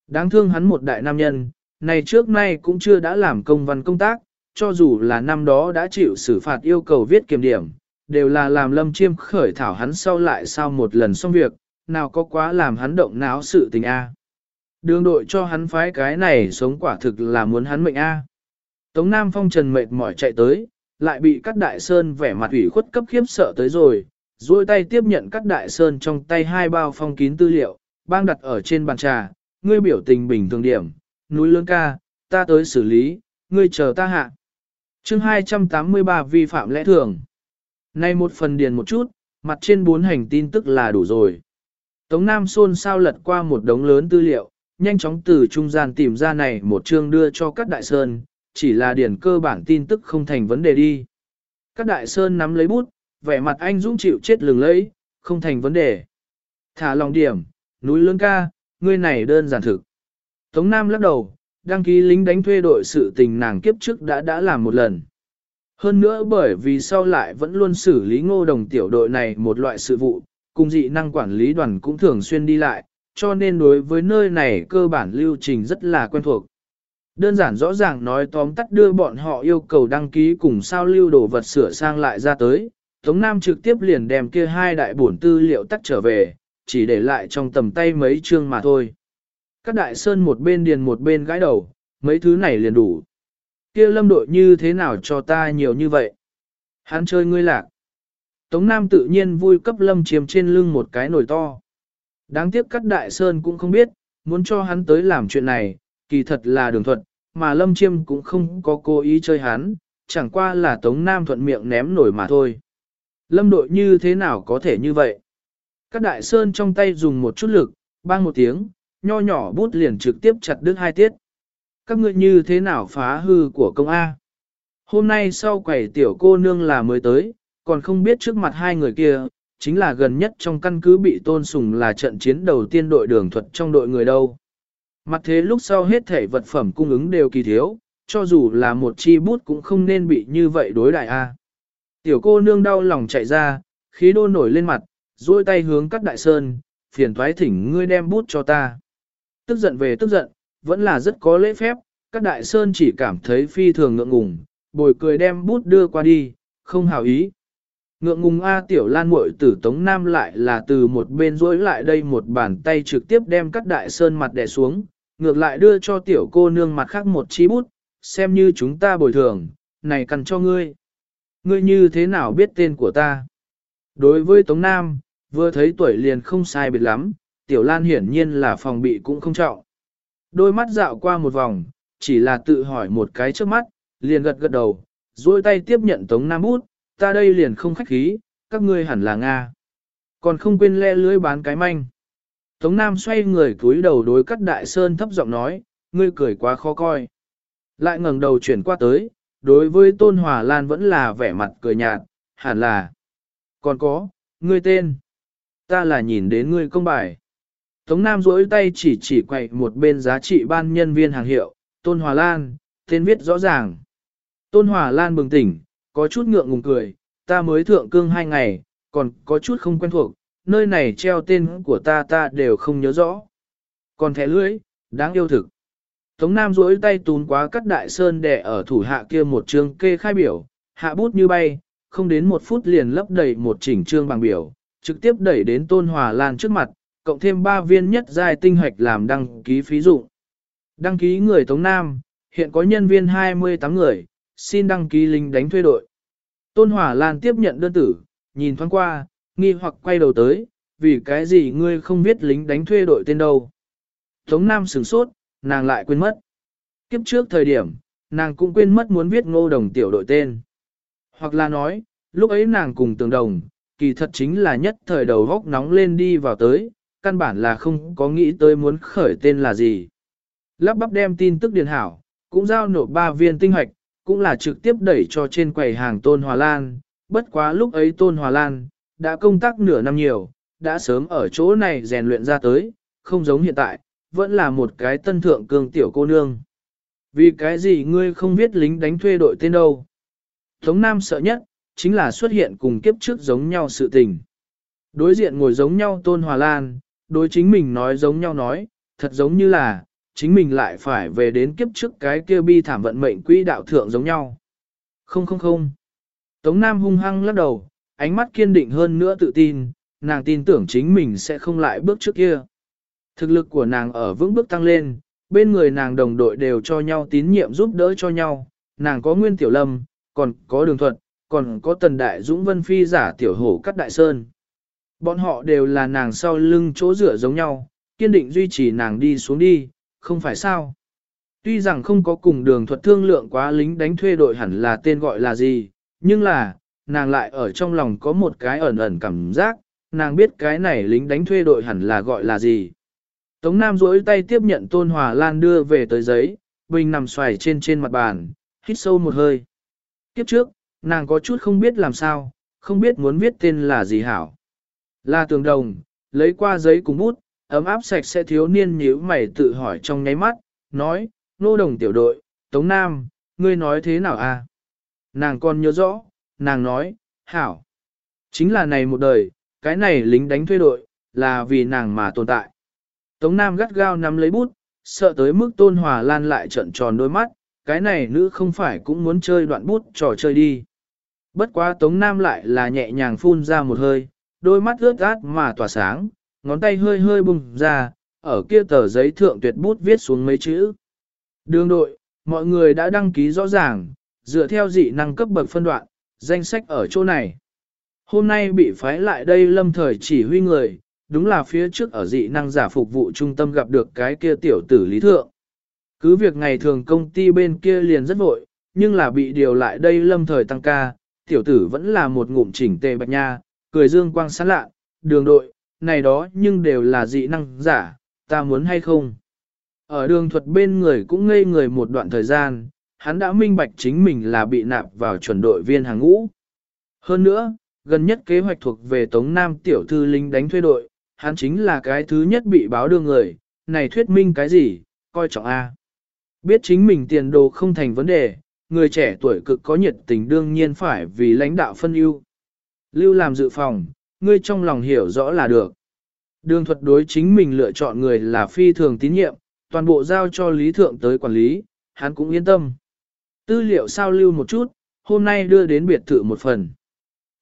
Đáng thương hắn một đại nam nhân, này trước nay cũng chưa đã làm công văn công tác, cho dù là năm đó đã chịu xử phạt yêu cầu viết kiểm điểm, đều là làm lâm chiêm khởi thảo hắn sau lại sau một lần xong việc, nào có quá làm hắn động náo sự tình A. Đường đội cho hắn phái cái này sống quả thực là muốn hắn mệnh A. Tống Nam Phong trần mệt mỏi chạy tới, lại bị các đại sơn vẻ mặt ủy khuất cấp khiếp sợ tới rồi, duỗi tay tiếp nhận các đại sơn trong tay hai bao phong kín tư liệu, bang đặt ở trên bàn trà, ngươi biểu tình bình thường điểm, núi lớn ca, ta tới xử lý, ngươi chờ ta hạ. chương 283 vi phạm lẽ thường. Nay một phần điền một chút, mặt trên bốn hành tin tức là đủ rồi. Tống Nam xôn sao lật qua một đống lớn tư liệu, nhanh chóng từ trung gian tìm ra này một chương đưa cho các đại sơn, chỉ là điển cơ bản tin tức không thành vấn đề đi. Các đại sơn nắm lấy bút, vẻ mặt anh dũng chịu chết lừng lấy, không thành vấn đề. Thả lòng điểm, núi lớn ca, ngươi này đơn giản thực. Tống Nam lắc đầu, đăng ký lính đánh thuê đội sự tình nàng kiếp trước đã đã làm một lần. Hơn nữa bởi vì sau lại vẫn luôn xử lý ngô đồng tiểu đội này một loại sự vụ, cùng dị năng quản lý đoàn cũng thường xuyên đi lại, cho nên đối với nơi này cơ bản lưu trình rất là quen thuộc. Đơn giản rõ ràng nói tóm tắt đưa bọn họ yêu cầu đăng ký cùng sao lưu đồ vật sửa sang lại ra tới, Tống Nam trực tiếp liền đem kia hai đại bổn tư liệu tắt trở về, chỉ để lại trong tầm tay mấy chương mà thôi. Các đại sơn một bên điền một bên gãi đầu, mấy thứ này liền đủ. kia lâm đội như thế nào cho ta nhiều như vậy? Hắn chơi ngươi lạc. Tống Nam tự nhiên vui cấp lâm chiếm trên lưng một cái nồi to. Đáng tiếc các đại sơn cũng không biết, muốn cho hắn tới làm chuyện này, kỳ thật là đường thuận, mà lâm chiêm cũng không có cố ý chơi hắn, chẳng qua là Tống Nam thuận miệng ném nổi mà thôi. Lâm đội như thế nào có thể như vậy? Các đại sơn trong tay dùng một chút lực, bang một tiếng, nho nhỏ bút liền trực tiếp chặt đứt hai tiết. Các ngươi như thế nào phá hư của công A? Hôm nay sau quẩy tiểu cô nương là mới tới, còn không biết trước mặt hai người kia, chính là gần nhất trong căn cứ bị tôn sùng là trận chiến đầu tiên đội đường thuật trong đội người đâu. Mặt thế lúc sau hết thể vật phẩm cung ứng đều kỳ thiếu, cho dù là một chi bút cũng không nên bị như vậy đối đại a. Tiểu cô nương đau lòng chạy ra, khí đô nổi lên mặt, duỗi tay hướng cắt đại sơn, phiền thoái thỉnh ngươi đem bút cho ta. Tức giận về tức giận, vẫn là rất có lễ phép, các đại sơn chỉ cảm thấy phi thường ngượng ngùng, bồi cười đem bút đưa qua đi, không hảo ý. Ngượng ngùng A tiểu lan muội tử tống nam lại là từ một bên rối lại đây một bàn tay trực tiếp đem các đại sơn mặt đè xuống, ngược lại đưa cho tiểu cô nương mặt khác một chi bút, xem như chúng ta bồi thường, này cần cho ngươi. Ngươi như thế nào biết tên của ta? Đối với Tống Nam, vừa thấy tuổi liền không sai biệt lắm, Tiểu Lan hiển nhiên là phòng bị cũng không trọng. Đôi mắt dạo qua một vòng, chỉ là tự hỏi một cái trước mắt, liền gật gật đầu, duỗi tay tiếp nhận Tống Nam bút, ta đây liền không khách khí, các ngươi hẳn là Nga. Còn không quên le lưới bán cái manh. Tống Nam xoay người cúi đầu đối cắt đại sơn thấp giọng nói, ngươi cười quá khó coi. Lại ngẩng đầu chuyển qua tới, đối với Tôn Hòa Lan vẫn là vẻ mặt cười nhạt, hẳn là. Còn có, ngươi tên. Ta là nhìn đến ngươi công bài. Tống Nam duỗi tay chỉ chỉ quậy một bên giá trị ban nhân viên hàng hiệu, Tôn Hòa Lan, tên viết rõ ràng. Tôn Hòa Lan bừng tỉnh, có chút ngượng ngùng cười, ta mới thượng cương hai ngày, còn có chút không quen thuộc, nơi này treo tên của ta ta đều không nhớ rõ. Còn thẻ lưỡi, đáng yêu thực. Tống Nam duỗi tay tún quá cắt đại sơn để ở thủ hạ kia một chương kê khai biểu, hạ bút như bay, không đến một phút liền lấp đầy một chỉnh chương bằng biểu, trực tiếp đẩy đến Tôn Hòa Lan trước mặt, cộng thêm 3 viên nhất giai tinh hoạch làm đăng ký phí dụng. Đăng ký người Tống Nam, hiện có nhân viên 28 người, xin đăng ký lính đánh thuê đội. Tôn hỏa Lan tiếp nhận đơn tử, nhìn thoáng qua, nghi hoặc quay đầu tới, vì cái gì ngươi không biết lính đánh thuê đội tên đâu. Tống Nam sửng sốt, nàng lại quên mất. Kiếp trước thời điểm, nàng cũng quên mất muốn viết ngô đồng tiểu đội tên. Hoặc là nói, lúc ấy nàng cùng tường đồng, kỳ thật chính là nhất thời đầu góc nóng lên đi vào tới, căn bản là không có nghĩ tới muốn khởi tên là gì. Lắp bắp đem tin tức điền hảo, cũng giao nộp ba viên tinh hoạch, cũng là trực tiếp đẩy cho trên quầy hàng Tôn Hòa Lan. Bất quá lúc ấy Tôn Hòa Lan, đã công tác nửa năm nhiều, đã sớm ở chỗ này rèn luyện ra tới, không giống hiện tại, vẫn là một cái tân thượng cường tiểu cô nương. Vì cái gì ngươi không biết lính đánh thuê đội tên đâu? Tống Nam sợ nhất, chính là xuất hiện cùng kiếp trước giống nhau sự tình. Đối diện ngồi giống nhau Tôn Hòa Lan, đối chính mình nói giống nhau nói, thật giống như là, chính mình lại phải về đến kiếp trước cái kia bi thảm vận mệnh quỹ đạo thượng giống nhau. Không không không. Tống Nam hung hăng lắc đầu, ánh mắt kiên định hơn nữa tự tin, nàng tin tưởng chính mình sẽ không lại bước trước kia. Thực lực của nàng ở vững bước tăng lên, bên người nàng đồng đội đều cho nhau tín nhiệm giúp đỡ cho nhau, nàng có nguyên tiểu lâm, còn có đường thuật, còn có tần đại dũng vân phi giả tiểu hổ cắt đại sơn. Bọn họ đều là nàng sau lưng chỗ rửa giống nhau, kiên định duy trì nàng đi xuống đi, không phải sao. Tuy rằng không có cùng đường thuật thương lượng quá lính đánh thuê đội hẳn là tên gọi là gì, nhưng là, nàng lại ở trong lòng có một cái ẩn ẩn cảm giác, nàng biết cái này lính đánh thuê đội hẳn là gọi là gì. Tống Nam duỗi tay tiếp nhận Tôn Hòa Lan đưa về tới giấy, Bình nằm xoài trên trên mặt bàn, hít sâu một hơi. Kiếp trước, nàng có chút không biết làm sao, không biết muốn viết tên là gì hảo là tường đồng, lấy qua giấy cùng bút, ấm áp sạch sẽ thiếu niên nhíu mày tự hỏi trong nháy mắt, nói, nô đồng tiểu đội, Tống Nam, ngươi nói thế nào? À? Nàng còn nhớ rõ, nàng nói, hảo. Chính là này một đời, cái này lính đánh thuê đội, là vì nàng mà tồn tại. Tống Nam gắt gao nắm lấy bút, sợ tới mức Tôn Hòa Lan lại trận tròn đôi mắt, cái này nữ không phải cũng muốn chơi đoạn bút trò chơi đi. Bất quá Tống Nam lại là nhẹ nhàng phun ra một hơi, đôi mắt ướt át mà tỏa sáng, ngón tay hơi hơi bùng ra, ở kia tờ giấy thượng tuyệt bút viết xuống mấy chữ. Đường đội, mọi người đã đăng ký rõ ràng, dựa theo dị năng cấp bậc phân đoạn, danh sách ở chỗ này. Hôm nay bị phái lại đây lâm thời chỉ huy người, đúng là phía trước ở dị năng giả phục vụ trung tâm gặp được cái kia tiểu tử lý thượng. Cứ việc ngày thường công ty bên kia liền rất vội, nhưng là bị điều lại đây lâm thời tăng ca, tiểu tử vẫn là một ngụm chỉnh tề bạch nha, cười dương quang sáng lạ, đường đội, này đó nhưng đều là dị năng giả, ta muốn hay không. Ở đường thuật bên người cũng ngây người một đoạn thời gian, hắn đã minh bạch chính mình là bị nạp vào chuẩn đội viên hàng ngũ. Hơn nữa, gần nhất kế hoạch thuộc về Tống Nam tiểu thư lính đánh thuê đội, hắn chính là cái thứ nhất bị báo đưa người, này thuyết minh cái gì, coi trọng A. Biết chính mình tiền đồ không thành vấn đề, người trẻ tuổi cực có nhiệt tình đương nhiên phải vì lãnh đạo phân ưu. Lưu làm dự phòng, ngươi trong lòng hiểu rõ là được. Đường thuật đối chính mình lựa chọn người là phi thường tín nhiệm, toàn bộ giao cho lý thượng tới quản lý, hắn cũng yên tâm. Tư liệu sao lưu một chút, hôm nay đưa đến biệt thự một phần.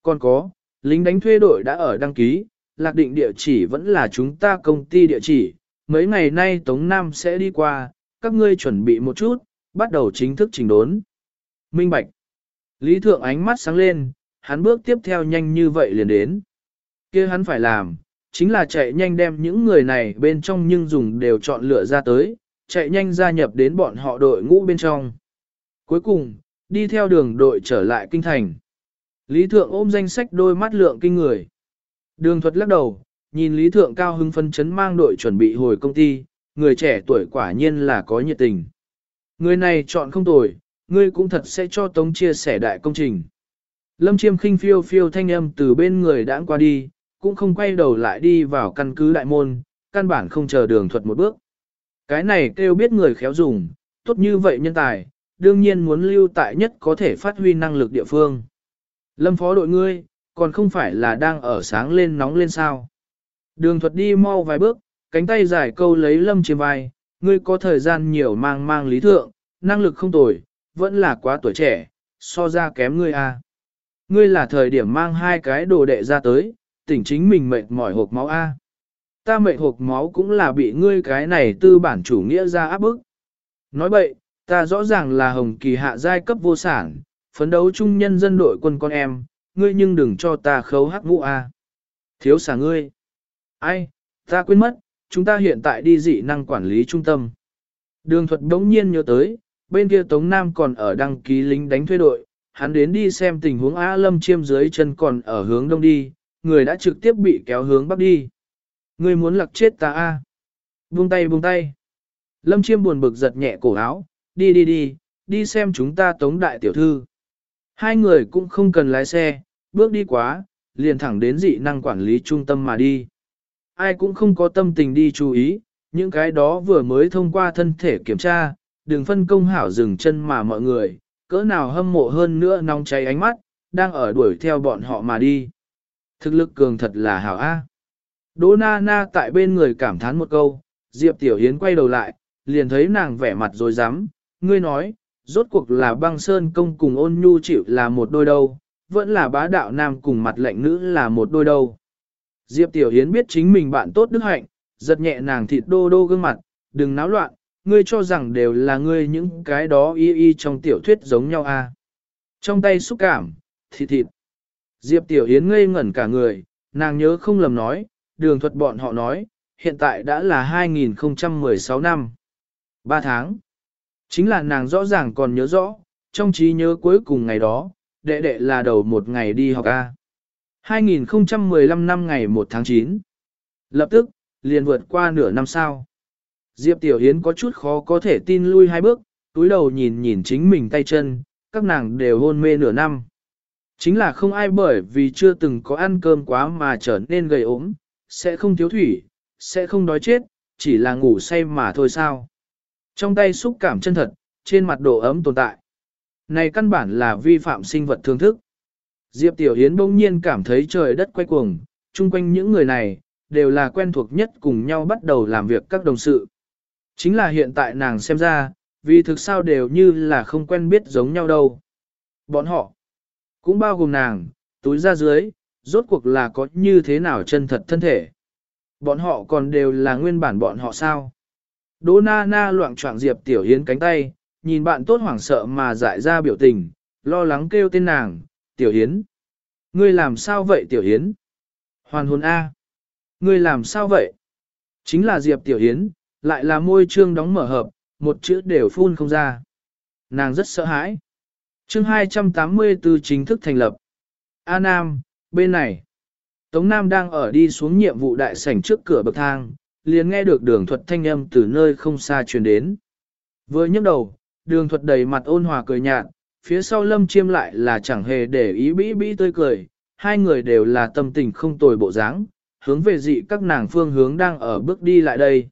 Còn có, lính đánh thuê đội đã ở đăng ký, lạc định địa chỉ vẫn là chúng ta công ty địa chỉ, mấy ngày nay Tống Nam sẽ đi qua, các ngươi chuẩn bị một chút, bắt đầu chính thức trình đốn. Minh Bạch. Lý Thượng ánh mắt sáng lên, hắn bước tiếp theo nhanh như vậy liền đến. kia hắn phải làm, chính là chạy nhanh đem những người này bên trong nhưng dùng đều chọn lựa ra tới, chạy nhanh gia nhập đến bọn họ đội ngũ bên trong. Cuối cùng, đi theo đường đội trở lại kinh thành. Lý Thượng ôm danh sách đôi mắt lượng kinh người. Đường thuật lắc đầu, nhìn Lý Thượng cao hưng phân chấn mang đội chuẩn bị hồi công ty, người trẻ tuổi quả nhiên là có nhiệt tình. Người này chọn không tồi, ngươi cũng thật sẽ cho Tống chia sẻ đại công trình. Lâm chiêm khinh phiêu phiêu thanh âm từ bên người đã qua đi, cũng không quay đầu lại đi vào căn cứ đại môn, căn bản không chờ đường thuật một bước. Cái này kêu biết người khéo dùng, tốt như vậy nhân tài, đương nhiên muốn lưu tại nhất có thể phát huy năng lực địa phương. Lâm phó đội ngươi, còn không phải là đang ở sáng lên nóng lên sao. Đường thuật đi mau vài bước, cánh tay giải câu lấy lâm chiêm vai, ngươi có thời gian nhiều mang mang lý thượng, năng lực không tồi, vẫn là quá tuổi trẻ, so ra kém ngươi a. À. Ngươi là thời điểm mang hai cái đồ đệ ra tới, tỉnh chính mình mệt mỏi hộp máu a. Ta mệt hộp máu cũng là bị ngươi cái này tư bản chủ nghĩa ra áp bức. Nói bậy, ta rõ ràng là hồng kỳ hạ giai cấp vô sản, phấn đấu chung nhân dân đội quân con em, ngươi nhưng đừng cho ta khấu hắc vũ a. Thiếu xả ngươi. Ai, ta quên mất, chúng ta hiện tại đi dị năng quản lý trung tâm. Đường thuật đống nhiên nhớ tới, bên kia Tống Nam còn ở đăng ký lính đánh thuê đội, hắn đến đi xem tình huống A Lâm chiêm dưới chân còn ở hướng đông đi, người đã trực tiếp bị kéo hướng bắc đi. Người muốn lặc chết ta A. Buông tay buông tay. Lâm chiêm buồn bực giật nhẹ cổ áo, đi đi đi, đi xem chúng ta Tống Đại Tiểu Thư. Hai người cũng không cần lái xe, bước đi quá, liền thẳng đến dị năng quản lý trung tâm mà đi. Ai cũng không có tâm tình đi chú ý, những cái đó vừa mới thông qua thân thể kiểm tra, đừng phân công hảo dừng chân mà mọi người, cỡ nào hâm mộ hơn nữa nóng cháy ánh mắt, đang ở đuổi theo bọn họ mà đi. Thực lực cường thật là hảo A. Đỗ na na tại bên người cảm thán một câu, Diệp Tiểu Hiến quay đầu lại, liền thấy nàng vẻ mặt rồi dám, ngươi nói, rốt cuộc là băng sơn công cùng ôn nhu chịu là một đôi đâu, vẫn là bá đạo nam cùng mặt lệnh nữ là một đôi đâu. Diệp Tiểu Hiến biết chính mình bạn tốt đức hạnh, giật nhẹ nàng thịt đô đô gương mặt, đừng náo loạn, ngươi cho rằng đều là ngươi những cái đó y y trong tiểu thuyết giống nhau à. Trong tay xúc cảm, thịt thịt. Diệp Tiểu Yến ngây ngẩn cả người, nàng nhớ không lầm nói, đường thuật bọn họ nói, hiện tại đã là 2016 năm. 3 tháng. Chính là nàng rõ ràng còn nhớ rõ, trong trí nhớ cuối cùng ngày đó, đệ đệ là đầu một ngày đi học A. 2015 năm ngày 1 tháng 9. Lập tức, liền vượt qua nửa năm sau. Diệp Tiểu Hiến có chút khó có thể tin lui hai bước, túi đầu nhìn nhìn chính mình tay chân, các nàng đều hôn mê nửa năm. Chính là không ai bởi vì chưa từng có ăn cơm quá mà trở nên gầy ốm, sẽ không thiếu thủy, sẽ không đói chết, chỉ là ngủ say mà thôi sao. Trong tay xúc cảm chân thật, trên mặt độ ấm tồn tại. Này căn bản là vi phạm sinh vật thương thức. Diệp Tiểu Hiến bỗng nhiên cảm thấy trời đất quay cuồng, chung quanh những người này, đều là quen thuộc nhất cùng nhau bắt đầu làm việc các đồng sự. Chính là hiện tại nàng xem ra, vì thực sao đều như là không quen biết giống nhau đâu. Bọn họ, cũng bao gồm nàng, túi ra dưới, rốt cuộc là có như thế nào chân thật thân thể. Bọn họ còn đều là nguyên bản bọn họ sao? Đỗ na na loạn trọng Diệp Tiểu Hiến cánh tay, nhìn bạn tốt hoảng sợ mà dại ra biểu tình, lo lắng kêu tên nàng, Tiểu Hiến. Ngươi làm sao vậy Tiểu Hiến? Hoàn hồn A. Ngươi làm sao vậy? Chính là Diệp Tiểu Hiến, lại là môi trương đóng mở hợp, một chữ đều phun không ra. Nàng rất sợ hãi. chương 284 chính thức thành lập. A Nam, bên này. Tống Nam đang ở đi xuống nhiệm vụ đại sảnh trước cửa bậc thang, liền nghe được đường thuật thanh âm từ nơi không xa truyền đến. Vừa nhấc đầu, đường thuật đầy mặt ôn hòa cười nhạt, phía sau lâm chiêm lại là chẳng hề để ý bĩ bĩ tươi cười, hai người đều là tâm tình không tồi bộ dáng, hướng về dị các nàng phương hướng đang ở bước đi lại đây.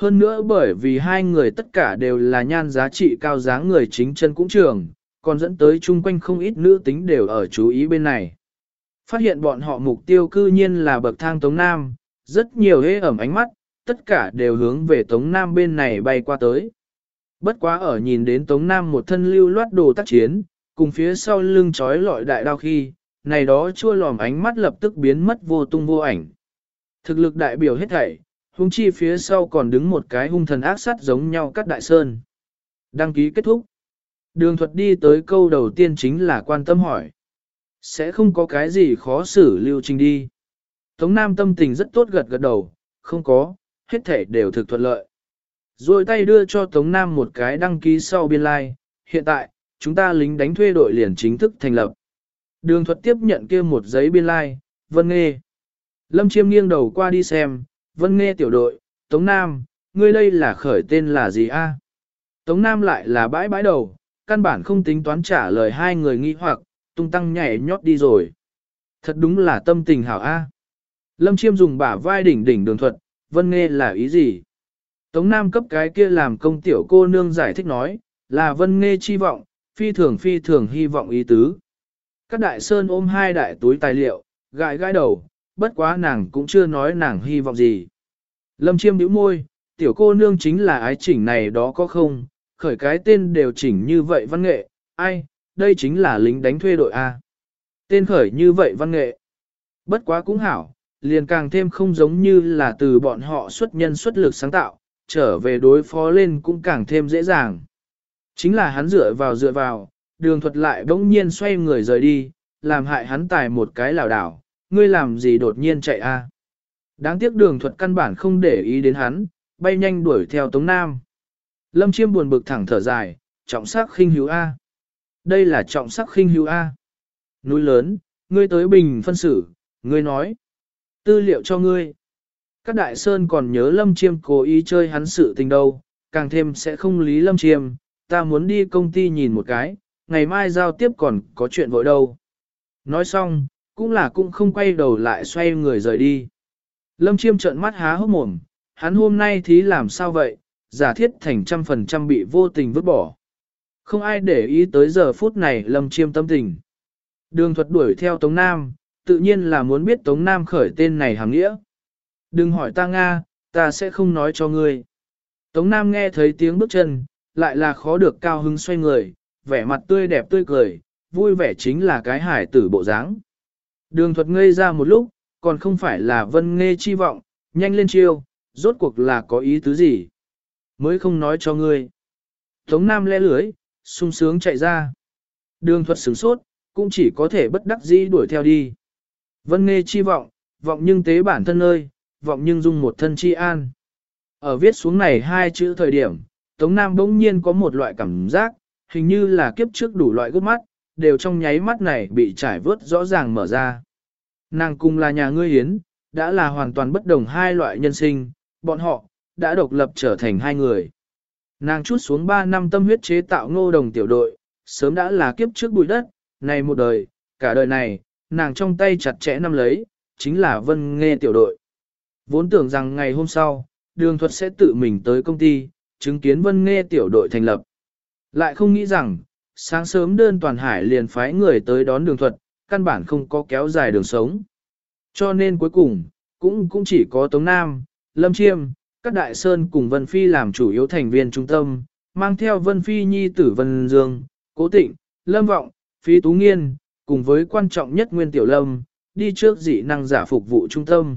Hơn nữa bởi vì hai người tất cả đều là nhan giá trị cao dáng người chính chân cũng trường, còn dẫn tới chung quanh không ít nữ tính đều ở chú ý bên này. Phát hiện bọn họ mục tiêu cư nhiên là bậc thang Tống Nam, rất nhiều hế ẩm ánh mắt, tất cả đều hướng về Tống Nam bên này bay qua tới. Bất quá ở nhìn đến Tống Nam một thân lưu loát đồ tác chiến, cùng phía sau lưng trói lọi đại đao khi, này đó chua lòm ánh mắt lập tức biến mất vô tung vô ảnh. Thực lực đại biểu hết thảy, hung chi phía sau còn đứng một cái hung thần ác sát giống nhau cắt đại sơn. Đăng ký kết thúc. Đường thuật đi tới câu đầu tiên chính là quan tâm hỏi. Sẽ không có cái gì khó xử lưu trình đi. Tống Nam tâm tình rất tốt gật gật đầu, không có, hết thể đều thực thuận lợi. Rồi tay đưa cho Tống Nam một cái đăng ký sau biên lai, like. hiện tại, chúng ta lính đánh thuê đội liền chính thức thành lập. Đường thuật tiếp nhận kia một giấy biên lai, like. Vân nghe Lâm Chiêm nghiêng đầu qua đi xem, Vân Nghe tiểu đội, Tống Nam, ngươi đây là khởi tên là gì a? Tống Nam lại là bãi bãi đầu, căn bản không tính toán trả lời hai người nghi hoặc, tung tăng nhảy nhót đi rồi. Thật đúng là tâm tình hảo A. Lâm Chiêm dùng bả vai đỉnh đỉnh đường thuật, vân nghe là ý gì? Tống Nam cấp cái kia làm công tiểu cô nương giải thích nói, là vân nghe chi vọng, phi thường phi thường hy vọng ý tứ. Các đại sơn ôm hai đại túi tài liệu, gãi gãi đầu, bất quá nàng cũng chưa nói nàng hy vọng gì. Lâm Chiêm bĩu môi, tiểu cô nương chính là ái chỉnh này đó có không, khởi cái tên đều chỉnh như vậy văn nghệ, ai, đây chính là lính đánh thuê đội A. Tên khởi như vậy văn nghệ. Bất quá cũng hảo, liền càng thêm không giống như là từ bọn họ xuất nhân xuất lực sáng tạo, trở về đối phó lên cũng càng thêm dễ dàng. Chính là hắn dựa vào dựa vào, đường thuật lại bỗng nhiên xoay người rời đi, làm hại hắn tài một cái lảo đảo, ngươi làm gì đột nhiên chạy a? Đáng tiếc đường thuật căn bản không để ý đến hắn, bay nhanh đuổi theo Tống Nam. Lâm Chiêm buồn bực thẳng thở dài, trọng sắc khinh hữu A. Đây là trọng sắc khinh hữu A. Núi lớn, ngươi tới bình phân xử, ngươi nói. Tư liệu cho ngươi. Các đại sơn còn nhớ Lâm Chiêm cố ý chơi hắn sự tình đâu, càng thêm sẽ không lý Lâm Chiêm, ta muốn đi công ty nhìn một cái, ngày mai giao tiếp còn có chuyện vội đâu. Nói xong, cũng là cũng không quay đầu lại xoay người rời đi. Lâm Chiêm trợn mắt há hốc mồm, hắn hôm nay thí làm sao vậy, giả thiết thành trăm phần trăm bị vô tình vứt bỏ. Không ai để ý tới giờ phút này lâm chiêm tâm tình. Đường thuật đuổi theo Tống Nam, tự nhiên là muốn biết Tống Nam khởi tên này hàng nghĩa. Đừng hỏi ta Nga, ta sẽ không nói cho ngươi. Tống Nam nghe thấy tiếng bước chân, lại là khó được cao hứng xoay người, vẻ mặt tươi đẹp tươi cười, vui vẻ chính là cái hải tử bộ dáng. Đường thuật ngây ra một lúc, còn không phải là vân nghe chi vọng, nhanh lên chiêu, rốt cuộc là có ý tứ gì mới không nói cho ngươi. Tống Nam le lưới, sung sướng chạy ra. Đường thuật sửng sốt, cũng chỉ có thể bất đắc dĩ đuổi theo đi. Vân nghe chi vọng, vọng nhưng tế bản thân ơi, vọng nhưng dung một thân chi an. Ở viết xuống này hai chữ thời điểm, Tống Nam bỗng nhiên có một loại cảm giác, hình như là kiếp trước đủ loại gốc mắt, đều trong nháy mắt này bị trải vớt rõ ràng mở ra. Nàng cùng là nhà ngươi hiến, đã là hoàn toàn bất đồng hai loại nhân sinh, bọn họ, đã độc lập trở thành hai người. Nàng chút xuống 3 năm tâm huyết chế tạo ngô đồng tiểu đội, sớm đã là kiếp trước bụi đất, này một đời, cả đời này, nàng trong tay chặt chẽ nắm lấy, chính là vân nghe tiểu đội. Vốn tưởng rằng ngày hôm sau, đường thuật sẽ tự mình tới công ty, chứng kiến vân nghe tiểu đội thành lập. Lại không nghĩ rằng, sáng sớm đơn toàn hải liền phái người tới đón đường thuật, căn bản không có kéo dài đường sống. Cho nên cuối cùng, cũng cũng chỉ có Tống Nam, Lâm Chiêm, các đại sơn cùng Vân Phi làm chủ yếu thành viên trung tâm, mang theo Vân Phi nhi tử Vân Dương, Cố Tịnh, Lâm Vọng, Phi Tú Nghiên, cùng với quan trọng nhất Nguyên Tiểu Lâm, đi trước dị năng giả phục vụ trung tâm.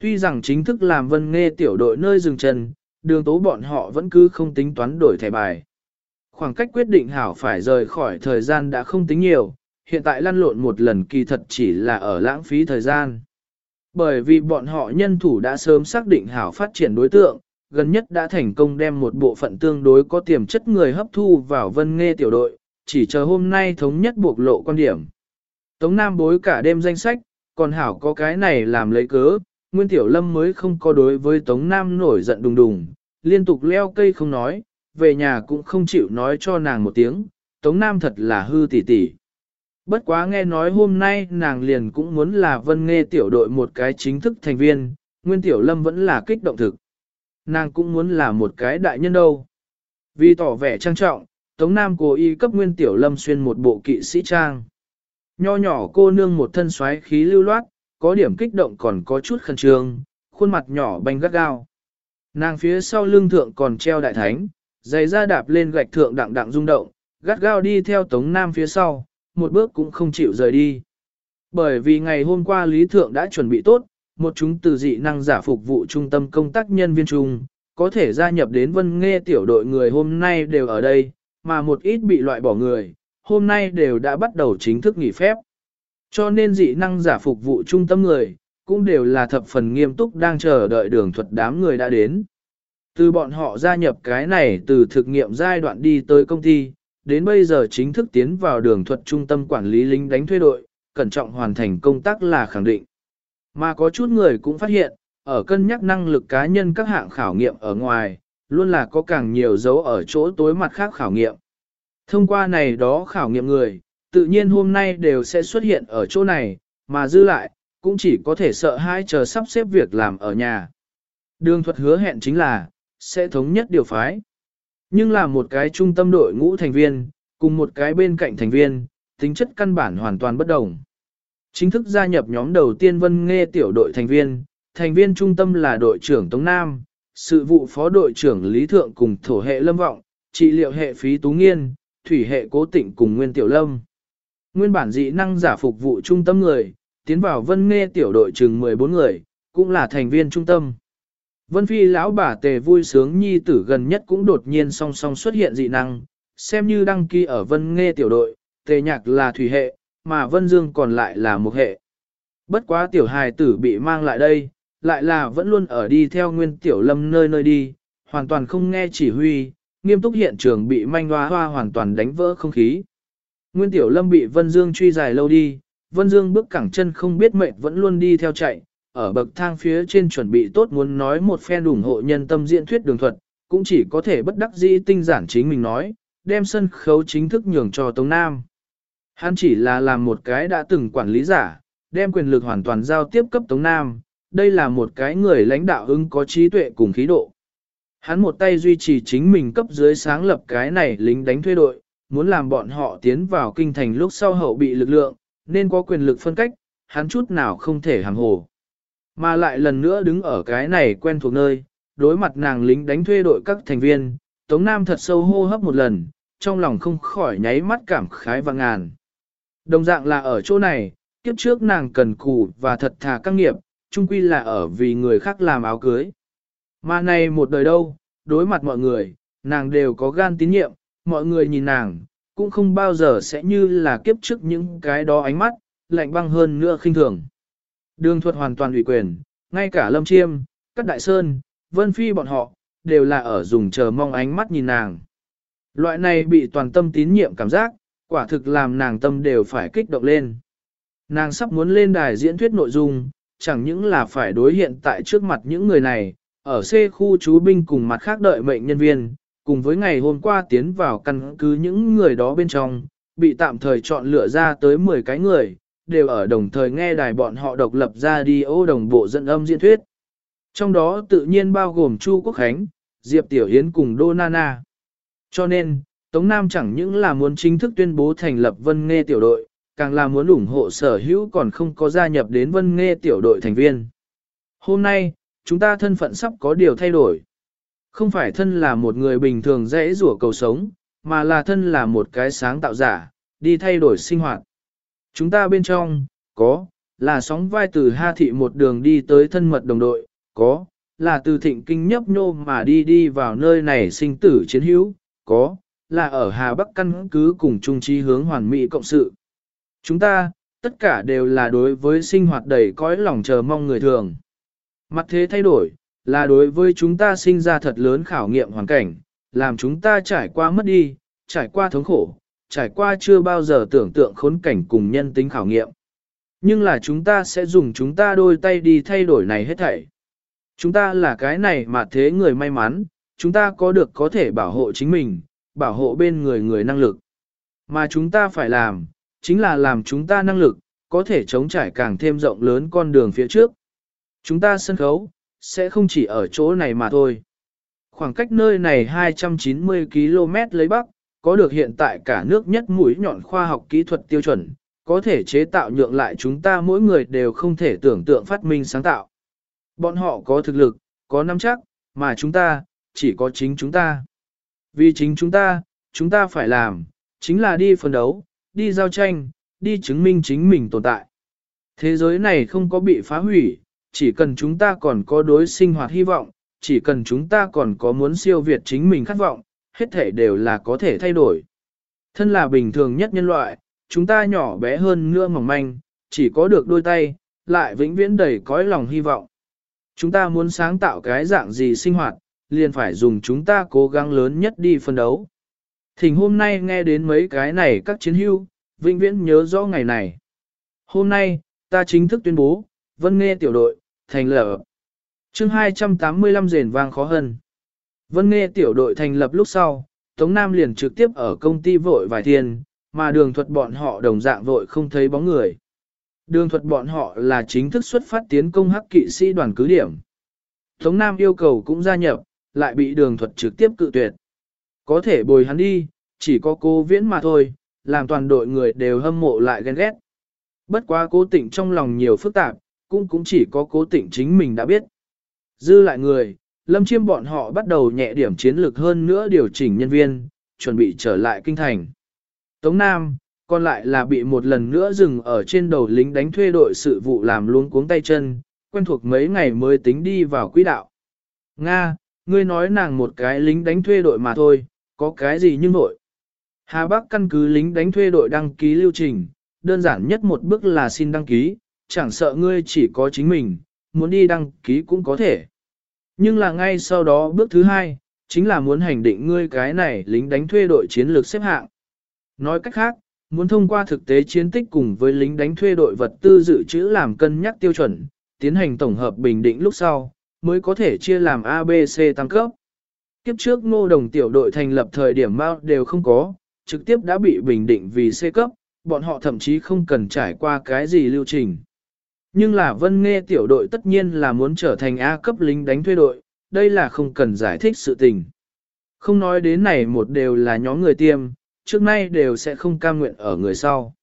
Tuy rằng chính thức làm vân nghe tiểu đội nơi dừng chân, đường tố bọn họ vẫn cứ không tính toán đổi thẻ bài. Khoảng cách quyết định hảo phải rời khỏi thời gian đã không tính nhiều, hiện tại lăn lộn một lần kỳ thật chỉ là ở lãng phí thời gian. Bởi vì bọn họ nhân thủ đã sớm xác định hảo phát triển đối tượng, gần nhất đã thành công đem một bộ phận tương đối có tiềm chất người hấp thu vào vân nghe tiểu đội, chỉ chờ hôm nay thống nhất buộc lộ quan điểm. Tống Nam bối cả đêm danh sách, còn hảo có cái này làm lấy cớ, Nguyên Tiểu Lâm mới không có đối với Tống Nam nổi giận đùng đùng, liên tục leo cây không nói, về nhà cũng không chịu nói cho nàng một tiếng, Tống Nam thật là hư tỉ tỉ. Bất quá nghe nói hôm nay nàng liền cũng muốn là vân nghe tiểu đội một cái chính thức thành viên, Nguyên Tiểu Lâm vẫn là kích động thực. Nàng cũng muốn là một cái đại nhân đâu. Vì tỏ vẻ trang trọng, Tống Nam cố ý cấp Nguyên Tiểu Lâm xuyên một bộ kỵ sĩ trang. Nho nhỏ cô nương một thân xoáy khí lưu loát, có điểm kích động còn có chút khẩn trương, khuôn mặt nhỏ banh gắt gao. Nàng phía sau lưng thượng còn treo đại thánh, giày da đạp lên gạch thượng đặng đặng rung động, gắt gao đi theo Tống Nam phía sau, một bước cũng không chịu rời đi. Bởi vì ngày hôm qua Lý Thượng đã chuẩn bị tốt, một chúng từ dị năng giả phục vụ trung tâm công tác nhân viên trung, có thể gia nhập đến vân nghe tiểu đội người hôm nay đều ở đây, mà một ít bị loại bỏ người, hôm nay đều đã bắt đầu chính thức nghỉ phép. Cho nên dị năng giả phục vụ trung tâm người, cũng đều là thập phần nghiêm túc đang chờ đợi đường thuật đám người đã đến. Từ bọn họ gia nhập cái này từ thực nghiệm giai đoạn đi tới công ty, đến bây giờ chính thức tiến vào đường thuật trung tâm quản lý lính đánh thuê đội, cẩn trọng hoàn thành công tác là khẳng định. Mà có chút người cũng phát hiện, ở cân nhắc năng lực cá nhân các hạng khảo nghiệm ở ngoài, luôn là có càng nhiều dấu ở chỗ tối mặt khác khảo nghiệm. Thông qua này đó khảo nghiệm người, tự nhiên hôm nay đều sẽ xuất hiện ở chỗ này, mà dư lại, cũng chỉ có thể sợ hai chờ sắp xếp việc làm ở nhà. Đường thuật hứa hẹn chính là, sẽ thống nhất điều phái. Nhưng là một cái trung tâm đội ngũ thành viên, cùng một cái bên cạnh thành viên, tính chất căn bản hoàn toàn bất đồng. Chính thức gia nhập nhóm đầu tiên Vân Nghe tiểu đội thành viên, thành viên trung tâm là đội trưởng Tống Nam, sự vụ phó đội trưởng Lý Thượng cùng thổ hệ Lâm Vọng, trị liệu hệ phí Tú Nghiên, thủy hệ Cố Tịnh cùng Nguyên Tiểu Lâm. Nguyên bản dị năng giả phục vụ trung tâm người, tiến vào Vân Nghe tiểu đội chừng 14 người, cũng là thành viên trung tâm. Vân Phi lão bà tề vui sướng nhi tử gần nhất cũng đột nhiên song song xuất hiện dị năng, xem như đăng ký ở Vân Nghe tiểu đội, tề nhạc là thủy hệ, mà Vân Dương còn lại là một hệ. Bất quá tiểu hài tử bị mang lại đây, lại là vẫn luôn ở đi theo nguyên tiểu lâm nơi nơi đi, hoàn toàn không nghe chỉ huy, nghiêm túc hiện trường bị manh hoa hoa hoàn toàn đánh vỡ không khí. Nguyên tiểu lâm bị Vân Dương truy dài lâu đi, Vân Dương bước cẳng chân không biết mệt vẫn luôn đi theo chạy, ở bậc thang phía trên chuẩn bị tốt muốn nói một phen ủng hộ nhân tâm diễn thuyết đường thuật, cũng chỉ có thể bất đắc dĩ tinh giản chính mình nói, đem sân khấu chính thức nhường cho Tống Nam. Hắn chỉ là làm một cái đã từng quản lý giả, đem quyền lực hoàn toàn giao tiếp cấp Tống Nam, đây là một cái người lãnh đạo ứng có trí tuệ cùng khí độ. Hắn một tay duy trì chính mình cấp dưới sáng lập cái này lính đánh thuê đội, muốn làm bọn họ tiến vào kinh thành lúc sau hậu bị lực lượng, nên có quyền lực phân cách, hắn chút nào không thể hàng hồ. Mà lại lần nữa đứng ở cái này quen thuộc nơi, đối mặt nàng lính đánh thuê đội các thành viên, Tống Nam thật sâu hô hấp một lần, trong lòng không khỏi nháy mắt cảm khái và ngàn. Đồng dạng là ở chỗ này, kiếp trước nàng cần cù và thật thà các nghiệp, chung quy là ở vì người khác làm áo cưới. Mà này một đời đâu, đối mặt mọi người, nàng đều có gan tín nhiệm, mọi người nhìn nàng, cũng không bao giờ sẽ như là kiếp trước những cái đó ánh mắt, lạnh băng hơn nữa khinh thường. Đường thuật hoàn toàn ủy quyền, ngay cả Lâm Chiêm, các đại sơn, Vân Phi bọn họ, đều là ở dùng chờ mong ánh mắt nhìn nàng. Loại này bị toàn tâm tín nhiệm cảm giác, quả thực làm nàng tâm đều phải kích động lên. Nàng sắp muốn lên đài diễn thuyết nội dung, chẳng những là phải đối hiện tại trước mặt những người này, ở C khu chú binh cùng mặt khác đợi mệnh nhân viên, cùng với ngày hôm qua tiến vào căn cứ những người đó bên trong, bị tạm thời chọn lựa ra tới 10 cái người, đều ở đồng thời nghe đài bọn họ độc lập ra đi ô đồng bộ dẫn âm diễn thuyết. Trong đó tự nhiên bao gồm Chu Quốc Khánh, Diệp Tiểu Hiến cùng Đô Nana. Cho nên, Tống Nam chẳng những là muốn chính thức tuyên bố thành lập Vân Nghe tiểu đội, càng là muốn ủng hộ sở hữu còn không có gia nhập đến Vân Nghe tiểu đội thành viên. Hôm nay, chúng ta thân phận sắp có điều thay đổi. Không phải thân là một người bình thường dễ rủa cầu sống, mà là thân là một cái sáng tạo giả, đi thay đổi sinh hoạt. Chúng ta bên trong, có, là sóng vai từ Ha Thị một đường đi tới thân mật đồng đội, có, là từ thịnh kinh nhấp nhô mà đi đi vào nơi này sinh tử chiến hữu, có, là ở Hà Bắc căn cứ cùng chung trí hướng hoàn mỹ cộng sự. Chúng ta, tất cả đều là đối với sinh hoạt đầy cõi lòng chờ mong người thường. Mặt thế thay đổi, là đối với chúng ta sinh ra thật lớn khảo nghiệm hoàn cảnh, làm chúng ta trải qua mất đi, trải qua thống khổ, trải qua chưa bao giờ tưởng tượng khốn cảnh cùng nhân tính khảo nghiệm. Nhưng là chúng ta sẽ dùng chúng ta đôi tay đi thay đổi này hết thảy. Chúng ta là cái này mà thế người may mắn, chúng ta có được có thể bảo hộ chính mình, bảo hộ bên người người năng lực. Mà chúng ta phải làm, chính là làm chúng ta năng lực, có thể chống trải càng thêm rộng lớn con đường phía trước. Chúng ta sân khấu, sẽ không chỉ ở chỗ này mà thôi. Khoảng cách nơi này 290 km lấy Bắc, có được hiện tại cả nước nhất mũi nhọn khoa học kỹ thuật tiêu chuẩn, có thể chế tạo nhượng lại chúng ta mỗi người đều không thể tưởng tượng phát minh sáng tạo. Bọn họ có thực lực, có nắm chắc, mà chúng ta, chỉ có chính chúng ta. Vì chính chúng ta, chúng ta phải làm, chính là đi phân đấu, đi giao tranh, đi chứng minh chính mình tồn tại. Thế giới này không có bị phá hủy, chỉ cần chúng ta còn có đối sinh hoạt hy vọng, chỉ cần chúng ta còn có muốn siêu việt chính mình khát vọng, hết thể đều là có thể thay đổi. Thân là bình thường nhất nhân loại, chúng ta nhỏ bé hơn nữa mỏng manh, chỉ có được đôi tay, lại vĩnh viễn đầy cõi lòng hy vọng. Chúng ta muốn sáng tạo cái dạng gì sinh hoạt, liền phải dùng chúng ta cố gắng lớn nhất đi phân đấu. Thỉnh hôm nay nghe đến mấy cái này các chiến hưu, vĩnh viễn nhớ rõ ngày này. Hôm nay, ta chính thức tuyên bố, Vân Nghe tiểu đội, thành lập. chương 285 rền vang khó hơn. Vân Nghe tiểu đội thành lập lúc sau, Tống Nam liền trực tiếp ở công ty vội vài thiên, mà đường thuật bọn họ đồng dạng vội không thấy bóng người. Đường thuật bọn họ là chính thức xuất phát tiến công hắc kỵ sĩ đoàn cứ điểm. Tống Nam yêu cầu cũng gia nhập, lại bị đường thuật trực tiếp cự tuyệt. Có thể bồi hắn đi, chỉ có cô viễn mà thôi, làm toàn đội người đều hâm mộ lại ghen ghét. Bất quá cố tịnh trong lòng nhiều phức tạp, cũng cũng chỉ có cố tịnh chính mình đã biết. Dư lại người, lâm chiêm bọn họ bắt đầu nhẹ điểm chiến lược hơn nữa điều chỉnh nhân viên, chuẩn bị trở lại kinh thành. Tống Nam, còn lại là bị một lần nữa dừng ở trên đầu lính đánh thuê đội sự vụ làm luôn cuống tay chân, quen thuộc mấy ngày mới tính đi vào quỹ đạo. Nga, ngươi nói nàng một cái lính đánh thuê đội mà thôi, có cái gì nhưng nội. Hà Bắc căn cứ lính đánh thuê đội đăng ký lưu trình, đơn giản nhất một bước là xin đăng ký, chẳng sợ ngươi chỉ có chính mình, muốn đi đăng ký cũng có thể. Nhưng là ngay sau đó bước thứ hai, chính là muốn hành định ngươi cái này lính đánh thuê đội chiến lược xếp hạng. Nói cách khác, muốn thông qua thực tế chiến tích cùng với lính đánh thuê đội vật tư dự trữ làm cân nhắc tiêu chuẩn, tiến hành tổng hợp bình định lúc sau, mới có thể chia làm ABC tăng cấp. Kiếp trước ngô đồng tiểu đội thành lập thời điểm bao đều không có, trực tiếp đã bị bình định vì C cấp, bọn họ thậm chí không cần trải qua cái gì lưu trình. Nhưng là vân nghe tiểu đội tất nhiên là muốn trở thành A cấp lính đánh thuê đội, đây là không cần giải thích sự tình. Không nói đến này một đều là nhóm người tiêm, trước nay đều sẽ không cam nguyện ở người sau.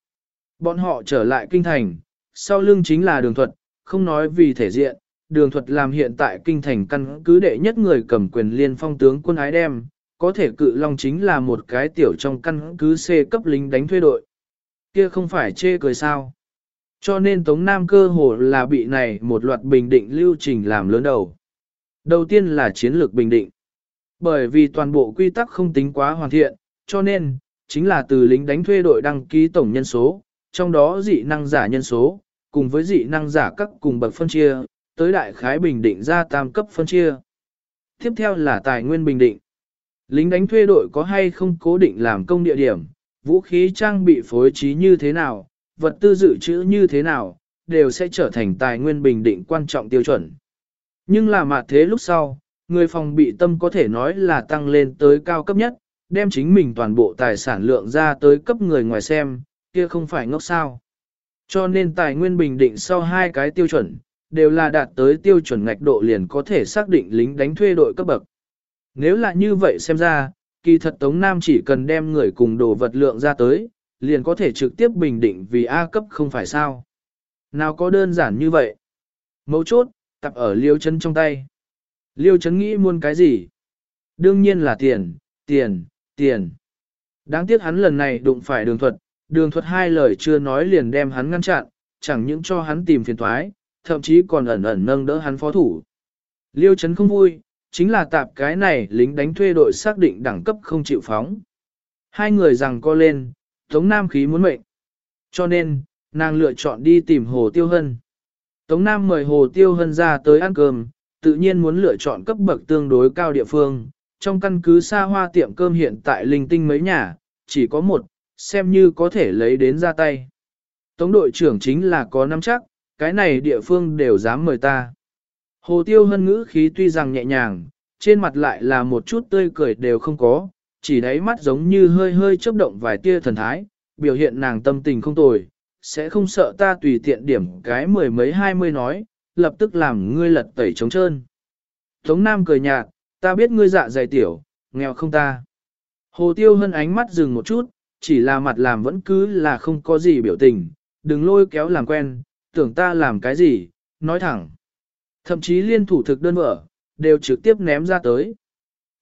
Bọn họ trở lại kinh thành, sau lưng chính là đường thuật, không nói vì thể diện, đường thuật làm hiện tại kinh thành căn cứ đệ nhất người cầm quyền liên phong tướng quân ái đem, có thể cự long chính là một cái tiểu trong căn cứ C cấp lính đánh thuê đội. Kia không phải chê cười sao. Cho nên Tống Nam cơ hồ là bị này một loạt bình định lưu trình làm lớn đầu. Đầu tiên là chiến lược bình định. Bởi vì toàn bộ quy tắc không tính quá hoàn thiện, cho nên, chính là từ lính đánh thuê đội đăng ký tổng nhân số, trong đó dị năng giả nhân số, cùng với dị năng giả các cùng bậc phân chia, tới đại khái bình định ra tam cấp phân chia. Tiếp theo là tài nguyên bình định. Lính đánh thuê đội có hay không cố định làm công địa điểm, vũ khí trang bị phối trí như thế nào, vật tư dự trữ như thế nào, đều sẽ trở thành tài nguyên bình định quan trọng tiêu chuẩn. Nhưng là mà thế lúc sau, người phòng bị tâm có thể nói là tăng lên tới cao cấp nhất, đem chính mình toàn bộ tài sản lượng ra tới cấp người ngoài xem, kia không phải ngốc sao. Cho nên tài nguyên bình định sau hai cái tiêu chuẩn, đều là đạt tới tiêu chuẩn ngạch độ liền có thể xác định lính đánh thuê đội cấp bậc. Nếu là như vậy xem ra, kỳ thật Tống Nam chỉ cần đem người cùng đồ vật lượng ra tới, liền có thể trực tiếp bình định vì A cấp không phải sao. Nào có đơn giản như vậy. Mấu chốt, tập ở liêu chân trong tay. Liêu chấn nghĩ muốn cái gì? Đương nhiên là tiền, tiền, tiền. Đáng tiếc hắn lần này đụng phải đường thuật, đường thuật hai lời chưa nói liền đem hắn ngăn chặn, chẳng những cho hắn tìm phiền thoái, thậm chí còn ẩn ẩn nâng đỡ hắn phó thủ. Liêu chấn không vui, chính là tạp cái này lính đánh thuê đội xác định đẳng cấp không chịu phóng. Hai người rằng co lên, Tống Nam khí muốn mệnh. Cho nên, nàng lựa chọn đi tìm Hồ Tiêu Hân. Tống Nam mời Hồ Tiêu Hân ra tới ăn cơm, tự nhiên muốn lựa chọn cấp bậc tương đối cao địa phương. Trong căn cứ xa hoa tiệm cơm hiện tại linh tinh mấy nhà, chỉ có một, xem như có thể lấy đến ra tay. Tống đội trưởng chính là có nắm chắc, cái này địa phương đều dám mời ta. Hồ Tiêu Hân ngữ khí tuy rằng nhẹ nhàng, trên mặt lại là một chút tươi cười đều không có, chỉ đáy mắt giống như hơi hơi chớp động vài tia thần thái, biểu hiện nàng tâm tình không tồi, sẽ không sợ ta tùy tiện điểm cái mười mấy hai mươi nói, lập tức làm ngươi lật tẩy trống trơn. Tống Nam cười nhạt, ta biết ngươi dạ dày tiểu, nghèo không ta. Hồ Tiêu Hân ánh mắt dừng một chút, chỉ là mặt làm vẫn cứ là không có gì biểu tình, đừng lôi kéo làm quen, tưởng ta làm cái gì, nói thẳng. Thậm chí liên thủ thực đơn vợ, đều trực tiếp ném ra tới.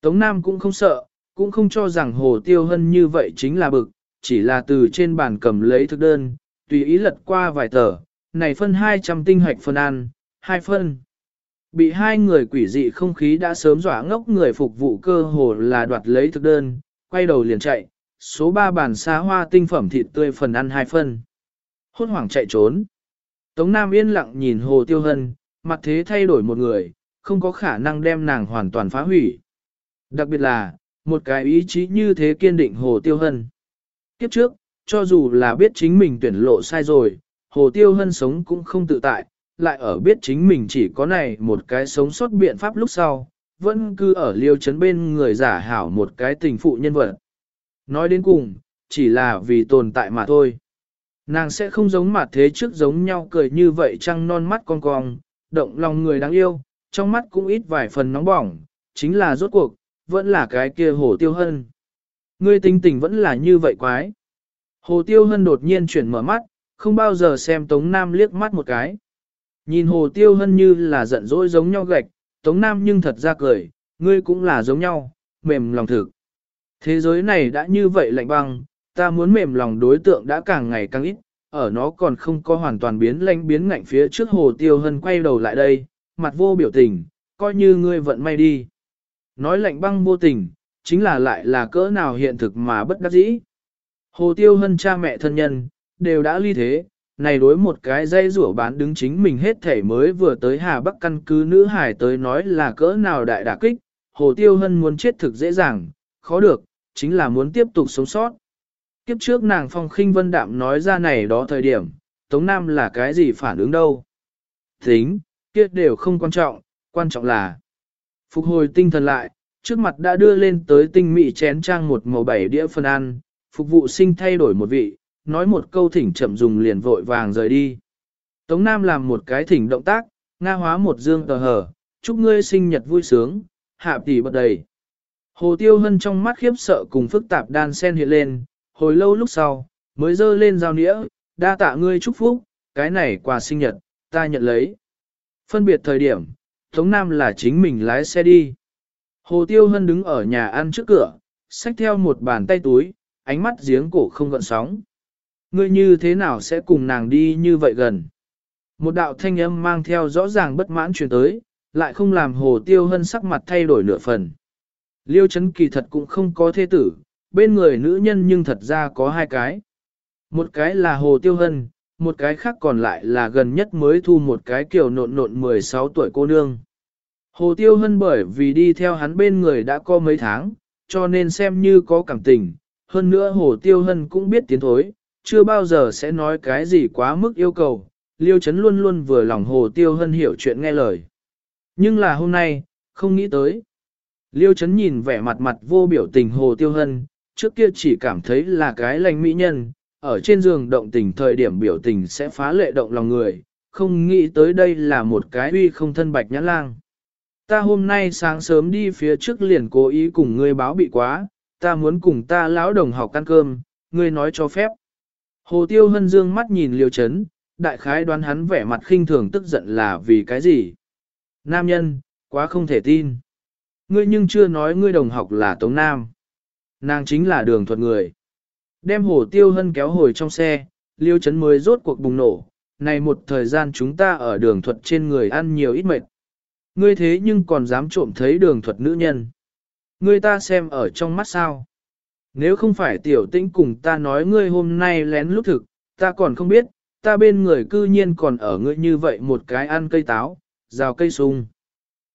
Tống Nam cũng không sợ, cũng không cho rằng Hồ Tiêu Hân như vậy chính là bực, chỉ là từ trên bàn cầm lấy thực đơn, tùy ý lật qua vài tờ, này phân 200 tinh hạch phân ăn, hai phân. Bị hai người quỷ dị không khí đã sớm dọa ngốc người phục vụ cơ hồ là đoạt lấy thực đơn, quay đầu liền chạy, số 3 bàn xa hoa tinh phẩm thịt tươi phần ăn hai phân. Hốt hoảng chạy trốn. Tống Nam yên lặng nhìn Hồ Tiêu Hân, mặt thế thay đổi một người, không có khả năng đem nàng hoàn toàn phá hủy. Đặc biệt là, một cái ý chí như thế kiên định Hồ Tiêu Hân. Kiếp trước, cho dù là biết chính mình tuyển lộ sai rồi, Hồ Tiêu Hân sống cũng không tự tại, lại ở biết chính mình chỉ có này một cái sống sót biện pháp lúc sau, vẫn cứ ở liêu chấn bên người giả hảo một cái tình phụ nhân vật. Nói đến cùng, chỉ là vì tồn tại mà thôi. Nàng sẽ không giống mặt thế trước giống nhau cười như vậy trăng non mắt con cong, động lòng người đáng yêu, trong mắt cũng ít vài phần nóng bỏng, chính là rốt cuộc, vẫn là cái kia hồ tiêu hân. Ngươi tinh tình vẫn là như vậy quái. Hồ tiêu hân đột nhiên chuyển mở mắt, không bao giờ xem Tống Nam liếc mắt một cái. Nhìn hồ tiêu hân như là giận dỗi giống nhau gạch, Tống Nam nhưng thật ra cười, ngươi cũng là giống nhau, mềm lòng thực. Thế giới này đã như vậy lạnh băng, ta muốn mềm lòng đối tượng đã càng ngày càng ít, ở nó còn không có hoàn toàn biến lạnh biến ngạnh phía trước hồ tiêu hân quay đầu lại đây, mặt vô biểu tình, coi như ngươi vận may đi. Nói lạnh băng vô tình, chính là lại là cỡ nào hiện thực mà bất đắc dĩ. Hồ tiêu hân cha mẹ thân nhân, đều đã ly thế, này đối một cái dây rủa bán đứng chính mình hết thể mới vừa tới Hà Bắc căn cứ nữ hải tới nói là cỡ nào đại đả kích, Hồ Tiêu Hân muốn chết thực dễ dàng, khó được, chính là muốn tiếp tục sống sót. Kiếp trước nàng phong khinh vân đạm nói ra này đó thời điểm, Tống Nam là cái gì phản ứng đâu. Tính, kiếp đều không quan trọng, quan trọng là phục hồi tinh thần lại, trước mặt đã đưa lên tới tinh mị chén trang một màu bảy đĩa phân ăn, phục vụ sinh thay đổi một vị, nói một câu thỉnh chậm dùng liền vội vàng rời đi. Tống Nam làm một cái thỉnh động tác, nga hóa một dương tờ hở, chúc ngươi sinh nhật vui sướng, hạ tỷ bật đầy. Hồ Tiêu Hân trong mắt khiếp sợ cùng phức tạp đan sen hiện lên, hồi lâu lúc sau, mới dơ lên giao nĩa, đa tạ ngươi chúc phúc, cái này quà sinh nhật, ta nhận lấy. Phân biệt thời điểm, Tống Nam là chính mình lái xe đi. Hồ Tiêu Hân đứng ở nhà ăn trước cửa, xách theo một bàn tay túi, ánh mắt giếng cổ không gợn sóng. Ngươi như thế nào sẽ cùng nàng đi như vậy gần? Một đạo thanh âm mang theo rõ ràng bất mãn truyền tới, lại không làm Hồ Tiêu Hân sắc mặt thay đổi nửa phần. Liêu Trấn kỳ thật cũng không có thế tử, bên người nữ nhân nhưng thật ra có hai cái. Một cái là Hồ Tiêu Hân, một cái khác còn lại là gần nhất mới thu một cái kiểu nộn nộn 16 tuổi cô nương. Hồ Tiêu Hân bởi vì đi theo hắn bên người đã có mấy tháng, cho nên xem như có cảm tình. Hơn nữa Hồ Tiêu Hân cũng biết tiến thối, chưa bao giờ sẽ nói cái gì quá mức yêu cầu. Liêu Chấn luôn luôn vừa lòng Hồ Tiêu Hân hiểu chuyện nghe lời. Nhưng là hôm nay, không nghĩ tới. Liêu Chấn nhìn vẻ mặt mặt vô biểu tình Hồ Tiêu Hân, trước kia chỉ cảm thấy là cái lành mỹ nhân, ở trên giường động tình thời điểm biểu tình sẽ phá lệ động lòng người, không nghĩ tới đây là một cái uy không thân bạch nhãn lang. Ta hôm nay sáng sớm đi phía trước liền cố ý cùng ngươi báo bị quá, ta muốn cùng ta lão đồng học ăn cơm, ngươi nói cho phép. Hồ Tiêu Hân dương mắt nhìn Liêu Chấn, đại khái đoán hắn vẻ mặt khinh thường tức giận là vì cái gì. Nam nhân, quá không thể tin. Ngươi nhưng chưa nói ngươi đồng học là Tống Nam. Nàng chính là đường thuật người. Đem Hồ Tiêu Hân kéo hồi trong xe, Liêu Chấn mới rốt cuộc bùng nổ, này một thời gian chúng ta ở đường thuật trên người ăn nhiều ít mệt. Ngươi thế nhưng còn dám trộm thấy đường thuật nữ nhân. Ngươi ta xem ở trong mắt sao. Nếu không phải tiểu tĩnh cùng ta nói ngươi hôm nay lén lút thực, ta còn không biết, ta bên người cư nhiên còn ở ngươi như vậy một cái ăn cây táo, rào cây sung.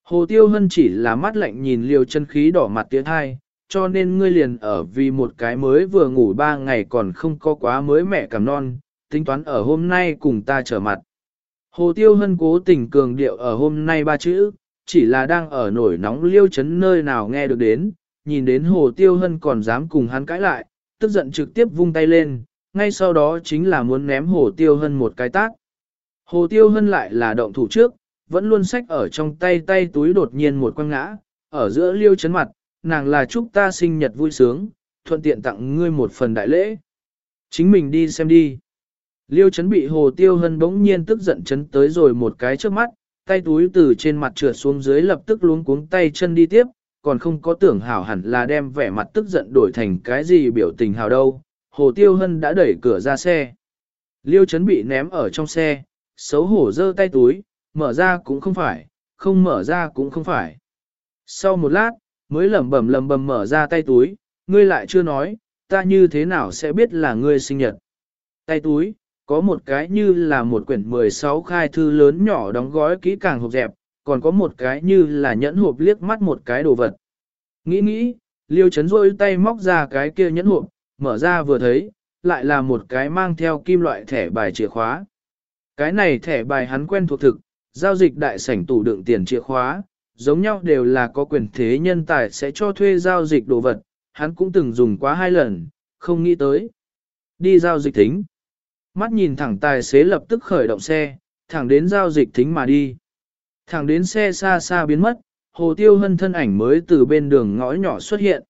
Hồ Tiêu Hân chỉ là mắt lạnh nhìn liều chân khí đỏ mặt tiếng hai, cho nên ngươi liền ở vì một cái mới vừa ngủ ba ngày còn không có quá mới mẹ cảm non, tính toán ở hôm nay cùng ta trở mặt. Hồ Tiêu Hân cố tình cường điệu ở hôm nay ba chữ, chỉ là đang ở nổi nóng liêu chấn nơi nào nghe được đến, nhìn đến Hồ Tiêu Hân còn dám cùng hắn cãi lại, tức giận trực tiếp vung tay lên, ngay sau đó chính là muốn ném Hồ Tiêu Hân một cái tác. Hồ Tiêu Hân lại là động thủ trước, vẫn luôn sách ở trong tay tay túi đột nhiên một quăng ngã, ở giữa liêu chấn mặt, nàng là chúc ta sinh nhật vui sướng, thuận tiện tặng ngươi một phần đại lễ. Chính mình đi xem đi. Liêu chấn bị hồ tiêu hân bỗng nhiên tức giận chấn tới rồi một cái trước mắt, tay túi từ trên mặt trượt xuống dưới lập tức luống cuống tay chân đi tiếp, còn không có tưởng hảo hẳn là đem vẻ mặt tức giận đổi thành cái gì biểu tình hào đâu. Hồ tiêu hân đã đẩy cửa ra xe. Liêu chấn bị ném ở trong xe, xấu hổ giơ tay túi, mở ra cũng không phải, không mở ra cũng không phải. Sau một lát, mới lẩm bẩm lẩm bẩm mở ra tay túi, ngươi lại chưa nói, ta như thế nào sẽ biết là ngươi sinh nhật. Tay túi, có một cái như là một quyển 16 khai thư lớn nhỏ đóng gói kỹ càng hộp dẹp, còn có một cái như là nhẫn hộp liếc mắt một cái đồ vật. Nghĩ nghĩ, liêu chấn rôi tay móc ra cái kia nhẫn hộp, mở ra vừa thấy, lại là một cái mang theo kim loại thẻ bài chìa khóa. Cái này thẻ bài hắn quen thuộc thực, giao dịch đại sảnh tủ đựng tiền chìa khóa, giống nhau đều là có quyền thế nhân tài sẽ cho thuê giao dịch đồ vật, hắn cũng từng dùng quá hai lần, không nghĩ tới. Đi giao dịch thính. Mắt nhìn thẳng tài xế lập tức khởi động xe, thẳng đến giao dịch thính mà đi. Thẳng đến xe xa xa biến mất, hồ tiêu hân thân ảnh mới từ bên đường ngõ nhỏ xuất hiện.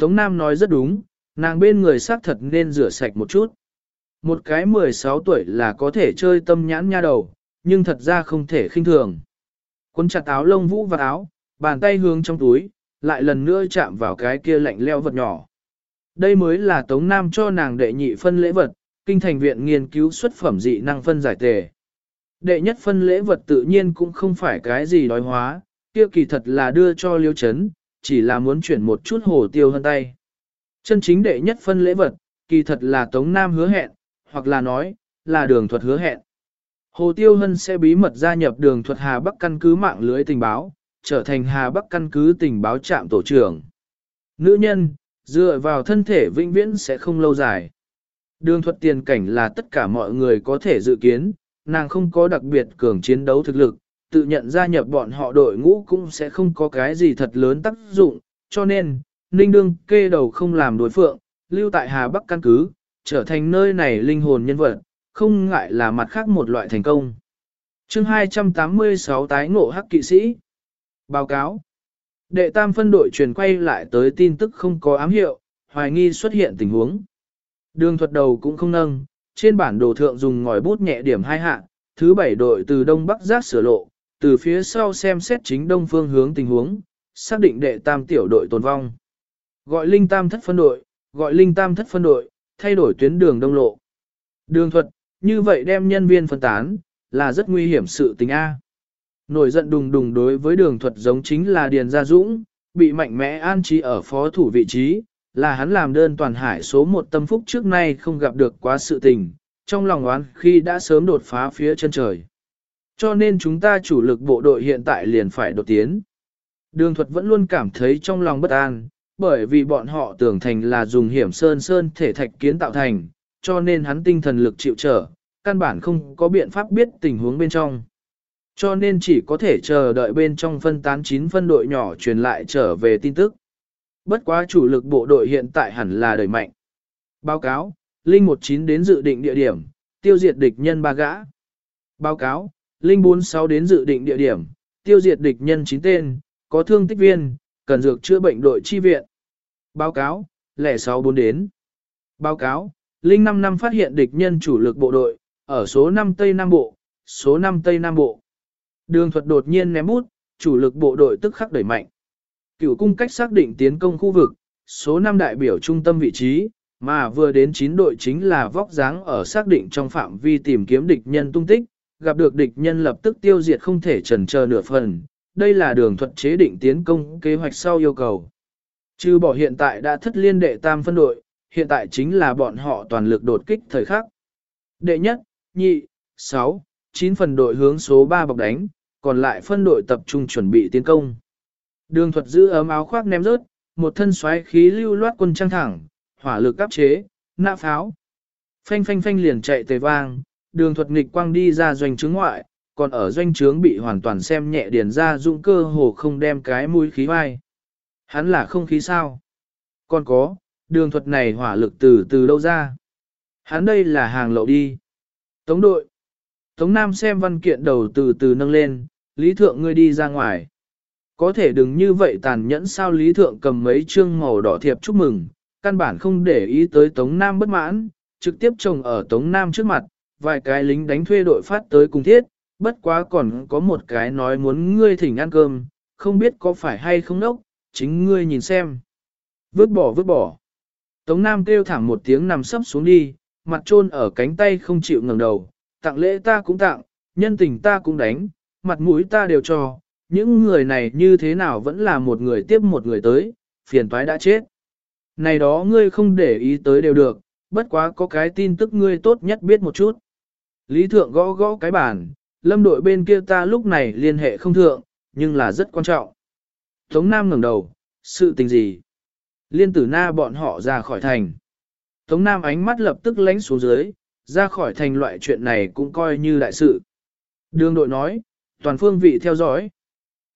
Tống Nam nói rất đúng, nàng bên người xác thật nên rửa sạch một chút. Một cái 16 tuổi là có thể chơi tâm nhãn nha đầu, nhưng thật ra không thể khinh thường. Quân chặt áo lông vũ và áo, bàn tay hướng trong túi, lại lần nữa chạm vào cái kia lạnh leo vật nhỏ. Đây mới là Tống Nam cho nàng đệ nhị phân lễ vật, kinh thành viện nghiên cứu xuất phẩm dị năng phân giải tề. Đệ nhất phân lễ vật tự nhiên cũng không phải cái gì đói hóa, kia kỳ thật là đưa cho liêu chấn, chỉ là muốn chuyển một chút hồ tiêu hơn tay. Chân chính đệ nhất phân lễ vật, kỳ thật là Tống Nam hứa hẹn, hoặc là nói, là đường thuật hứa hẹn. Hồ Tiêu Hân sẽ bí mật gia nhập đường thuật Hà Bắc căn cứ mạng lưới tình báo, trở thành Hà Bắc căn cứ tình báo trạm tổ trưởng. Nữ nhân, dựa vào thân thể vĩnh viễn sẽ không lâu dài. Đường thuật tiền cảnh là tất cả mọi người có thể dự kiến, nàng không có đặc biệt cường chiến đấu thực lực, tự nhận gia nhập bọn họ đội ngũ cũng sẽ không có cái gì thật lớn tác dụng, cho nên, Ninh Đương kê đầu không làm đối phượng, lưu tại Hà Bắc căn cứ, trở thành nơi này linh hồn nhân vật, không ngại là mặt khác một loại thành công. chương 286 tái ngộ hắc kỵ sĩ. Báo cáo. Đệ tam phân đội truyền quay lại tới tin tức không có ám hiệu, hoài nghi xuất hiện tình huống. Đường thuật đầu cũng không nâng, trên bản đồ thượng dùng ngòi bút nhẹ điểm hai hạ, thứ bảy đội từ đông bắc giác sửa lộ, từ phía sau xem xét chính đông phương hướng tình huống, xác định đệ tam tiểu đội tồn vong. Gọi linh tam thất phân đội, gọi linh tam thất phân đội, thay đổi tuyến đường đông lộ. Đường thuật, như vậy đem nhân viên phân tán, là rất nguy hiểm sự tình A. Nổi giận đùng đùng đối với đường thuật giống chính là Điền Gia Dũng, bị mạnh mẽ an trí ở phó thủ vị trí, là hắn làm đơn toàn hải số một tâm phúc trước nay không gặp được quá sự tình, trong lòng oán khi đã sớm đột phá phía chân trời. Cho nên chúng ta chủ lực bộ đội hiện tại liền phải đột tiến. Đường thuật vẫn luôn cảm thấy trong lòng bất an, bởi vì bọn họ tưởng thành là dùng hiểm sơn sơn thể thạch kiến tạo thành, cho nên hắn tinh thần lực chịu trở, căn bản không có biện pháp biết tình huống bên trong. Cho nên chỉ có thể chờ đợi bên trong phân tán 9 phân đội nhỏ truyền lại trở về tin tức. Bất quá chủ lực bộ đội hiện tại hẳn là đẩy mạnh. Báo cáo, Linh 19 đến dự định địa điểm, tiêu diệt địch nhân ba gã. Báo cáo, Linh 46 đến dự định địa điểm, tiêu diệt địch nhân 9 tên, có thương tích viên, cần dược chữa bệnh đội chi viện. Báo cáo, lẻ 64 đến. Báo cáo, Linh 5 năm phát hiện địch nhân chủ lực bộ đội, ở số 5 Tây Nam Bộ, số 5 Tây Nam Bộ. Đường thuật đột nhiên ném bút, chủ lực bộ đội tức khắc đẩy mạnh. Cựu cung cách xác định tiến công khu vực, số 5 đại biểu trung tâm vị trí, Mà vừa đến 9 đội chính là vóc dáng ở xác định trong phạm vi tìm kiếm địch nhân tung tích, gặp được địch nhân lập tức tiêu diệt không thể trần chờ nửa phần. Đây là đường thuật chế định tiến công kế hoạch sau yêu cầu. Trừ bỏ hiện tại đã thất liên đệ tam phân đội, hiện tại chính là bọn họ toàn lực đột kích thời khắc. Đệ nhất, nhị, 6, 9 phần đội hướng số 3 bọc đánh, còn lại phân đội tập trung chuẩn bị tiến công. Đường thuật giữ ấm áo khoác ném rớt, một thân xoáy khí lưu loát quân trăng thẳng, hỏa lực áp chế, nạ pháo. Phanh phanh phanh liền chạy tề vang, đường thuật nghịch quang đi ra doanh trướng ngoại, còn ở doanh trướng bị hoàn toàn xem nhẹ điền ra dụng cơ hồ không đem cái mũi khí vai. Hắn là không khí sao? Còn có, đường thuật này hỏa lực từ từ đâu ra? Hắn đây là hàng lậu đi. Tống đội. Tống Nam xem văn kiện đầu từ từ nâng lên, lý thượng ngươi đi ra ngoài. Có thể đừng như vậy tàn nhẫn sao lý thượng cầm mấy chương màu đỏ thiệp chúc mừng, căn bản không để ý tới Tống Nam bất mãn, trực tiếp trồng ở Tống Nam trước mặt, vài cái lính đánh thuê đội phát tới cùng thiết, bất quá còn có một cái nói muốn ngươi thỉnh ăn cơm, không biết có phải hay không đốc, chính ngươi nhìn xem. Vứt bỏ vứt bỏ. Tống Nam kêu thảm một tiếng nằm sấp xuống đi, mặt trôn ở cánh tay không chịu ngẩng đầu, tặng lễ ta cũng tặng, nhân tình ta cũng đánh, mặt mũi ta đều cho, những người này như thế nào vẫn là một người tiếp một người tới, phiền toái đã chết. Này đó ngươi không để ý tới đều được, bất quá có cái tin tức ngươi tốt nhất biết một chút. Lý thượng gõ gõ cái bàn, lâm đội bên kia ta lúc này liên hệ không thượng, nhưng là rất quan trọng. Tống Nam ngẩng đầu, sự tình gì? Liên tử na bọn họ ra khỏi thành. Tống Nam ánh mắt lập tức lánh xuống dưới, ra khỏi thành loại chuyện này cũng coi như đại sự. Đường đội nói, toàn phương vị theo dõi.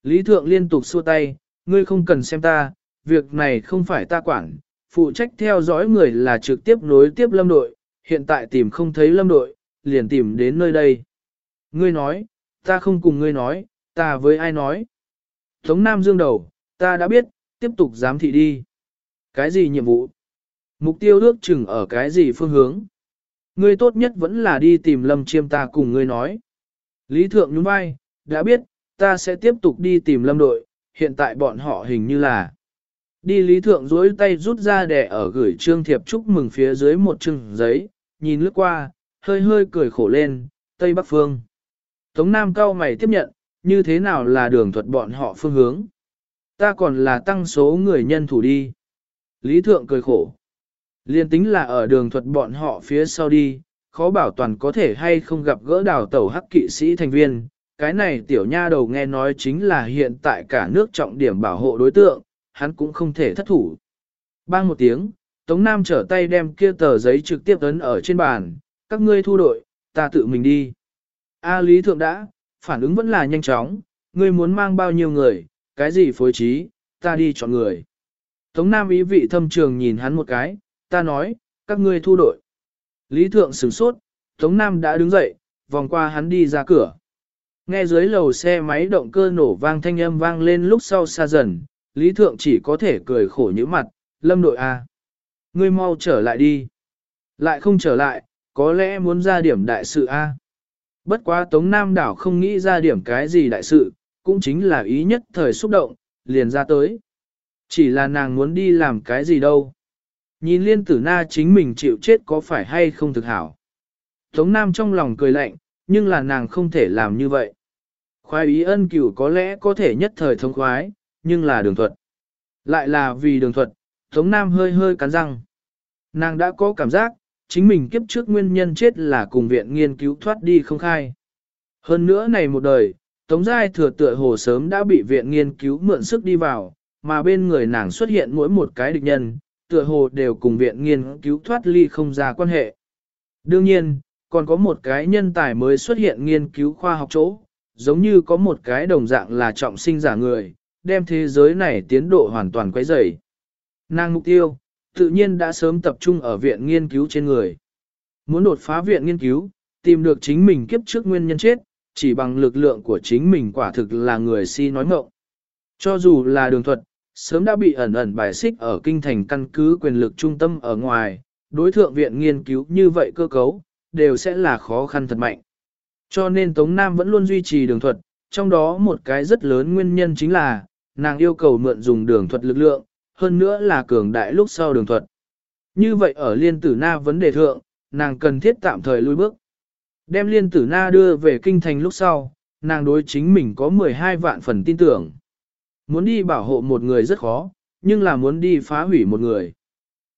Lý Thượng liên tục xua tay, ngươi không cần xem ta, việc này không phải ta quản, phụ trách theo dõi người là trực tiếp nối tiếp lâm đội, hiện tại tìm không thấy lâm đội, liền tìm đến nơi đây. Ngươi nói, ta không cùng ngươi nói, ta với ai nói. Tống Nam dương đầu, ta đã biết, tiếp tục giám thị đi. Cái gì nhiệm vụ? Mục tiêu ước chừng ở cái gì phương hướng? Ngươi tốt nhất vẫn là đi tìm lâm chiêm ta cùng ngươi nói. Lý Thượng nhún vai, đã biết, ta sẽ tiếp tục đi tìm lâm đội, hiện tại bọn họ hình như là. Đi Lý Thượng dối tay rút ra để ở gửi trương thiệp chúc mừng phía dưới một chừng giấy, nhìn lướt qua, hơi hơi cười khổ lên, Tây Bắc Phương. Tống Nam cao mày tiếp nhận, như thế nào là đường thuật bọn họ phương hướng. Ta còn là tăng số người nhân thủ đi. Lý Thượng cười khổ. Liên tính là ở đường thuật bọn họ phía sau đi, khó bảo toàn có thể hay không gặp gỡ đào tẩu hắc kỵ sĩ thành viên. Cái này tiểu nha đầu nghe nói chính là hiện tại cả nước trọng điểm bảo hộ đối tượng, hắn cũng không thể thất thủ. Bang một tiếng, Tống Nam trở tay đem kia tờ giấy trực tiếp ấn ở trên bàn, các ngươi thu đội, ta tự mình đi. A Lý Thượng đã, phản ứng vẫn là nhanh chóng, ngươi muốn mang bao nhiêu người, cái gì phối trí, ta đi chọn người. Tống Nam ý vị thâm trường nhìn hắn một cái, ta nói, các ngươi thu đội. Lý Thượng sửng sốt, Tống Nam đã đứng dậy, vòng qua hắn đi ra cửa. Nghe dưới lầu xe máy động cơ nổ vang thanh âm vang lên lúc sau xa dần, Lý Thượng chỉ có thể cười khổ như mặt, lâm đội A. À. Ngươi mau trở lại đi. Lại không trở lại, có lẽ muốn ra điểm đại sự A. Bất quá Tống Nam đảo không nghĩ ra điểm cái gì đại sự, cũng chính là ý nhất thời xúc động, liền ra tới. Chỉ là nàng muốn đi làm cái gì đâu. Nhìn liên tử na chính mình chịu chết có phải hay không thực hảo. Tống Nam trong lòng cười lạnh, nhưng là nàng không thể làm như vậy. Khoái ý ân cửu có lẽ có thể nhất thời thông khoái, nhưng là đường thuật. Lại là vì đường thuật, Tống Nam hơi hơi cắn răng. Nàng đã có cảm giác, chính mình kiếp trước nguyên nhân chết là cùng viện nghiên cứu thoát đi không khai. Hơn nữa này một đời, Tống Giai thừa tựa hồ sớm đã bị viện nghiên cứu mượn sức đi vào, mà bên người nàng xuất hiện mỗi một cái địch nhân, tựa hồ đều cùng viện nghiên cứu thoát ly không ra quan hệ. Đương nhiên, còn có một cái nhân tài mới xuất hiện nghiên cứu khoa học chỗ, giống như có một cái đồng dạng là trọng sinh giả người, đem thế giới này tiến độ hoàn toàn quấy rầy. Nàng mục tiêu, tự nhiên đã sớm tập trung ở viện nghiên cứu trên người. Muốn đột phá viện nghiên cứu, tìm được chính mình kiếp trước nguyên nhân chết, chỉ bằng lực lượng của chính mình quả thực là người si nói mộng. Cho dù là đường thuật, sớm đã bị ẩn ẩn bài xích ở kinh thành căn cứ quyền lực trung tâm ở ngoài, đối thượng viện nghiên cứu như vậy cơ cấu, đều sẽ là khó khăn thật mạnh. Cho nên Tống Nam vẫn luôn duy trì đường thuật, trong đó một cái rất lớn nguyên nhân chính là, nàng yêu cầu mượn dùng đường thuật lực lượng, hơn nữa là cường đại lúc sau đường thuật. Như vậy ở liên tử na vấn đề thượng, nàng cần thiết tạm thời lui bước. Đem liên tử na đưa về kinh thành lúc sau, nàng đối chính mình có 12 vạn phần tin tưởng. Muốn đi bảo hộ một người rất khó, nhưng là muốn đi phá hủy một người.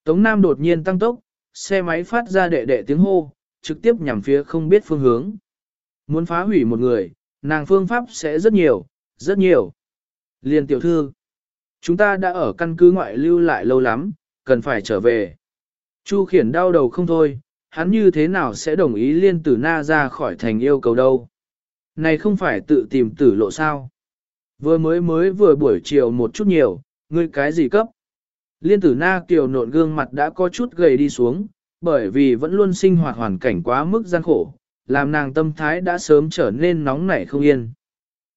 Tống Nam đột nhiên tăng tốc, xe máy phát ra đệ đệ tiếng hô, trực tiếp nhằm phía không biết phương hướng. Muốn phá hủy một người, nàng phương pháp sẽ rất nhiều, rất nhiều. Liên tiểu thư, chúng ta đã ở căn cứ ngoại lưu lại lâu lắm, cần phải trở về. Chu khiển đau đầu không thôi, hắn như thế nào sẽ đồng ý liên tử na ra khỏi thành yêu cầu đâu. Này không phải tự tìm tử lộ sao. Vừa mới mới vừa buổi chiều một chút nhiều, ngươi cái gì cấp? Liên tử na kiều nộn gương mặt đã có chút gầy đi xuống, bởi vì vẫn luôn sinh hoạt hoàn cảnh quá mức gian khổ, làm nàng tâm thái đã sớm trở nên nóng nảy không yên.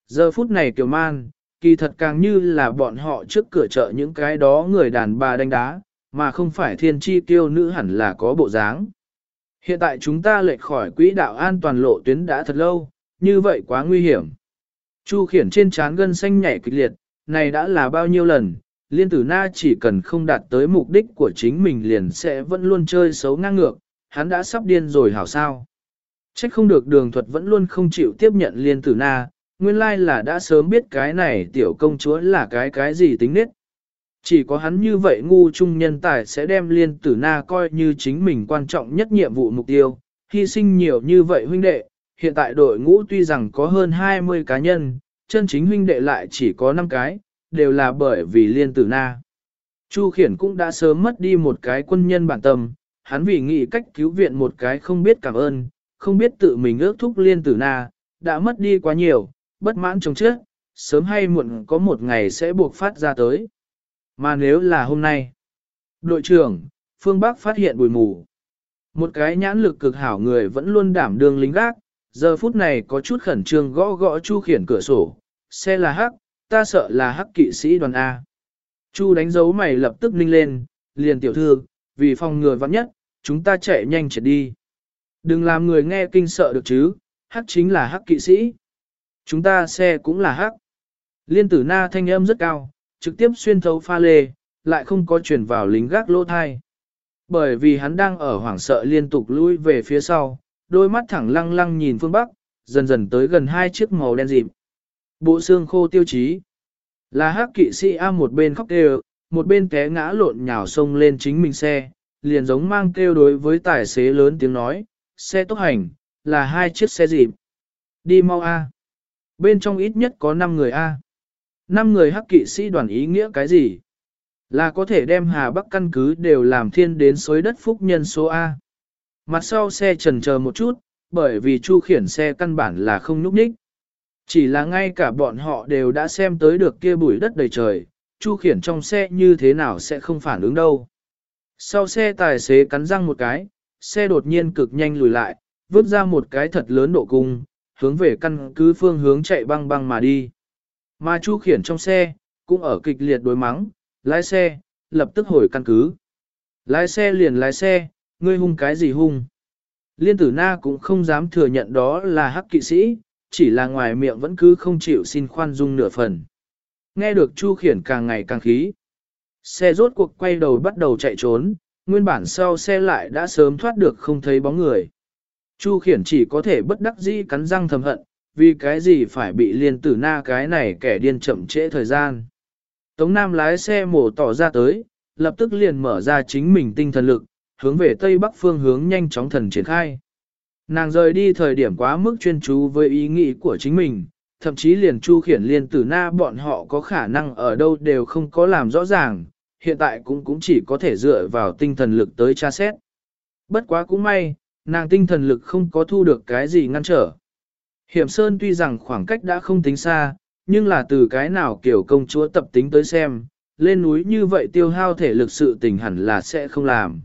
Giờ phút này kiều man, kỳ thật càng như là bọn họ trước cửa chợ những cái đó người đàn bà đánh đá, mà không phải thiên chi tiêu nữ hẳn là có bộ dáng. Hiện tại chúng ta lệch khỏi quỹ đạo an toàn lộ tuyến đã thật lâu, như vậy quá nguy hiểm. Chu khiển trên trán gân xanh nhảy kịch liệt, này đã là bao nhiêu lần, liên tử na chỉ cần không đạt tới mục đích của chính mình liền sẽ vẫn luôn chơi xấu ngang ngược, hắn đã sắp điên rồi hảo sao. Trách không được đường thuật vẫn luôn không chịu tiếp nhận liên tử na, nguyên lai là đã sớm biết cái này tiểu công chúa là cái cái gì tính nết. Chỉ có hắn như vậy ngu trung nhân tài sẽ đem liên tử na coi như chính mình quan trọng nhất nhiệm vụ mục tiêu, hy sinh nhiều như vậy huynh đệ, hiện tại đội ngũ tuy rằng có hơn 20 cá nhân, chân chính huynh đệ lại chỉ có 5 cái, đều là bởi vì liên tử na. Chu khiển cũng đã sớm mất đi một cái quân nhân bản tâm, hắn vì nghĩ cách cứu viện một cái không biết cảm ơn, không biết tự mình ước thúc liên tử na, đã mất đi quá nhiều, bất mãn chồng trước, sớm hay muộn có một ngày sẽ buộc phát ra tới. Mà nếu là hôm nay, đội trưởng, phương Bắc phát hiện bụi mù. Một cái nhãn lực cực hảo người vẫn luôn đảm đương lính gác, giờ phút này có chút khẩn trương gõ gõ chu khiển cửa sổ, xe là hắc, ta sợ là hắc kỵ sĩ đoàn A. Chu đánh dấu mày lập tức ninh lên, liền tiểu thư, vì phòng ngừa vắng nhất, chúng ta chạy nhanh chạy đi. Đừng làm người nghe kinh sợ được chứ, hắc chính là hắc kỵ sĩ. Chúng ta xe cũng là hắc. Liên tử na thanh âm rất cao, trực tiếp xuyên thấu pha lê, lại không có chuyển vào lính gác lỗ thai. Bởi vì hắn đang ở hoảng sợ liên tục lui về phía sau, đôi mắt thẳng lăng lăng nhìn phương Bắc, dần dần tới gần hai chiếc màu đen dịp. Bộ xương khô tiêu chí. Là hắc kỵ sĩ A một bên khóc kêu, một bên té ngã lộn nhào sông lên chính mình xe, liền giống mang kêu đối với tài xế lớn tiếng nói, xe tốc hành, là hai chiếc xe dịp. Đi mau A. Bên trong ít nhất có 5 người A. 5 người hắc kỵ sĩ đoàn ý nghĩa cái gì? Là có thể đem Hà Bắc căn cứ đều làm thiên đến xối đất phúc nhân số A. Mặt sau xe trần chờ một chút, bởi vì Chu khiển xe căn bản là không nhúc nhích. Chỉ là ngay cả bọn họ đều đã xem tới được kia bụi đất đầy trời, Chu khiển trong xe như thế nào sẽ không phản ứng đâu. Sau xe tài xế cắn răng một cái, xe đột nhiên cực nhanh lùi lại, vứt ra một cái thật lớn độ cung, hướng về căn cứ phương hướng chạy băng băng mà đi. Mà Chu khiển trong xe, cũng ở kịch liệt đối mắng, lái xe, lập tức hồi căn cứ. Lái xe liền lái xe, ngươi hung cái gì hung? Liên tử na cũng không dám thừa nhận đó là hắc kỵ sĩ, chỉ là ngoài miệng vẫn cứ không chịu xin khoan dung nửa phần. Nghe được Chu khiển càng ngày càng khí. Xe rốt cuộc quay đầu bắt đầu chạy trốn, nguyên bản sau xe lại đã sớm thoát được không thấy bóng người. Chu khiển chỉ có thể bất đắc dĩ cắn răng thầm hận, vì cái gì phải bị liên tử na cái này kẻ điên chậm trễ thời gian. Tống Nam lái xe mổ tỏ ra tới, lập tức liền mở ra chính mình tinh thần lực, hướng về tây bắc phương hướng nhanh chóng thần triển khai. Nàng rời đi thời điểm quá mức chuyên chú với ý nghĩ của chính mình, thậm chí liền chu khiển liên tử na bọn họ có khả năng ở đâu đều không có làm rõ ràng, hiện tại cũng cũng chỉ có thể dựa vào tinh thần lực tới tra xét. Bất quá cũng may, nàng tinh thần lực không có thu được cái gì ngăn trở. Hiểm Sơn tuy rằng khoảng cách đã không tính xa, nhưng là từ cái nào kiểu công chúa tập tính tới xem, lên núi như vậy tiêu hao thể lực sự tình hẳn là sẽ không làm.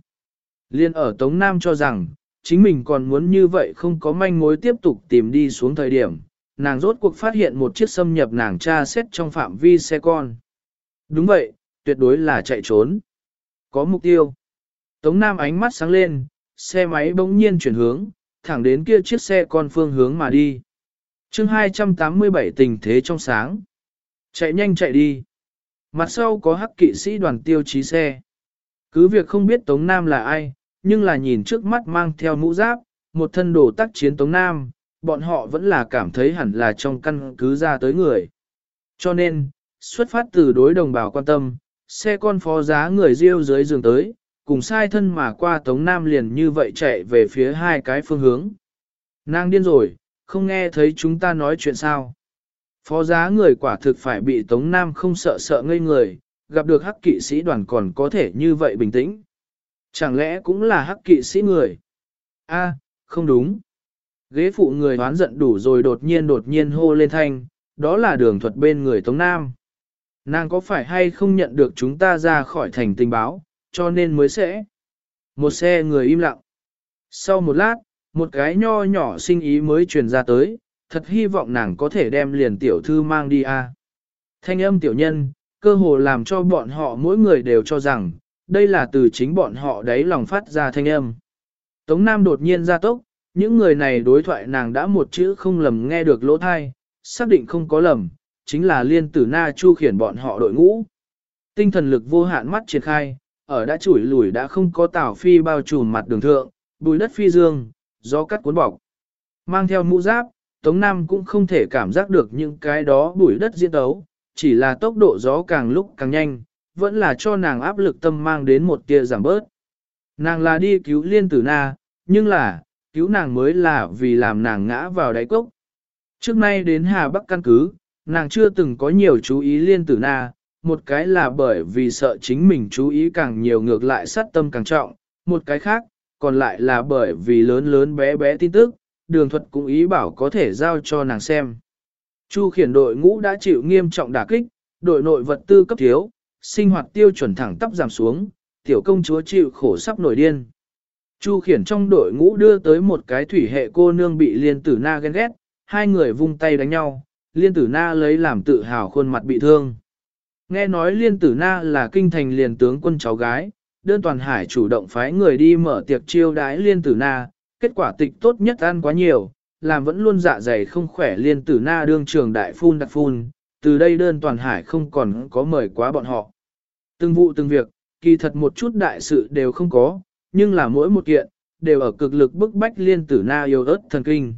Liên ở Tống Nam cho rằng, chính mình còn muốn như vậy không có manh mối tiếp tục tìm đi xuống thời điểm, nàng rốt cuộc phát hiện một chiếc xâm nhập nàng tra xét trong phạm vi xe con. Đúng vậy, tuyệt đối là chạy trốn. Có mục tiêu. Tống Nam ánh mắt sáng lên, xe máy bỗng nhiên chuyển hướng, thẳng đến kia chiếc xe con phương hướng mà đi. chương 287 tình thế trong sáng. Chạy nhanh chạy đi. Mặt sau có hắc kỵ sĩ đoàn tiêu chí xe. Cứ việc không biết Tống Nam là ai, nhưng là nhìn trước mắt mang theo mũ giáp, một thân đồ tác chiến Tống Nam, bọn họ vẫn là cảm thấy hẳn là trong căn cứ ra tới người. Cho nên, xuất phát từ đối đồng bào quan tâm, xe con phó giá người riêu dưới giường tới, cùng sai thân mà qua Tống Nam liền như vậy chạy về phía hai cái phương hướng. Nàng điên rồi, không nghe thấy chúng ta nói chuyện sao. Phó giá người quả thực phải bị Tống Nam không sợ sợ ngây người, gặp được hắc kỵ sĩ đoàn còn có thể như vậy bình tĩnh. Chẳng lẽ cũng là hắc kỵ sĩ người? A, không đúng. Ghế phụ người đoán giận đủ rồi đột nhiên đột nhiên hô lên thanh, đó là đường thuật bên người Tống Nam. Nàng có phải hay không nhận được chúng ta ra khỏi thành tình báo, cho nên mới sẽ. Một xe người im lặng. Sau một lát, một cái nho nhỏ sinh ý mới truyền ra tới, thật hy vọng nàng có thể đem liền tiểu thư mang đi a. Thanh âm tiểu nhân, cơ hồ làm cho bọn họ mỗi người đều cho rằng, đây là từ chính bọn họ đấy lòng phát ra thanh âm. Tống Nam đột nhiên ra tốc, những người này đối thoại nàng đã một chữ không lầm nghe được lỗ thai, xác định không có lầm, chính là liên tử na chu khiển bọn họ đội ngũ. Tinh thần lực vô hạn mắt triển khai, ở đã chủi lùi đã không có tảo phi bao trùm mặt đường thượng, bùi đất phi dương, gió cắt cuốn bọc. Mang theo mũ giáp, Tống Nam cũng không thể cảm giác được những cái đó bùi đất diễn tấu, chỉ là tốc độ gió càng lúc càng nhanh, vẫn là cho nàng áp lực tâm mang đến một tia giảm bớt. Nàng là đi cứu liên tử na, nhưng là, cứu nàng mới là vì làm nàng ngã vào đáy cốc. Trước nay đến Hà Bắc căn cứ, nàng chưa từng có nhiều chú ý liên tử na, một cái là bởi vì sợ chính mình chú ý càng nhiều ngược lại sát tâm càng trọng, một cái khác, còn lại là bởi vì lớn lớn bé bé tin tức, đường thuật cũng ý bảo có thể giao cho nàng xem. Chu khiển đội ngũ đã chịu nghiêm trọng đả kích, đội nội vật tư cấp thiếu, sinh hoạt tiêu chuẩn thẳng tắp giảm xuống, tiểu công chúa chịu khổ sắp nổi điên. Chu khiển trong đội ngũ đưa tới một cái thủy hệ cô nương bị liên tử na ghen ghét, hai người vung tay đánh nhau, liên tử na lấy làm tự hào khuôn mặt bị thương. Nghe nói liên tử na là kinh thành liền tướng quân cháu gái, đơn toàn hải chủ động phái người đi mở tiệc chiêu đái liên tử na, kết quả tịch tốt nhất ăn quá nhiều, làm vẫn luôn dạ dày không khỏe liên tử na đương trường đại phun đặc phun, từ đây đơn toàn hải không còn có mời quá bọn họ. Từng vụ từng việc, kỳ thật một chút đại sự đều không có, nhưng là mỗi một kiện, đều ở cực lực bức bách liên tử na yêu ớt thần kinh.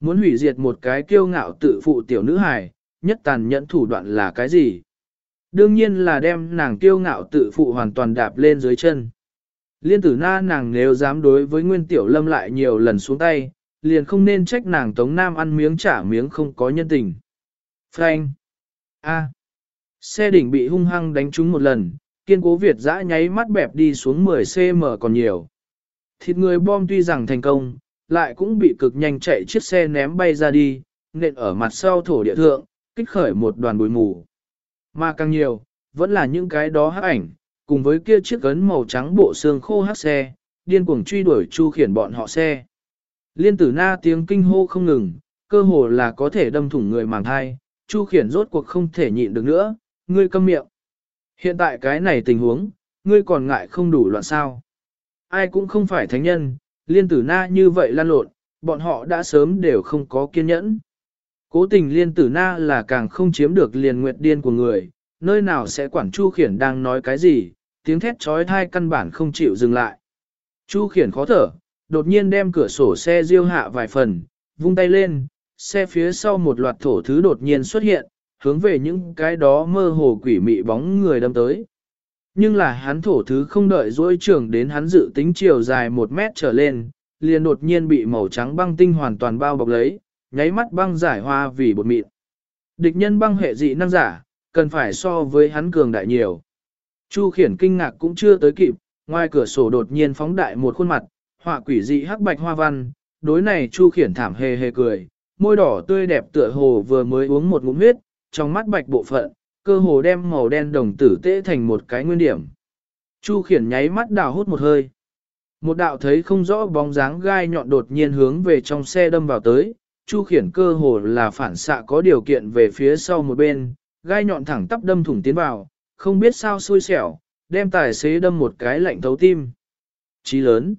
Muốn hủy diệt một cái kiêu ngạo tự phụ tiểu nữ hài, nhất tàn nhẫn thủ đoạn là cái gì? Đương nhiên là đem nàng kiêu ngạo tự phụ hoàn toàn đạp lên dưới chân. Liên tử na nàng nếu dám đối với nguyên tiểu lâm lại nhiều lần xuống tay, liền không nên trách nàng tống nam ăn miếng trả miếng không có nhân tình. Frank! A! Xe đỉnh bị hung hăng đánh trúng một lần, kiên cố Việt dã nháy mắt bẹp đi xuống 10cm còn nhiều. Thịt người bom tuy rằng thành công, lại cũng bị cực nhanh chạy chiếc xe ném bay ra đi, nện ở mặt sau thổ địa thượng, kích khởi một đoàn bụi mù. Mà càng nhiều, vẫn là những cái đó hắc ảnh, cùng với kia chiếc ấn màu trắng bộ xương khô hắc xe, điên cuồng truy đuổi chu khiển bọn họ xe. Liên tử na tiếng kinh hô không ngừng, cơ hồ là có thể đâm thủng người màng thai, chu khiển rốt cuộc không thể nhịn được nữa, ngươi câm miệng. Hiện tại cái này tình huống, ngươi còn ngại không đủ loạn sao. Ai cũng không phải thánh nhân, liên tử na như vậy lan lộn, bọn họ đã sớm đều không có kiên nhẫn. Cố tình liên tử na là càng không chiếm được liền nguyệt điên của người, nơi nào sẽ quản Chu Khiển đang nói cái gì, tiếng thét trói thai căn bản không chịu dừng lại. Chu Khiển khó thở, đột nhiên đem cửa sổ xe riêu hạ vài phần, vung tay lên, xe phía sau một loạt thổ thứ đột nhiên xuất hiện, hướng về những cái đó mơ hồ quỷ mị bóng người đâm tới. Nhưng là hắn thổ thứ không đợi dối trưởng đến hắn dự tính chiều dài một mét trở lên, liền đột nhiên bị màu trắng băng tinh hoàn toàn bao bọc lấy, nháy mắt băng giải hoa vì bột mịn. Địch nhân băng hệ dị năng giả, cần phải so với hắn cường đại nhiều. Chu khiển kinh ngạc cũng chưa tới kịp, ngoài cửa sổ đột nhiên phóng đại một khuôn mặt, họa quỷ dị hắc bạch hoa văn, đối này Chu khiển thảm hề hề cười, môi đỏ tươi đẹp tựa hồ vừa mới uống một ngụm huyết, trong mắt bạch bộ phận, cơ hồ đem màu đen đồng tử tễ thành một cái nguyên điểm. Chu khiển nháy mắt đào hút một hơi. Một đạo thấy không rõ bóng dáng gai nhọn đột nhiên hướng về trong xe đâm vào tới, Chu khiển cơ hồ là phản xạ có điều kiện về phía sau một bên, gai nhọn thẳng tắp đâm thủng tiến vào, không biết sao xui xẻo, đem tài xế đâm một cái lạnh thấu tim. Chí lớn.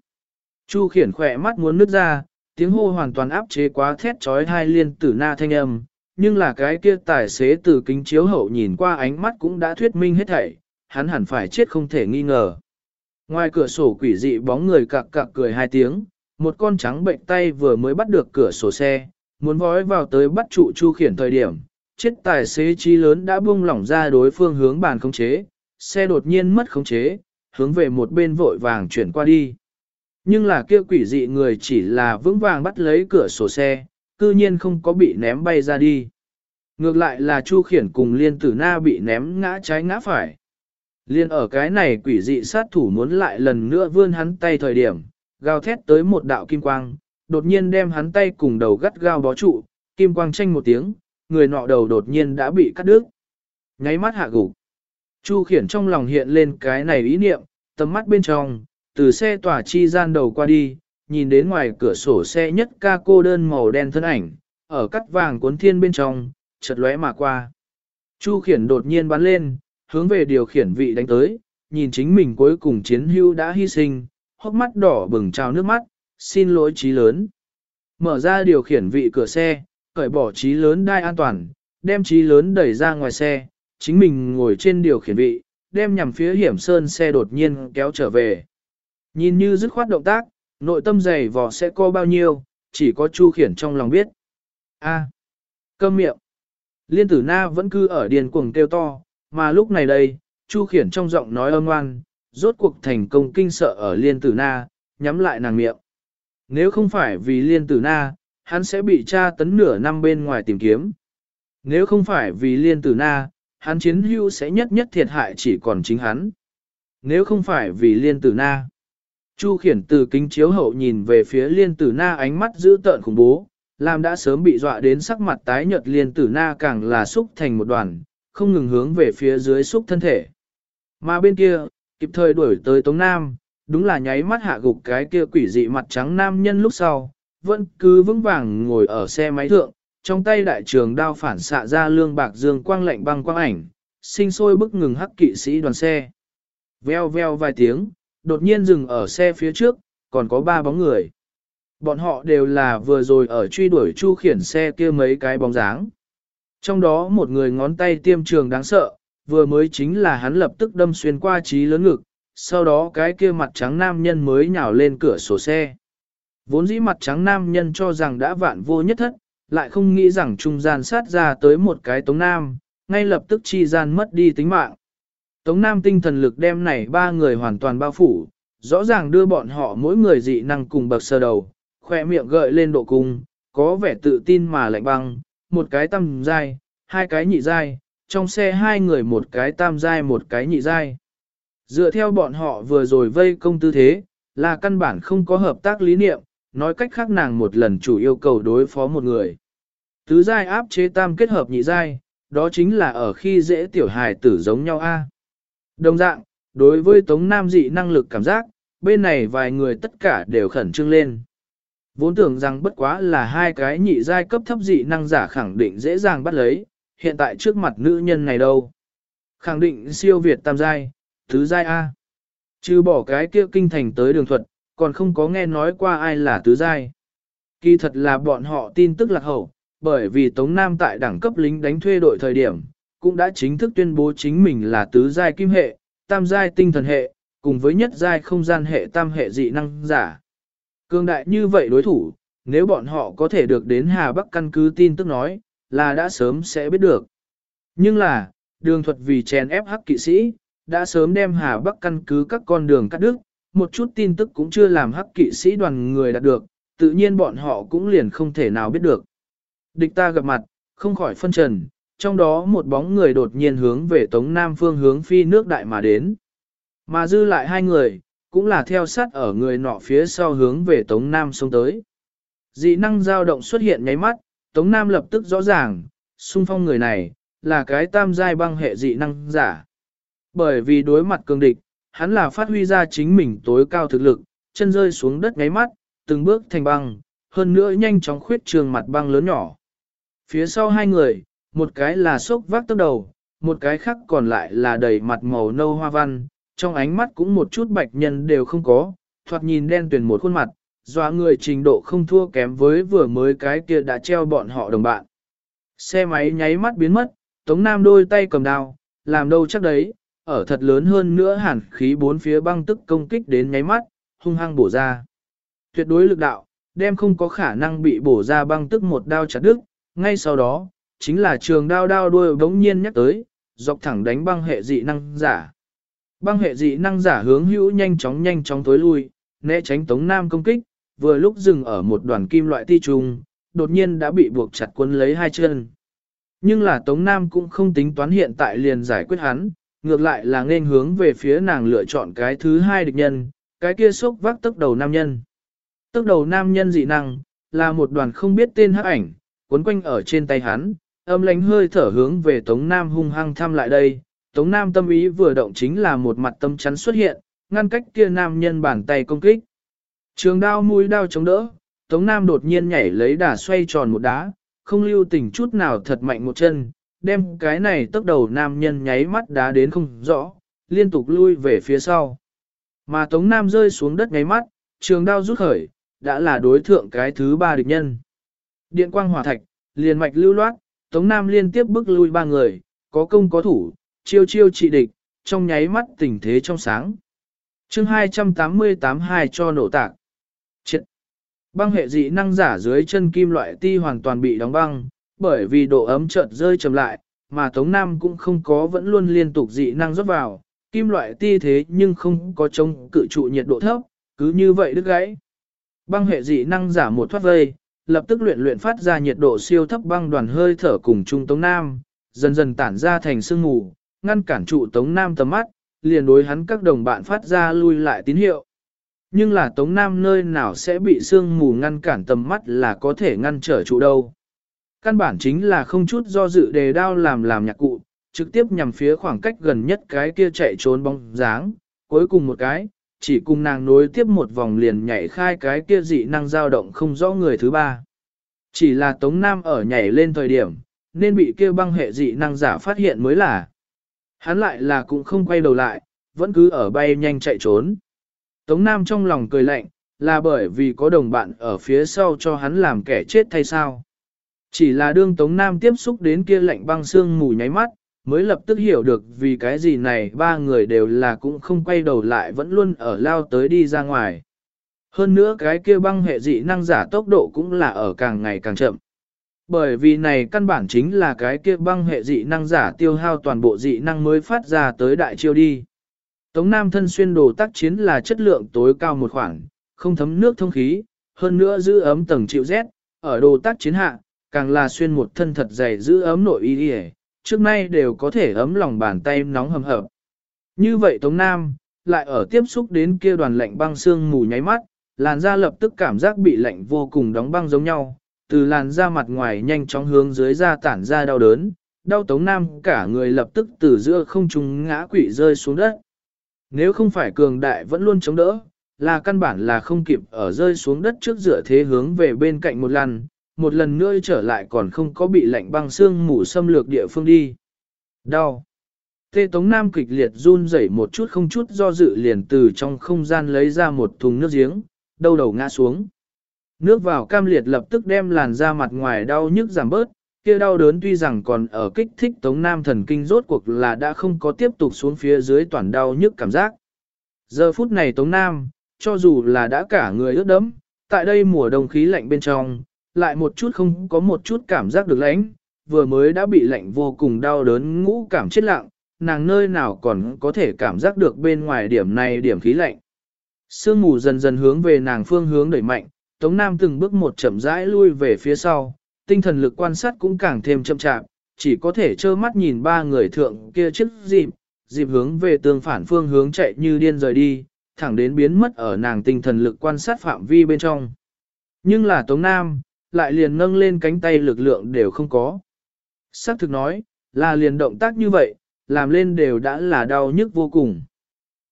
Chu khiển khỏe mắt muốn nứt ra, tiếng hô hoàn toàn áp chế quá thét trói hai liên tử na thanh âm, nhưng là cái kia tài xế từ kính chiếu hậu nhìn qua ánh mắt cũng đã thuyết minh hết thảy, hắn hẳn phải chết không thể nghi ngờ. Ngoài cửa sổ quỷ dị bóng người cặc cặc cười hai tiếng, một con trắng bệnh tay vừa mới bắt được cửa sổ xe, muốn vói vào tới bắt trụ Chu Khiển thời điểm, chết tài xế chi lớn đã buông lỏng ra đối phương hướng bàn khống chế, xe đột nhiên mất khống chế, hướng về một bên vội vàng chuyển qua đi. Nhưng là kia quỷ dị người chỉ là vững vàng bắt lấy cửa sổ xe, cư nhiên không có bị ném bay ra đi. Ngược lại là Chu Khiển cùng Liên Tử Na bị ném ngã trái ngã phải. Liên ở cái này quỷ dị sát thủ muốn lại lần nữa vươn hắn tay thời điểm, gào thét tới một đạo kim quang, đột nhiên đem hắn tay cùng đầu gắt gao bó trụ, kim quang tranh một tiếng, người nọ đầu đột nhiên đã bị cắt đứt. Nháy mắt hạ gục. Chu khiển trong lòng hiện lên cái này ý niệm, tầm mắt bên trong, từ xe tỏa chi gian đầu qua đi, nhìn đến ngoài cửa sổ xe nhất ca cô đơn màu đen thân ảnh, ở cắt vàng cuốn thiên bên trong, chợt lóe mà qua. Chu khiển đột nhiên bắn lên, hướng về điều khiển vị đánh tới, nhìn chính mình cuối cùng chiến hưu đã hy sinh, hốc mắt đỏ bừng trào nước mắt, xin lỗi trí lớn. Mở ra điều khiển vị cửa xe, cởi bỏ trí lớn đai an toàn, đem trí lớn đẩy ra ngoài xe, chính mình ngồi trên điều khiển vị, đem nhằm phía hiểm sơn xe đột nhiên kéo trở về. Nhìn như dứt khoát động tác, nội tâm dày vò sẽ có bao nhiêu, chỉ có Chu Khiển trong lòng biết. A. câm miệng. Liên tử na vẫn cứ ở điền cuồng kêu to, mà lúc này đây, Chu Khiển trong giọng nói âm ngoan, rốt cuộc thành công kinh sợ ở liên tử na, nhắm lại nàng miệng. Nếu không phải vì liên tử na, hắn sẽ bị tra tấn nửa năm bên ngoài tìm kiếm. Nếu không phải vì liên tử na, hắn chiến hưu sẽ nhất nhất thiệt hại chỉ còn chính hắn. Nếu không phải vì liên tử na. Chu khiển từ kính chiếu hậu nhìn về phía liên tử na ánh mắt dữ tợn khủng bố, làm đã sớm bị dọa đến sắc mặt tái nhợt liên tử na càng là xúc thành một đoàn, không ngừng hướng về phía dưới xúc thân thể. Mà bên kia, kịp thời đuổi tới Tống Nam, đúng là nháy mắt hạ gục cái kia quỷ dị mặt trắng nam nhân lúc sau, vẫn cứ vững vàng ngồi ở xe máy thượng, trong tay đại trường đao phản xạ ra lương bạc dương quang lạnh băng quang ảnh, sinh sôi bức ngừng hắc kỵ sĩ đoàn xe. Veo veo vài tiếng, đột nhiên dừng ở xe phía trước, còn có ba bóng người. Bọn họ đều là vừa rồi ở truy đuổi chu khiển xe kia mấy cái bóng dáng. Trong đó một người ngón tay tiêm trường đáng sợ, vừa mới chính là hắn lập tức đâm xuyên qua trí lớn ngực, sau đó cái kia mặt trắng nam nhân mới nhào lên cửa sổ xe. Vốn dĩ mặt trắng nam nhân cho rằng đã vạn vô nhất thất, lại không nghĩ rằng trung gian sát ra tới một cái tống nam, ngay lập tức chi gian mất đi tính mạng. Tống nam tinh thần lực đem này ba người hoàn toàn bao phủ, rõ ràng đưa bọn họ mỗi người dị năng cùng bậc sơ đầu, khỏe miệng gợi lên độ cung, có vẻ tự tin mà lạnh băng, một cái tam giai, hai cái nhị giai, trong xe hai người một cái tam giai một cái nhị giai. Dựa theo bọn họ vừa rồi vây công tư thế, là căn bản không có hợp tác lý niệm, nói cách khác nàng một lần chủ yêu cầu đối phó một người. Tứ giai áp chế tam kết hợp nhị giai, đó chính là ở khi dễ tiểu hài tử giống nhau a. Đồng dạng, đối với Tống Nam dị năng lực cảm giác, bên này vài người tất cả đều khẩn trương lên. Vốn tưởng rằng bất quá là hai cái nhị giai cấp thấp dị năng giả khẳng định dễ dàng bắt lấy, hiện tại trước mặt nữ nhân này đâu. Khẳng định siêu việt tam giai, thứ giai A. Trừ bỏ cái kia kinh thành tới đường thuật, còn không có nghe nói qua ai là tứ giai. Kỳ thật là bọn họ tin tức lạc hậu, bởi vì Tống Nam tại đẳng cấp lính đánh thuê đội thời điểm, cũng đã chính thức tuyên bố chính mình là tứ giai kim hệ, tam giai tinh thần hệ, cùng với nhất giai không gian hệ tam hệ dị năng giả. Cương đại như vậy đối thủ, nếu bọn họ có thể được đến Hà Bắc căn cứ tin tức nói, là đã sớm sẽ biết được. Nhưng là, đường thuật vì chèn ép hắc kỵ sĩ, đã sớm đem Hà Bắc căn cứ các con đường cắt đứt, một chút tin tức cũng chưa làm hắc kỵ sĩ đoàn người đạt được, tự nhiên bọn họ cũng liền không thể nào biết được. Địch ta gặp mặt, không khỏi phân trần, trong đó một bóng người đột nhiên hướng về Tống Nam phương hướng phi nước đại mà đến. Mà dư lại hai người, cũng là theo sát ở người nọ phía sau hướng về Tống Nam xông tới. Dị năng dao động xuất hiện nháy mắt, Tống Nam lập tức rõ ràng, xung phong người này, là cái tam giai băng hệ dị năng giả. Bởi vì đối mặt cường địch, hắn là phát huy ra chính mình tối cao thực lực, chân rơi xuống đất ngáy mắt, từng bước thành băng, hơn nữa nhanh chóng khuyết trường mặt băng lớn nhỏ. Phía sau hai người, một cái là sốc vác tốc đầu, một cái khác còn lại là đầy mặt màu nâu hoa văn, trong ánh mắt cũng một chút bạch nhân đều không có, thoạt nhìn đen tuyền một khuôn mặt, dọa người trình độ không thua kém với vừa mới cái kia đã treo bọn họ đồng bạn. Xe máy nháy mắt biến mất, Tống Nam đôi tay cầm đao, làm đâu chắc đấy, ở thật lớn hơn nữa hàn khí bốn phía băng tức công kích đến nháy mắt, hung hăng bổ ra. Tuyệt đối lực đạo, đem không có khả năng bị bổ ra băng tức một đao chặt đứt, ngay sau đó, chính là trường đao đao đuôi bỗng nhiên nhắc tới, dọc thẳng đánh băng hệ dị năng giả. Băng hệ dị năng giả hướng hữu nhanh chóng nhanh chóng tối lui, né tránh Tống Nam công kích, vừa lúc dừng ở một đoàn kim loại ti trùng, đột nhiên đã bị buộc chặt quân lấy hai chân. Nhưng là Tống Nam cũng không tính toán hiện tại liền giải quyết hắn, ngược lại là nên hướng về phía nàng lựa chọn cái thứ hai địch nhân, cái kia sốc vác tức đầu nam nhân. Tức đầu nam nhân dị năng, là một đoàn không biết tên hắc ảnh, cuốn quanh ở trên tay hắn, âm lánh hơi thở hướng về Tống Nam hung hăng thăm lại đây. Tống Nam tâm ý vừa động chính là một mặt tâm chắn xuất hiện, ngăn cách kia nam nhân bàn tay công kích. Trường đao mũi đao chống đỡ, Tống Nam đột nhiên nhảy lấy đà xoay tròn một đá, không lưu tình chút nào thật mạnh một chân, đem cái này tốc đầu nam nhân nháy mắt đá đến không rõ, liên tục lui về phía sau. Mà Tống Nam rơi xuống đất nháy mắt, trường đao rút khởi, đã là đối thượng cái thứ ba địch nhân. Điện quang hỏa thạch, liền mạch lưu loát, Tống Nam liên tiếp bước lui ba người, có công có thủ, chiêu chiêu trị địch, trong nháy mắt tình thế trong sáng. chương 288 hai cho nổ tạc. Chết! Băng hệ dị năng giả dưới chân kim loại ti hoàn toàn bị đóng băng, bởi vì độ ấm chợt rơi chậm lại, mà Tống Nam cũng không có vẫn luôn liên tục dị năng rót vào, kim loại ti thế nhưng không có chống cự trụ nhiệt độ thấp, cứ như vậy đứt gãy. Băng hệ dị năng giả một thoát vây, lập tức luyện luyện phát ra nhiệt độ siêu thấp băng đoàn hơi thở cùng Trung Tống Nam, dần dần tản ra thành sương mù, ngăn cản trụ Tống Nam tầm mắt, liền đối hắn các đồng bạn phát ra lui lại tín hiệu. Nhưng là Tống Nam nơi nào sẽ bị sương mù ngăn cản tầm mắt là có thể ngăn trở trụ đâu. Căn bản chính là không chút do dự đề đao làm làm nhạc cụ, trực tiếp nhằm phía khoảng cách gần nhất cái kia chạy trốn bóng dáng, cuối cùng một cái, chỉ cùng nàng nối tiếp một vòng liền nhảy khai cái kia dị năng dao động không rõ người thứ ba. Chỉ là Tống Nam ở nhảy lên thời điểm, nên bị kia băng hệ dị năng giả phát hiện mới là. Hắn lại là cũng không quay đầu lại, vẫn cứ ở bay nhanh chạy trốn. Tống Nam trong lòng cười lạnh, là bởi vì có đồng bạn ở phía sau cho hắn làm kẻ chết thay sao. Chỉ là đương Tống Nam tiếp xúc đến kia lạnh băng xương mù nháy mắt, mới lập tức hiểu được vì cái gì này ba người đều là cũng không quay đầu lại vẫn luôn ở lao tới đi ra ngoài. Hơn nữa cái kia băng hệ dị năng giả tốc độ cũng là ở càng ngày càng chậm. Bởi vì này căn bản chính là cái kia băng hệ dị năng giả tiêu hao toàn bộ dị năng mới phát ra tới đại chiêu đi. Tống Nam thân xuyên đồ tác chiến là chất lượng tối cao một khoảng, không thấm nước thông khí, hơn nữa giữ ấm tầng chịu rét, ở đồ tác chiến hạ, càng là xuyên một thân thật dày giữ ấm nội y y, trước nay đều có thể ấm lòng bàn tay nóng hầm hập. Như vậy Tống Nam, lại ở tiếp xúc đến kia đoàn lạnh băng xương mù nháy mắt, làn da lập tức cảm giác bị lạnh vô cùng đóng băng giống nhau, từ làn da mặt ngoài nhanh chóng hướng dưới da tản ra đau đớn, đau Tống Nam cả người lập tức từ giữa không trung ngã quỵ rơi xuống đất. Nếu không phải cường đại vẫn luôn chống đỡ, là căn bản là không kịp ở rơi xuống đất trước dựa thế hướng về bên cạnh một lần, một lần nữa trở lại còn không có bị lạnh băng xương mù xâm lược địa phương đi. Đau. Tê Tống Nam kịch liệt run rẩy một chút không chút do dự liền từ trong không gian lấy ra một thùng nước giếng, đầu đầu ngã xuống. Nước vào cam liệt lập tức đem làn da mặt ngoài đau nhức giảm bớt, kia đau đớn tuy rằng còn ở kích thích Tống Nam thần kinh rốt cuộc là đã không có tiếp tục xuống phía dưới toàn đau nhức cảm giác. Giờ phút này Tống Nam, cho dù là đã cả người ướt đẫm, tại đây mùa đông khí lạnh bên trong, lại một chút không có một chút cảm giác được lạnh, vừa mới đã bị lạnh vô cùng đau đớn ngũ cảm chết lặng, nàng nơi nào còn có thể cảm giác được bên ngoài điểm này điểm khí lạnh. Sương mù dần dần hướng về nàng phương hướng đẩy mạnh, Tống Nam từng bước một chậm rãi lui về phía sau, tinh thần lực quan sát cũng càng thêm chậm chạp, chỉ có thể trơ mắt nhìn ba người thượng kia chiếc dịp, dịp hướng về tương phản phương hướng chạy như điên rời đi, thẳng đến biến mất ở nàng tinh thần lực quan sát phạm vi bên trong. Nhưng là Tống Nam, lại liền nâng lên cánh tay lực lượng đều không có. Sắc thực nói, là liền động tác như vậy, làm lên đều đã là đau nhức vô cùng.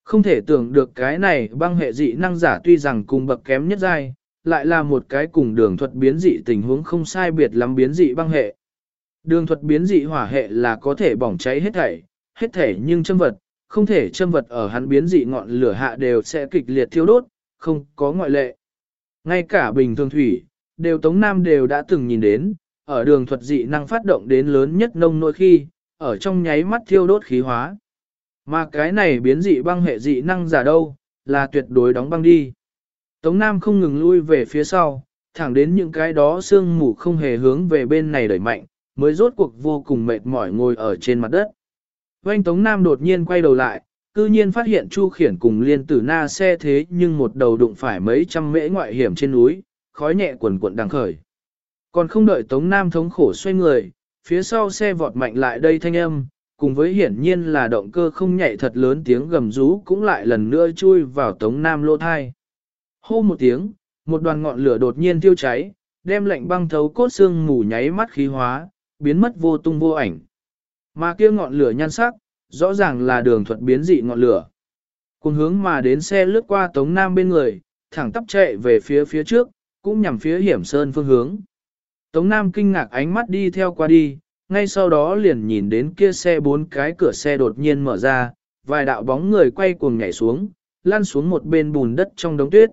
Không thể tưởng được cái này băng hệ dị năng giả tuy rằng cùng bậc kém nhất giai, lại là một cái cùng đường thuật biến dị tình huống không sai biệt lắm biến dị băng hệ. Đường thuật biến dị hỏa hệ là có thể bỏng cháy hết thảy, hết thảy nhưng châm vật, không thể châm vật ở hắn biến dị ngọn lửa hạ đều sẽ kịch liệt thiêu đốt, không có ngoại lệ. Ngay cả bình thường thủy, đều Tống Nam đều đã từng nhìn đến, ở đường thuật dị năng phát động đến lớn nhất nông nỗi khi, ở trong nháy mắt thiêu đốt khí hóa. Mà cái này biến dị băng hệ dị năng giả đâu, là tuyệt đối đóng băng đi. Tống Nam không ngừng lui về phía sau, thẳng đến những cái đó sương mù không hề hướng về bên này đẩy mạnh, mới rốt cuộc vô cùng mệt mỏi ngồi ở trên mặt đất. Oanh Tống Nam đột nhiên quay đầu lại, cư nhiên phát hiện Chu Khiển cùng liên tử na xe thế nhưng một đầu đụng phải mấy trăm mễ ngoại hiểm trên núi, khói nhẹ quần cuộn đang khởi. Còn không đợi Tống Nam thống khổ xoay người, phía sau xe vọt mạnh lại đây thanh âm, cùng với hiển nhiên là động cơ không nhảy thật lớn tiếng gầm rú cũng lại lần nữa chui vào Tống Nam lô thai. Hô một tiếng, một đoàn ngọn lửa đột nhiên tiêu cháy, đem lạnh băng thấu cốt xương mù nháy mắt khí hóa, biến mất vô tung vô ảnh. Mà kia ngọn lửa nhan sắc, rõ ràng là đường thuật biến dị ngọn lửa. Cùng hướng mà đến xe lướt qua Tống Nam bên người, thẳng tắp chạy về phía phía trước, cũng nhằm phía hiểm sơn phương hướng. Tống Nam kinh ngạc ánh mắt đi theo qua đi, ngay sau đó liền nhìn đến kia xe bốn cái cửa xe đột nhiên mở ra, vài đạo bóng người quay cuồng nhảy xuống, lăn xuống một bên bùn đất trong đống tuyết.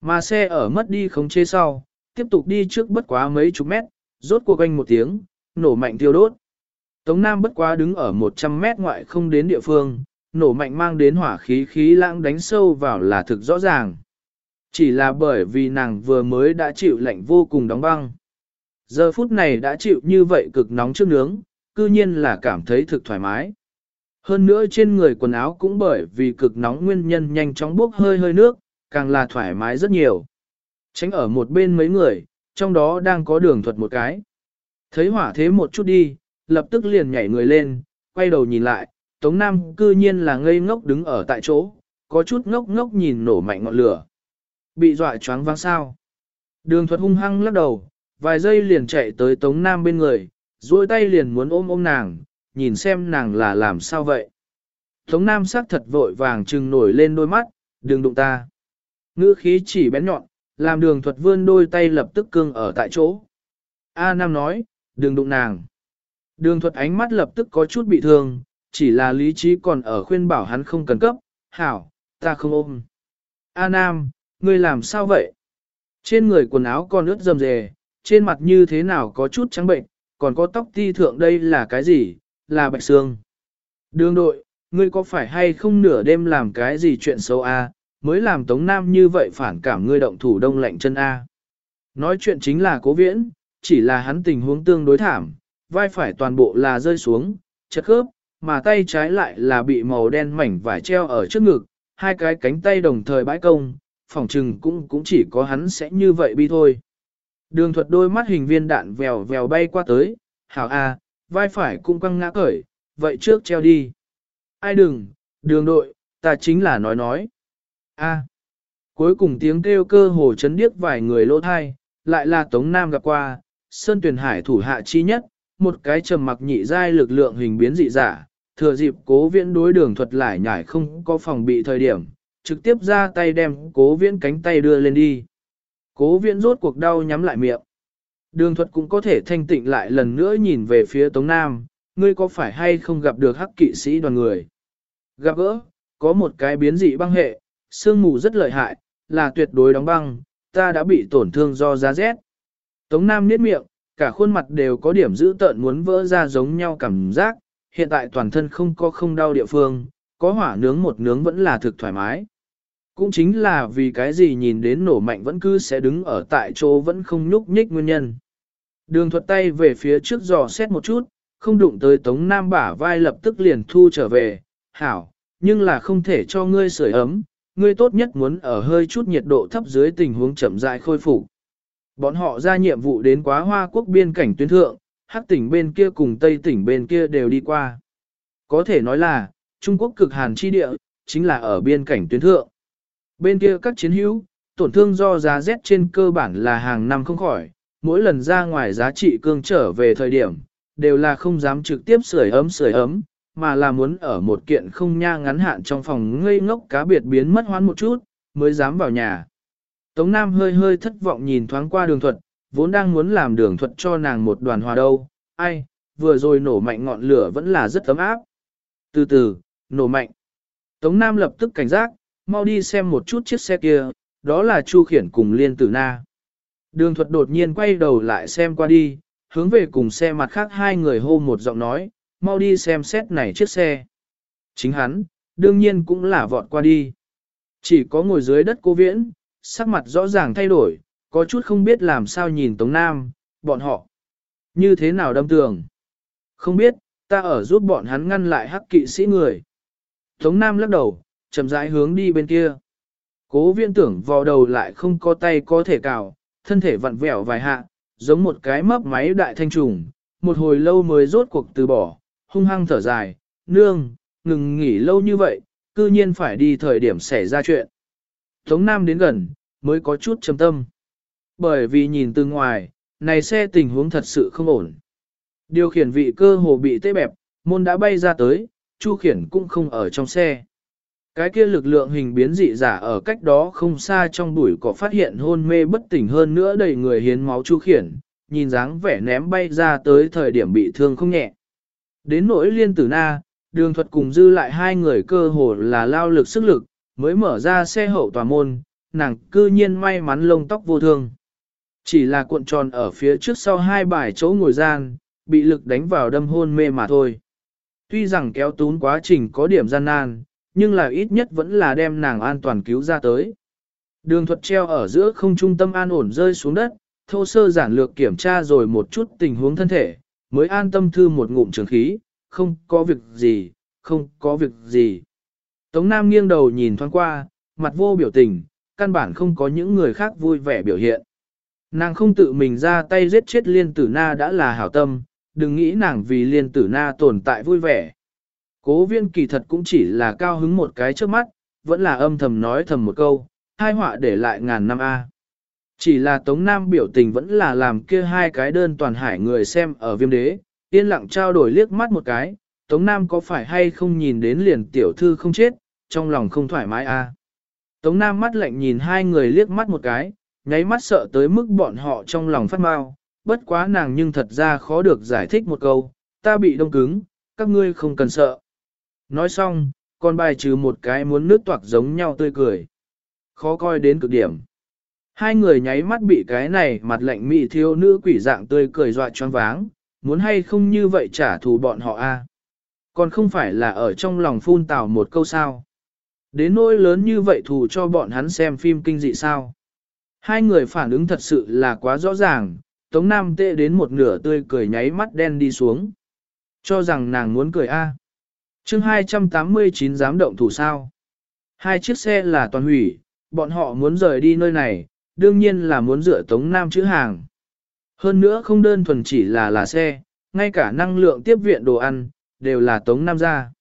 Mà xe ở mất đi khống chế sau, tiếp tục đi trước bất quá mấy chục mét, rốt cuộc quanh một tiếng, nổ mạnh tiêu đốt. Tống Nam bất quá đứng ở 100 mét ngoại không đến địa phương, nổ mạnh mang đến hỏa khí khí lãng đánh sâu vào là thực rõ ràng. Chỉ là bởi vì nàng vừa mới đã chịu lạnh vô cùng đóng băng. Giờ phút này đã chịu như vậy cực nóng trước nướng, cư nhiên là cảm thấy thực thoải mái. Hơn nữa trên người quần áo cũng bởi vì cực nóng nguyên nhân nhanh chóng bốc hơi hơi nước, càng là thoải mái rất nhiều. Tránh ở một bên mấy người, trong đó đang có đường thuật một cái. Thấy hỏa thế một chút đi, lập tức liền nhảy người lên, quay đầu nhìn lại, Tống Nam cư nhiên là ngây ngốc đứng ở tại chỗ, có chút ngốc ngốc nhìn nổ mạnh ngọn lửa. Bị dọa choáng váng sao. Đường thuật hung hăng lắc đầu, vài giây liền chạy tới Tống Nam bên người, duỗi tay liền muốn ôm ôm nàng, nhìn xem nàng là làm sao vậy. Tống Nam sắc thật vội vàng trừng nổi lên đôi mắt, đừng đụng ta. Ngữ khí chỉ bén nhọn, làm đường thuật vươn đôi tay lập tức cương ở tại chỗ. A Nam nói, đừng đụng nàng. Đường thuật ánh mắt lập tức có chút bị thương, chỉ là lý trí còn ở khuyên bảo hắn không cần cấp, hảo, ta không ôm. A Nam, ngươi làm sao vậy? Trên người quần áo còn ướt dầm dề, trên mặt như thế nào có chút trắng bệnh, còn có tóc ti thượng đây là cái gì, là bạch xương. Đường đội, ngươi có phải hay không nửa đêm làm cái gì chuyện xấu a? mới làm Tống Nam như vậy phản cảm ngươi động thủ đông lạnh chân A. Nói chuyện chính là cố viễn, chỉ là hắn tình huống tương đối thảm, vai phải toàn bộ là rơi xuống, chật khớp, mà tay trái lại là bị màu đen mảnh vải treo ở trước ngực, hai cái cánh tay đồng thời bãi công, phỏng trừng cũng cũng chỉ có hắn sẽ như vậy bi thôi. Đường thuật đôi mắt hình viên đạn vèo vèo bay qua tới, hảo a, vai phải cũng quăng ngã cởi, vậy trước treo đi. Ai đừng, đường đội, ta chính là nói nói. A. Cuối cùng tiếng kêu cơ hồ chấn điếc vài người lỗ thai, lại là Tống Nam gặp qua, Sơn Tuyền Hải thủ hạ chi nhất, một cái trầm mặc nhị giai lực lượng hình biến dị giả, thừa dịp cố viễn đối đường thuật lại nhảy không có phòng bị thời điểm, trực tiếp ra tay đem cố viễn cánh tay đưa lên đi. Cố viễn rốt cuộc đau nhắm lại miệng. Đường thuật cũng có thể thanh tịnh lại lần nữa nhìn về phía Tống Nam, ngươi có phải hay không gặp được hắc kỵ sĩ đoàn người? Gặp gỡ, có một cái biến dị băng hệ, sương mù rất lợi hại, là tuyệt đối đóng băng, ta đã bị tổn thương do giá rét. Tống Nam niết miệng, cả khuôn mặt đều có điểm dữ tợn muốn vỡ ra giống nhau cảm giác, hiện tại toàn thân không có không đau địa phương, có hỏa nướng một nướng vẫn là thực thoải mái. Cũng chính là vì cái gì nhìn đến nổ mạnh vẫn cứ sẽ đứng ở tại chỗ vẫn không nhúc nhích nguyên nhân. Đường thuật tay về phía trước dò xét một chút, không đụng tới Tống Nam bả vai lập tức liền thu trở về, hảo, nhưng là không thể cho ngươi sưởi ấm, ngươi tốt nhất muốn ở hơi chút nhiệt độ thấp dưới tình huống chậm rãi khôi phục. Bọn họ ra nhiệm vụ đến quá hoa quốc biên cảnh tuyến thượng, hắc tỉnh bên kia cùng tây tỉnh bên kia đều đi qua. Có thể nói là, Trung Quốc cực hàn chi địa, chính là ở biên cảnh tuyến thượng. Bên kia các chiến hữu, tổn thương do giá rét trên cơ bản là hàng năm không khỏi, mỗi lần ra ngoài giá trị cương trở về thời điểm, đều là không dám trực tiếp sưởi ấm sưởi ấm, mà là muốn ở một kiện không nha ngắn hạn trong phòng ngây ngốc cá biệt biến mất hoán một chút, mới dám vào nhà. Tống Nam hơi hơi thất vọng nhìn thoáng qua đường thuật, vốn đang muốn làm đường thuật cho nàng một đoàn hòa đâu, ai, vừa rồi nổ mạnh ngọn lửa vẫn là rất ấm áp. Từ từ, nổ mạnh. Tống Nam lập tức cảnh giác, mau đi xem một chút chiếc xe kia, đó là Chu Khiển cùng Liên Tử Na. Đường thuật đột nhiên quay đầu lại xem qua đi, hướng về cùng xe mặt khác hai người hô một giọng nói, mau đi xem xét này chiếc xe. Chính hắn, đương nhiên cũng là vọt qua đi. Chỉ có ngồi dưới đất cô viễn, sắc mặt rõ ràng thay đổi, có chút không biết làm sao nhìn Tống Nam, bọn họ. Như thế nào đâm tường? Không biết, ta ở giúp bọn hắn ngăn lại hắc kỵ sĩ người. Tống Nam lắc đầu, chậm rãi hướng đi bên kia. Cố viên tưởng vò đầu lại không có tay có thể cào, thân thể vặn vẹo vài hạ, giống một cái mấp máy đại thanh trùng, một hồi lâu mới rốt cuộc từ bỏ, hung hăng thở dài, nương, ngừng nghỉ lâu như vậy, cư nhiên phải đi thời điểm xảy ra chuyện. Tống Nam đến gần, mới có chút trầm tâm. Bởi vì nhìn từ ngoài, này xe tình huống thật sự không ổn. Điều khiển vị cơ hồ bị tê bẹp, môn đã bay ra tới, Chu khiển cũng không ở trong xe. Cái kia lực lượng hình biến dị giả ở cách đó không xa trong bụi cỏ phát hiện hôn mê bất tỉnh hơn nữa đầy người hiến máu Chu khiển, nhìn dáng vẻ ném bay ra tới thời điểm bị thương không nhẹ. Đến nỗi liên tử na, đường thuật cùng dư lại hai người cơ hồ là lao lực sức lực, mới mở ra xe hậu tòa môn, nàng cư nhiên may mắn lông tóc vô thương. Chỉ là cuộn tròn ở phía trước sau hai bài chỗ ngồi gian, bị lực đánh vào đâm hôn mê mà thôi. Tuy rằng kéo tún quá trình có điểm gian nan, nhưng là ít nhất vẫn là đem nàng an toàn cứu ra tới. Đường thuật treo ở giữa không trung tâm an ổn rơi xuống đất, thô sơ giản lược kiểm tra rồi một chút tình huống thân thể, mới an tâm thư một ngụm trường khí, không có việc gì, không có việc gì. Tống Nam nghiêng đầu nhìn thoáng qua, mặt vô biểu tình, căn bản không có những người khác vui vẻ biểu hiện. Nàng không tự mình ra tay giết chết liên tử na đã là hảo tâm, đừng nghĩ nàng vì liên tử na tồn tại vui vẻ. Cố viên kỳ thật cũng chỉ là cao hứng một cái trước mắt, vẫn là âm thầm nói thầm một câu, hai họa để lại ngàn năm A. Chỉ là Tống Nam biểu tình vẫn là làm kia hai cái đơn toàn hải người xem ở viêm đế, yên lặng trao đổi liếc mắt một cái, Tống Nam có phải hay không nhìn đến liền tiểu thư không chết, trong lòng không thoải mái a. Tống Nam mắt lạnh nhìn hai người liếc mắt một cái, nháy mắt sợ tới mức bọn họ trong lòng phát mau, bất quá nàng nhưng thật ra khó được giải thích một câu, ta bị đông cứng, các ngươi không cần sợ. Nói xong, còn bài trừ một cái muốn nước toạc giống nhau tươi cười. Khó coi đến cực điểm. Hai người nháy mắt bị cái này mặt lạnh mị thiếu nữ quỷ dạng tươi cười dọa choáng váng, muốn hay không như vậy trả thù bọn họ a Còn không phải là ở trong lòng phun tào một câu sao. Đến nỗi lớn như vậy thù cho bọn hắn xem phim kinh dị sao. Hai người phản ứng thật sự là quá rõ ràng, Tống Nam tệ đến một nửa tươi cười nháy mắt đen đi xuống. Cho rằng nàng muốn cười a. À chương 289 dám động thủ sao. Hai chiếc xe là toàn hủy, bọn họ muốn rời đi nơi này, đương nhiên là muốn dựa Tống Nam chữ hàng. Hơn nữa không đơn thuần chỉ là là xe, ngay cả năng lượng tiếp viện đồ ăn, đều là Tống Nam ra.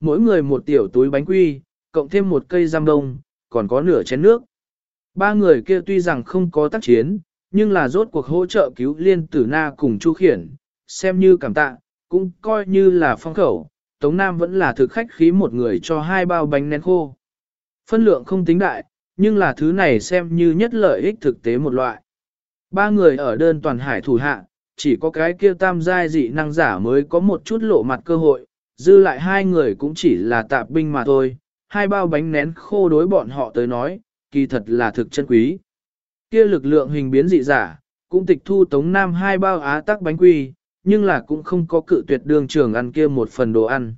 Mỗi người một tiểu túi bánh quy, cộng thêm một cây giam đông, còn có nửa chén nước. Ba người kia tuy rằng không có tác chiến, nhưng là rốt cuộc hỗ trợ cứu liên tử na cùng Chu Khiển, xem như cảm tạ, cũng coi như là phong khẩu, Tống Nam vẫn là thực khách khí một người cho hai bao bánh nén khô. Phân lượng không tính đại, nhưng là thứ này xem như nhất lợi ích thực tế một loại. Ba người ở đơn toàn hải thủ hạ, chỉ có cái kia tam giai dị năng giả mới có một chút lộ mặt cơ hội, dư lại hai người cũng chỉ là tạp binh mà thôi, hai bao bánh nén khô đối bọn họ tới nói, kỳ thật là thực chân quý. Kia lực lượng hình biến dị giả, cũng tịch thu Tống Nam hai bao á tắc bánh quy, nhưng là cũng không có cự tuyệt đường trường ăn kia một phần đồ ăn.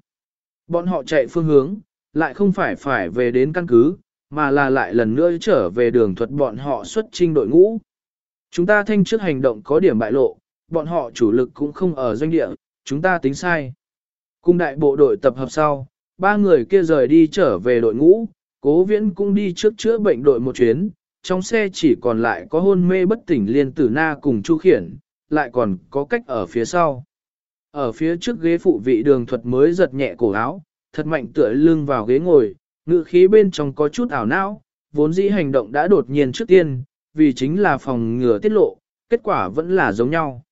Bọn họ chạy phương hướng, lại không phải phải về đến căn cứ, mà là lại lần nữa trở về đường thuật bọn họ xuất trinh đội ngũ. Chúng ta thanh trước hành động có điểm bại lộ, bọn họ chủ lực cũng không ở doanh địa, chúng ta tính sai. Cung đại bộ đội tập hợp sau, ba người kia rời đi trở về đội ngũ, cố viễn cũng đi trước chữa bệnh đội một chuyến, trong xe chỉ còn lại có hôn mê bất tỉnh liên tử na cùng chu khiển, lại còn có cách ở phía sau. Ở phía trước ghế phụ vị đường thuật mới giật nhẹ cổ áo, thật mạnh tựa lưng vào ghế ngồi, ngự khí bên trong có chút ảo não, vốn dĩ hành động đã đột nhiên trước tiên, vì chính là phòng ngừa tiết lộ, kết quả vẫn là giống nhau.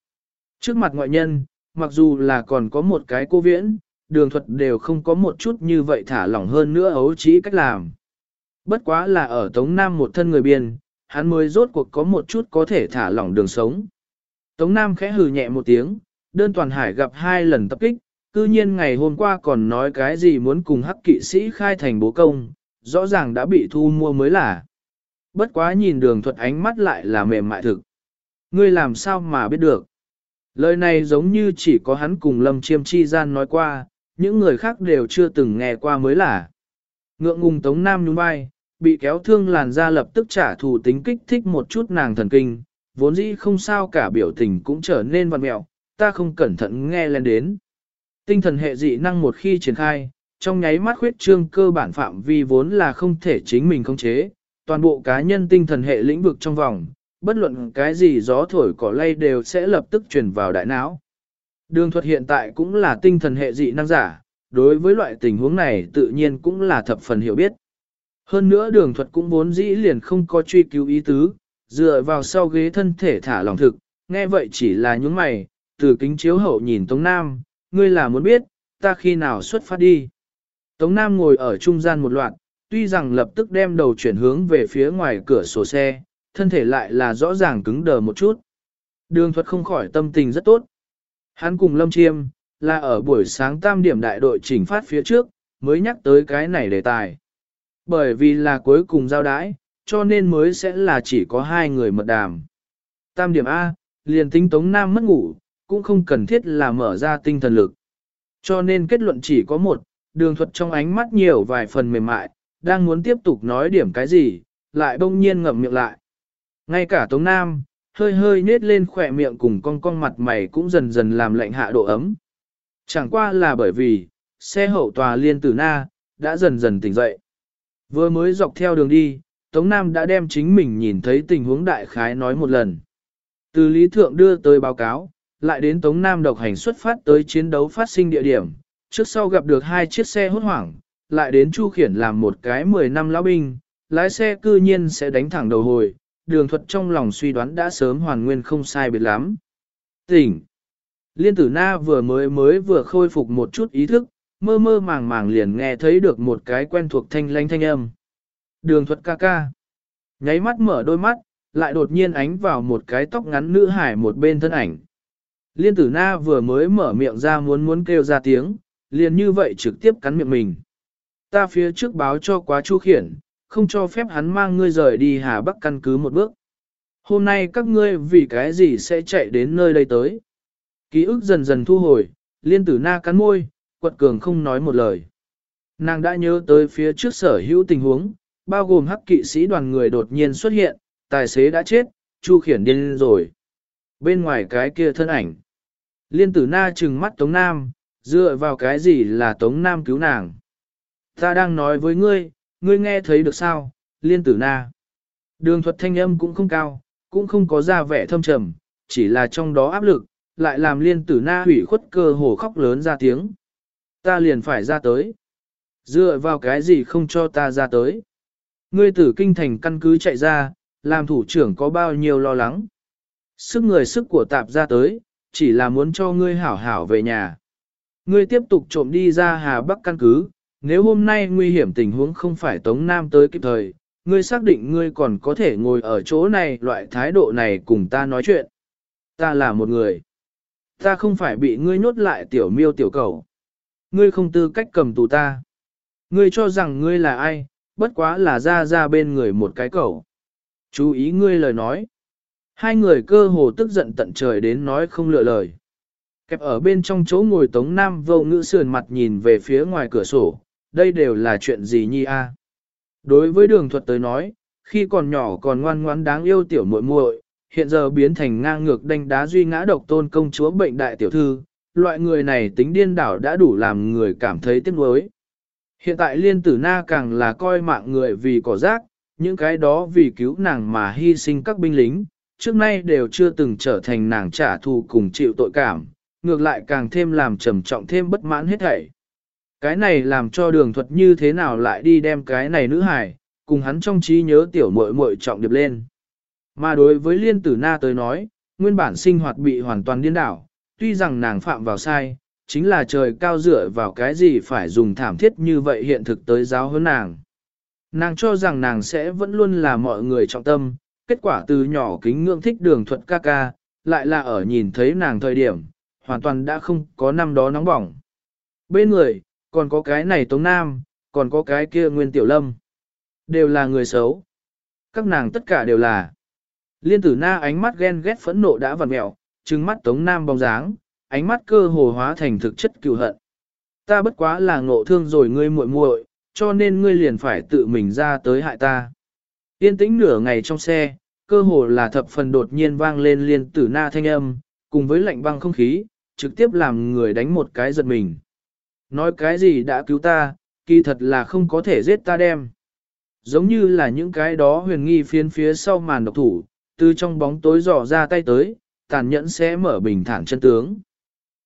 Trước mặt ngoại nhân, mặc dù là còn có một cái cô viễn, đường thuật đều không có một chút như vậy thả lỏng hơn nữa ấu trí cách làm. Bất quá là ở Tống Nam một thân người biên, hắn mới rốt cuộc có một chút có thể thả lỏng đường sống. Tống Nam khẽ hừ nhẹ một tiếng, đơn toàn hải gặp hai lần tập kích, cư nhiên ngày hôm qua còn nói cái gì muốn cùng hắc kỵ sĩ khai thành bố công, rõ ràng đã bị thu mua mới là. Bất quá nhìn đường thuật ánh mắt lại là mềm mại thực. Ngươi làm sao mà biết được? Lời này giống như chỉ có hắn cùng Lâm Chiêm chi gian nói qua, những người khác đều chưa từng nghe qua mới là. Ngượng ngùng Tống Nam nhún vai, bị kéo thương làn da lập tức trả thù tính kích thích một chút nàng thần kinh, vốn dĩ không sao cả biểu tình cũng trở nên vặn mẹo, ta không cẩn thận nghe lên đến. Tinh thần hệ dị năng một khi triển khai, trong nháy mắt khuyết trương cơ bản phạm vi vốn là không thể chính mình khống chế, toàn bộ cá nhân tinh thần hệ lĩnh vực trong vòng, bất luận cái gì gió thổi cỏ lay đều sẽ lập tức truyền vào đại não. Đường thuật hiện tại cũng là tinh thần hệ dị năng giả, đối với loại tình huống này tự nhiên cũng là thập phần hiểu biết. Hơn nữa đường thuật cũng vốn dĩ liền không có truy cứu ý tứ, dựa vào sau ghế thân thể thả lòng thực, nghe vậy chỉ là những mày, từ kính chiếu hậu nhìn Tống Nam, ngươi là muốn biết, ta khi nào xuất phát đi. Tống Nam ngồi ở trung gian một loạt, tuy rằng lập tức đem đầu chuyển hướng về phía ngoài cửa sổ xe, thân thể lại là rõ ràng cứng đờ một chút. Đường thuật không khỏi tâm tình rất tốt. Hắn cùng Lâm Chiêm, là ở buổi sáng tam điểm đại đội chỉnh phát phía trước, mới nhắc tới cái này đề tài. Bởi vì là cuối cùng giao đái, cho nên mới sẽ là chỉ có hai người mật đàm. Tam điểm A, liền tính Tống Nam mất ngủ, cũng không cần thiết là mở ra tinh thần lực. Cho nên kết luận chỉ có một, đường thuật trong ánh mắt nhiều vài phần mềm mại, đang muốn tiếp tục nói điểm cái gì, lại bỗng nhiên ngậm miệng lại. Ngay cả Tống Nam, hơi hơi nết lên khỏe miệng cùng con con mặt mày cũng dần dần làm lạnh hạ độ ấm. Chẳng qua là bởi vì, xe hậu tòa liên tử na, đã dần dần tỉnh dậy. Vừa mới dọc theo đường đi, Tống Nam đã đem chính mình nhìn thấy tình huống đại khái nói một lần. Từ lý thượng đưa tới báo cáo, lại đến Tống Nam độc hành xuất phát tới chiến đấu phát sinh địa điểm, trước sau gặp được hai chiếc xe hốt hoảng, lại đến Chu Khiển làm một cái 10 năm lão binh, lái xe cư nhiên sẽ đánh thẳng đầu hồi, đường thuật trong lòng suy đoán đã sớm hoàn nguyên không sai biệt lắm. Tỉnh! Liên tử na vừa mới mới vừa khôi phục một chút ý thức, mơ mơ màng màng liền nghe thấy được một cái quen thuộc thanh lanh thanh âm. Đường thuật ca ca. Nháy mắt mở đôi mắt, lại đột nhiên ánh vào một cái tóc ngắn nữ hải một bên thân ảnh. Liên tử na vừa mới mở miệng ra muốn muốn kêu ra tiếng, liền như vậy trực tiếp cắn miệng mình. Ta phía trước báo cho quá chu khiển, không cho phép hắn mang ngươi rời đi Hà Bắc căn cứ một bước. Hôm nay các ngươi vì cái gì sẽ chạy đến nơi đây tới? Ký ức dần dần thu hồi, liên tử na cắn môi, quật cường không nói một lời. Nàng đã nhớ tới phía trước sở hữu tình huống, bao gồm hắc kỵ sĩ đoàn người đột nhiên xuất hiện, tài xế đã chết, Chu khiển điên rồi. Bên ngoài cái kia thân ảnh. Liên tử na trừng mắt Tống Nam, dựa vào cái gì là Tống Nam cứu nàng. Ta đang nói với ngươi, ngươi nghe thấy được sao, liên tử na. Đường thuật thanh âm cũng không cao, cũng không có ra vẻ thâm trầm, chỉ là trong đó áp lực, lại làm liên tử na hủy khuất cơ hồ khóc lớn ra tiếng. Ta liền phải ra tới. Dựa vào cái gì không cho ta ra tới. Ngươi tử kinh thành căn cứ chạy ra, làm thủ trưởng có bao nhiêu lo lắng. Sức người sức của tạp ra tới, chỉ là muốn cho ngươi hảo hảo về nhà. Ngươi tiếp tục trộm đi ra Hà Bắc căn cứ, nếu hôm nay nguy hiểm tình huống không phải Tống Nam tới kịp thời, ngươi xác định ngươi còn có thể ngồi ở chỗ này loại thái độ này cùng ta nói chuyện. Ta là một người. Ta không phải bị ngươi nhốt lại tiểu miêu tiểu cầu. Ngươi không tư cách cầm tù ta. Ngươi cho rằng ngươi là ai, bất quá là ra ra bên người một cái cầu. Chú ý ngươi lời nói. Hai người cơ hồ tức giận tận trời đến nói không lựa lời. Kẹp ở bên trong chỗ ngồi Tống Nam vô ngữ sườn mặt nhìn về phía ngoài cửa sổ, đây đều là chuyện gì nhi a? Đối với đường thuật tới nói, khi còn nhỏ còn ngoan ngoãn đáng yêu tiểu muội muội, hiện giờ biến thành ngang ngược đánh đá duy ngã độc tôn công chúa bệnh đại tiểu thư, loại người này tính điên đảo đã đủ làm người cảm thấy tiếc nuối. Hiện tại liên tử na càng là coi mạng người vì cỏ rác, những cái đó vì cứu nàng mà hy sinh các binh lính, trước nay đều chưa từng trở thành nàng trả thù cùng chịu tội cảm, ngược lại càng thêm làm trầm trọng thêm bất mãn hết thảy. Cái này làm cho đường thuật như thế nào lại đi đem cái này nữ hài, cùng hắn trong trí nhớ tiểu muội muội trọng điệp lên. Mà đối với liên tử na tới nói, nguyên bản sinh hoạt bị hoàn toàn điên đảo, tuy rằng nàng phạm vào sai, chính là trời cao dựa vào cái gì phải dùng thảm thiết như vậy hiện thực tới giáo hơn nàng. Nàng cho rằng nàng sẽ vẫn luôn là mọi người trọng tâm, kết quả từ nhỏ kính ngưỡng thích đường thuật ca ca, lại là ở nhìn thấy nàng thời điểm, hoàn toàn đã không có năm đó nóng bỏng. Bên người, còn có cái này Tống Nam, còn có cái kia Nguyên Tiểu Lâm. Đều là người xấu. Các nàng tất cả đều là. Liên tử na ánh mắt ghen ghét phẫn nộ đã vằn mẹo, trừng mắt Tống Nam bóng dáng, ánh mắt cơ hồ hóa thành thực chất cựu hận. Ta bất quá là ngộ thương rồi ngươi muội muội, cho nên ngươi liền phải tự mình ra tới hại ta. Yên tĩnh nửa ngày trong xe, cơ hồ là thập phần đột nhiên vang lên liên tử na thanh âm, cùng với lạnh băng không khí, trực tiếp làm người đánh một cái giật mình. Nói cái gì đã cứu ta, kỳ thật là không có thể giết ta đem. Giống như là những cái đó huyền nghi phiến phía sau màn độc thủ, từ trong bóng tối dò ra tay tới, tàn nhẫn sẽ mở bình thản chân tướng.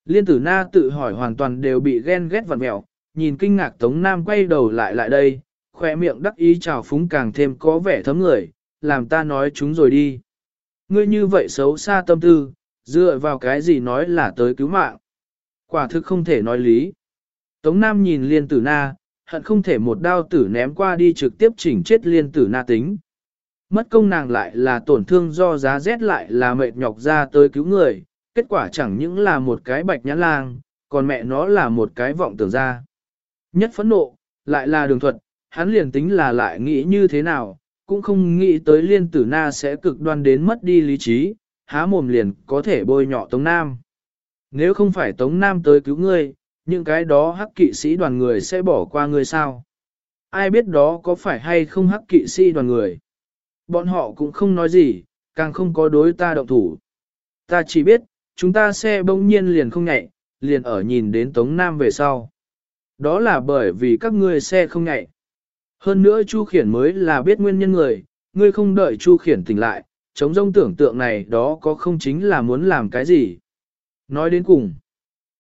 Liên tử na tự hỏi hoàn toàn đều bị ghen ghét vặn mẹo, nhìn kinh ngạc Tống Nam quay đầu lại lại đây, khỏe miệng đắc ý chào phúng càng thêm có vẻ thấm người, làm ta nói chúng rồi đi. Ngươi như vậy xấu xa tâm tư, dựa vào cái gì nói là tới cứu mạng. Quả thực không thể nói lý. Tống Nam nhìn liên tử na, hận không thể một đao tử ném qua đi trực tiếp chỉnh chết liên tử na tính. Mất công nàng lại là tổn thương do giá rét lại là mệt nhọc ra tới cứu người, kết quả chẳng những là một cái bạch nhãn lang, còn mẹ nó là một cái vọng tưởng ra. Nhất phẫn nộ, lại là đường thuật, hắn liền tính là lại nghĩ như thế nào, cũng không nghĩ tới liên tử na sẽ cực đoan đến mất đi lý trí, há mồm liền có thể bôi nhọ Tống Nam. Nếu không phải Tống Nam tới cứu ngươi, những cái đó hắc kỵ sĩ đoàn người sẽ bỏ qua ngươi sao? Ai biết đó có phải hay không hắc kỵ sĩ đoàn người? Bọn họ cũng không nói gì, càng không có đối ta động thủ. Ta chỉ biết, chúng ta xe bỗng nhiên liền không nhạy, liền ở nhìn đến Tống Nam về sau. Đó là bởi vì các ngươi xe không nhạy. Hơn nữa Chu Khiển mới là biết nguyên nhân người, ngươi không đợi Chu Khiển tỉnh lại, chống rông tưởng tượng này đó có không chính là muốn làm cái gì. Nói đến cùng,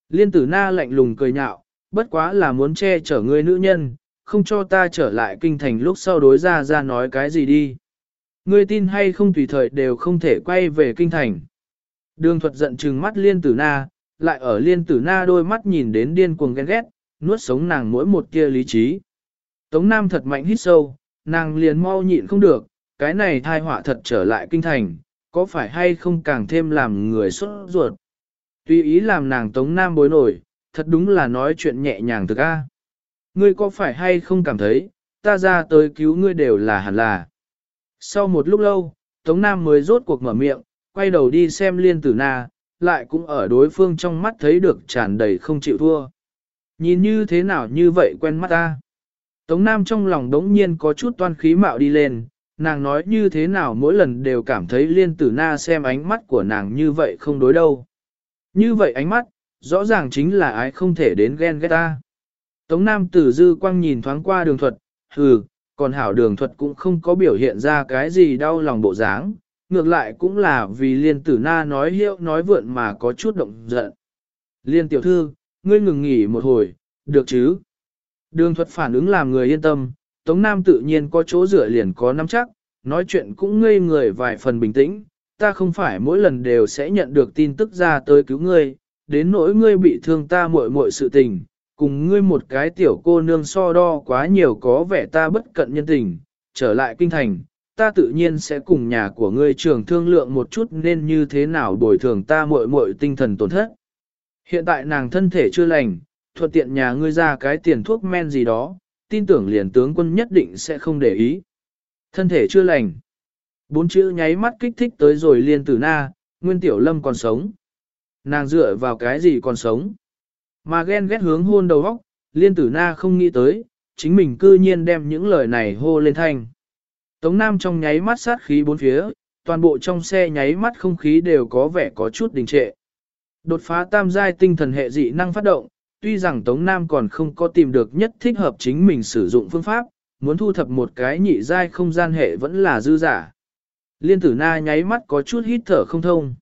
liên tử na lạnh lùng cười nhạo, bất quá là muốn che chở ngươi nữ nhân, không cho ta trở lại kinh thành lúc sau đối ra ra nói cái gì đi. Ngươi tin hay không tùy thời đều không thể quay về kinh thành. Đường thuật giận trừng mắt liên tử na, lại ở liên tử na đôi mắt nhìn đến điên cuồng ghen ghét, nuốt sống nàng mỗi một tia lý trí. Tống Nam thật mạnh hít sâu, nàng liền mau nhịn không được, cái này thai họa thật trở lại kinh thành, có phải hay không càng thêm làm người sốt ruột. Tuy ý làm nàng Tống Nam bối nổi, thật đúng là nói chuyện nhẹ nhàng thực a. Ngươi có phải hay không cảm thấy, ta ra tới cứu ngươi đều là hẳn là. Sau một lúc lâu, Tống Nam mới rốt cuộc mở miệng, quay đầu đi xem liên tử na, lại cũng ở đối phương trong mắt thấy được tràn đầy không chịu thua. Nhìn như thế nào như vậy quen mắt ta. Tống Nam trong lòng đống nhiên có chút toan khí mạo đi lên, nàng nói như thế nào mỗi lần đều cảm thấy liên tử na xem ánh mắt của nàng như vậy không đối đâu. Như vậy ánh mắt, rõ ràng chính là ai không thể đến ghen ghét ta. Tống Nam tử dư quang nhìn thoáng qua đường thuật, hừ, còn hảo đường thuật cũng không có biểu hiện ra cái gì đau lòng bộ dáng, ngược lại cũng là vì liên tử na nói hiệu nói vượn mà có chút động giận. Liên tiểu thư, ngươi ngừng nghỉ một hồi, được chứ? Đường thuật phản ứng làm người yên tâm, Tống Nam tự nhiên có chỗ rửa liền có nắm chắc, nói chuyện cũng ngây người vài phần bình tĩnh, ta không phải mỗi lần đều sẽ nhận được tin tức ra tới cứu ngươi, đến nỗi ngươi bị thương ta muội muội sự tình, cùng ngươi một cái tiểu cô nương so đo quá nhiều có vẻ ta bất cận nhân tình, trở lại kinh thành, ta tự nhiên sẽ cùng nhà của ngươi trưởng thương lượng một chút nên như thế nào bồi thường ta muội muội tinh thần tổn thất. Hiện tại nàng thân thể chưa lành, thuận tiện nhà ngươi ra cái tiền thuốc men gì đó, tin tưởng liền tướng quân nhất định sẽ không để ý. Thân thể chưa lành. Bốn chữ nháy mắt kích thích tới rồi liên tử na, nguyên tiểu lâm còn sống. Nàng dựa vào cái gì còn sống. Mà ghen ghét hướng hôn đầu óc, liên tử na không nghĩ tới, chính mình cư nhiên đem những lời này hô lên thanh. Tống Nam trong nháy mắt sát khí bốn phía, toàn bộ trong xe nháy mắt không khí đều có vẻ có chút đình trệ. Đột phá tam giai tinh thần hệ dị năng phát động, tuy rằng Tống Nam còn không có tìm được nhất thích hợp chính mình sử dụng phương pháp, muốn thu thập một cái nhị giai không gian hệ vẫn là dư giả. Liên tử na nháy mắt có chút hít thở không thông.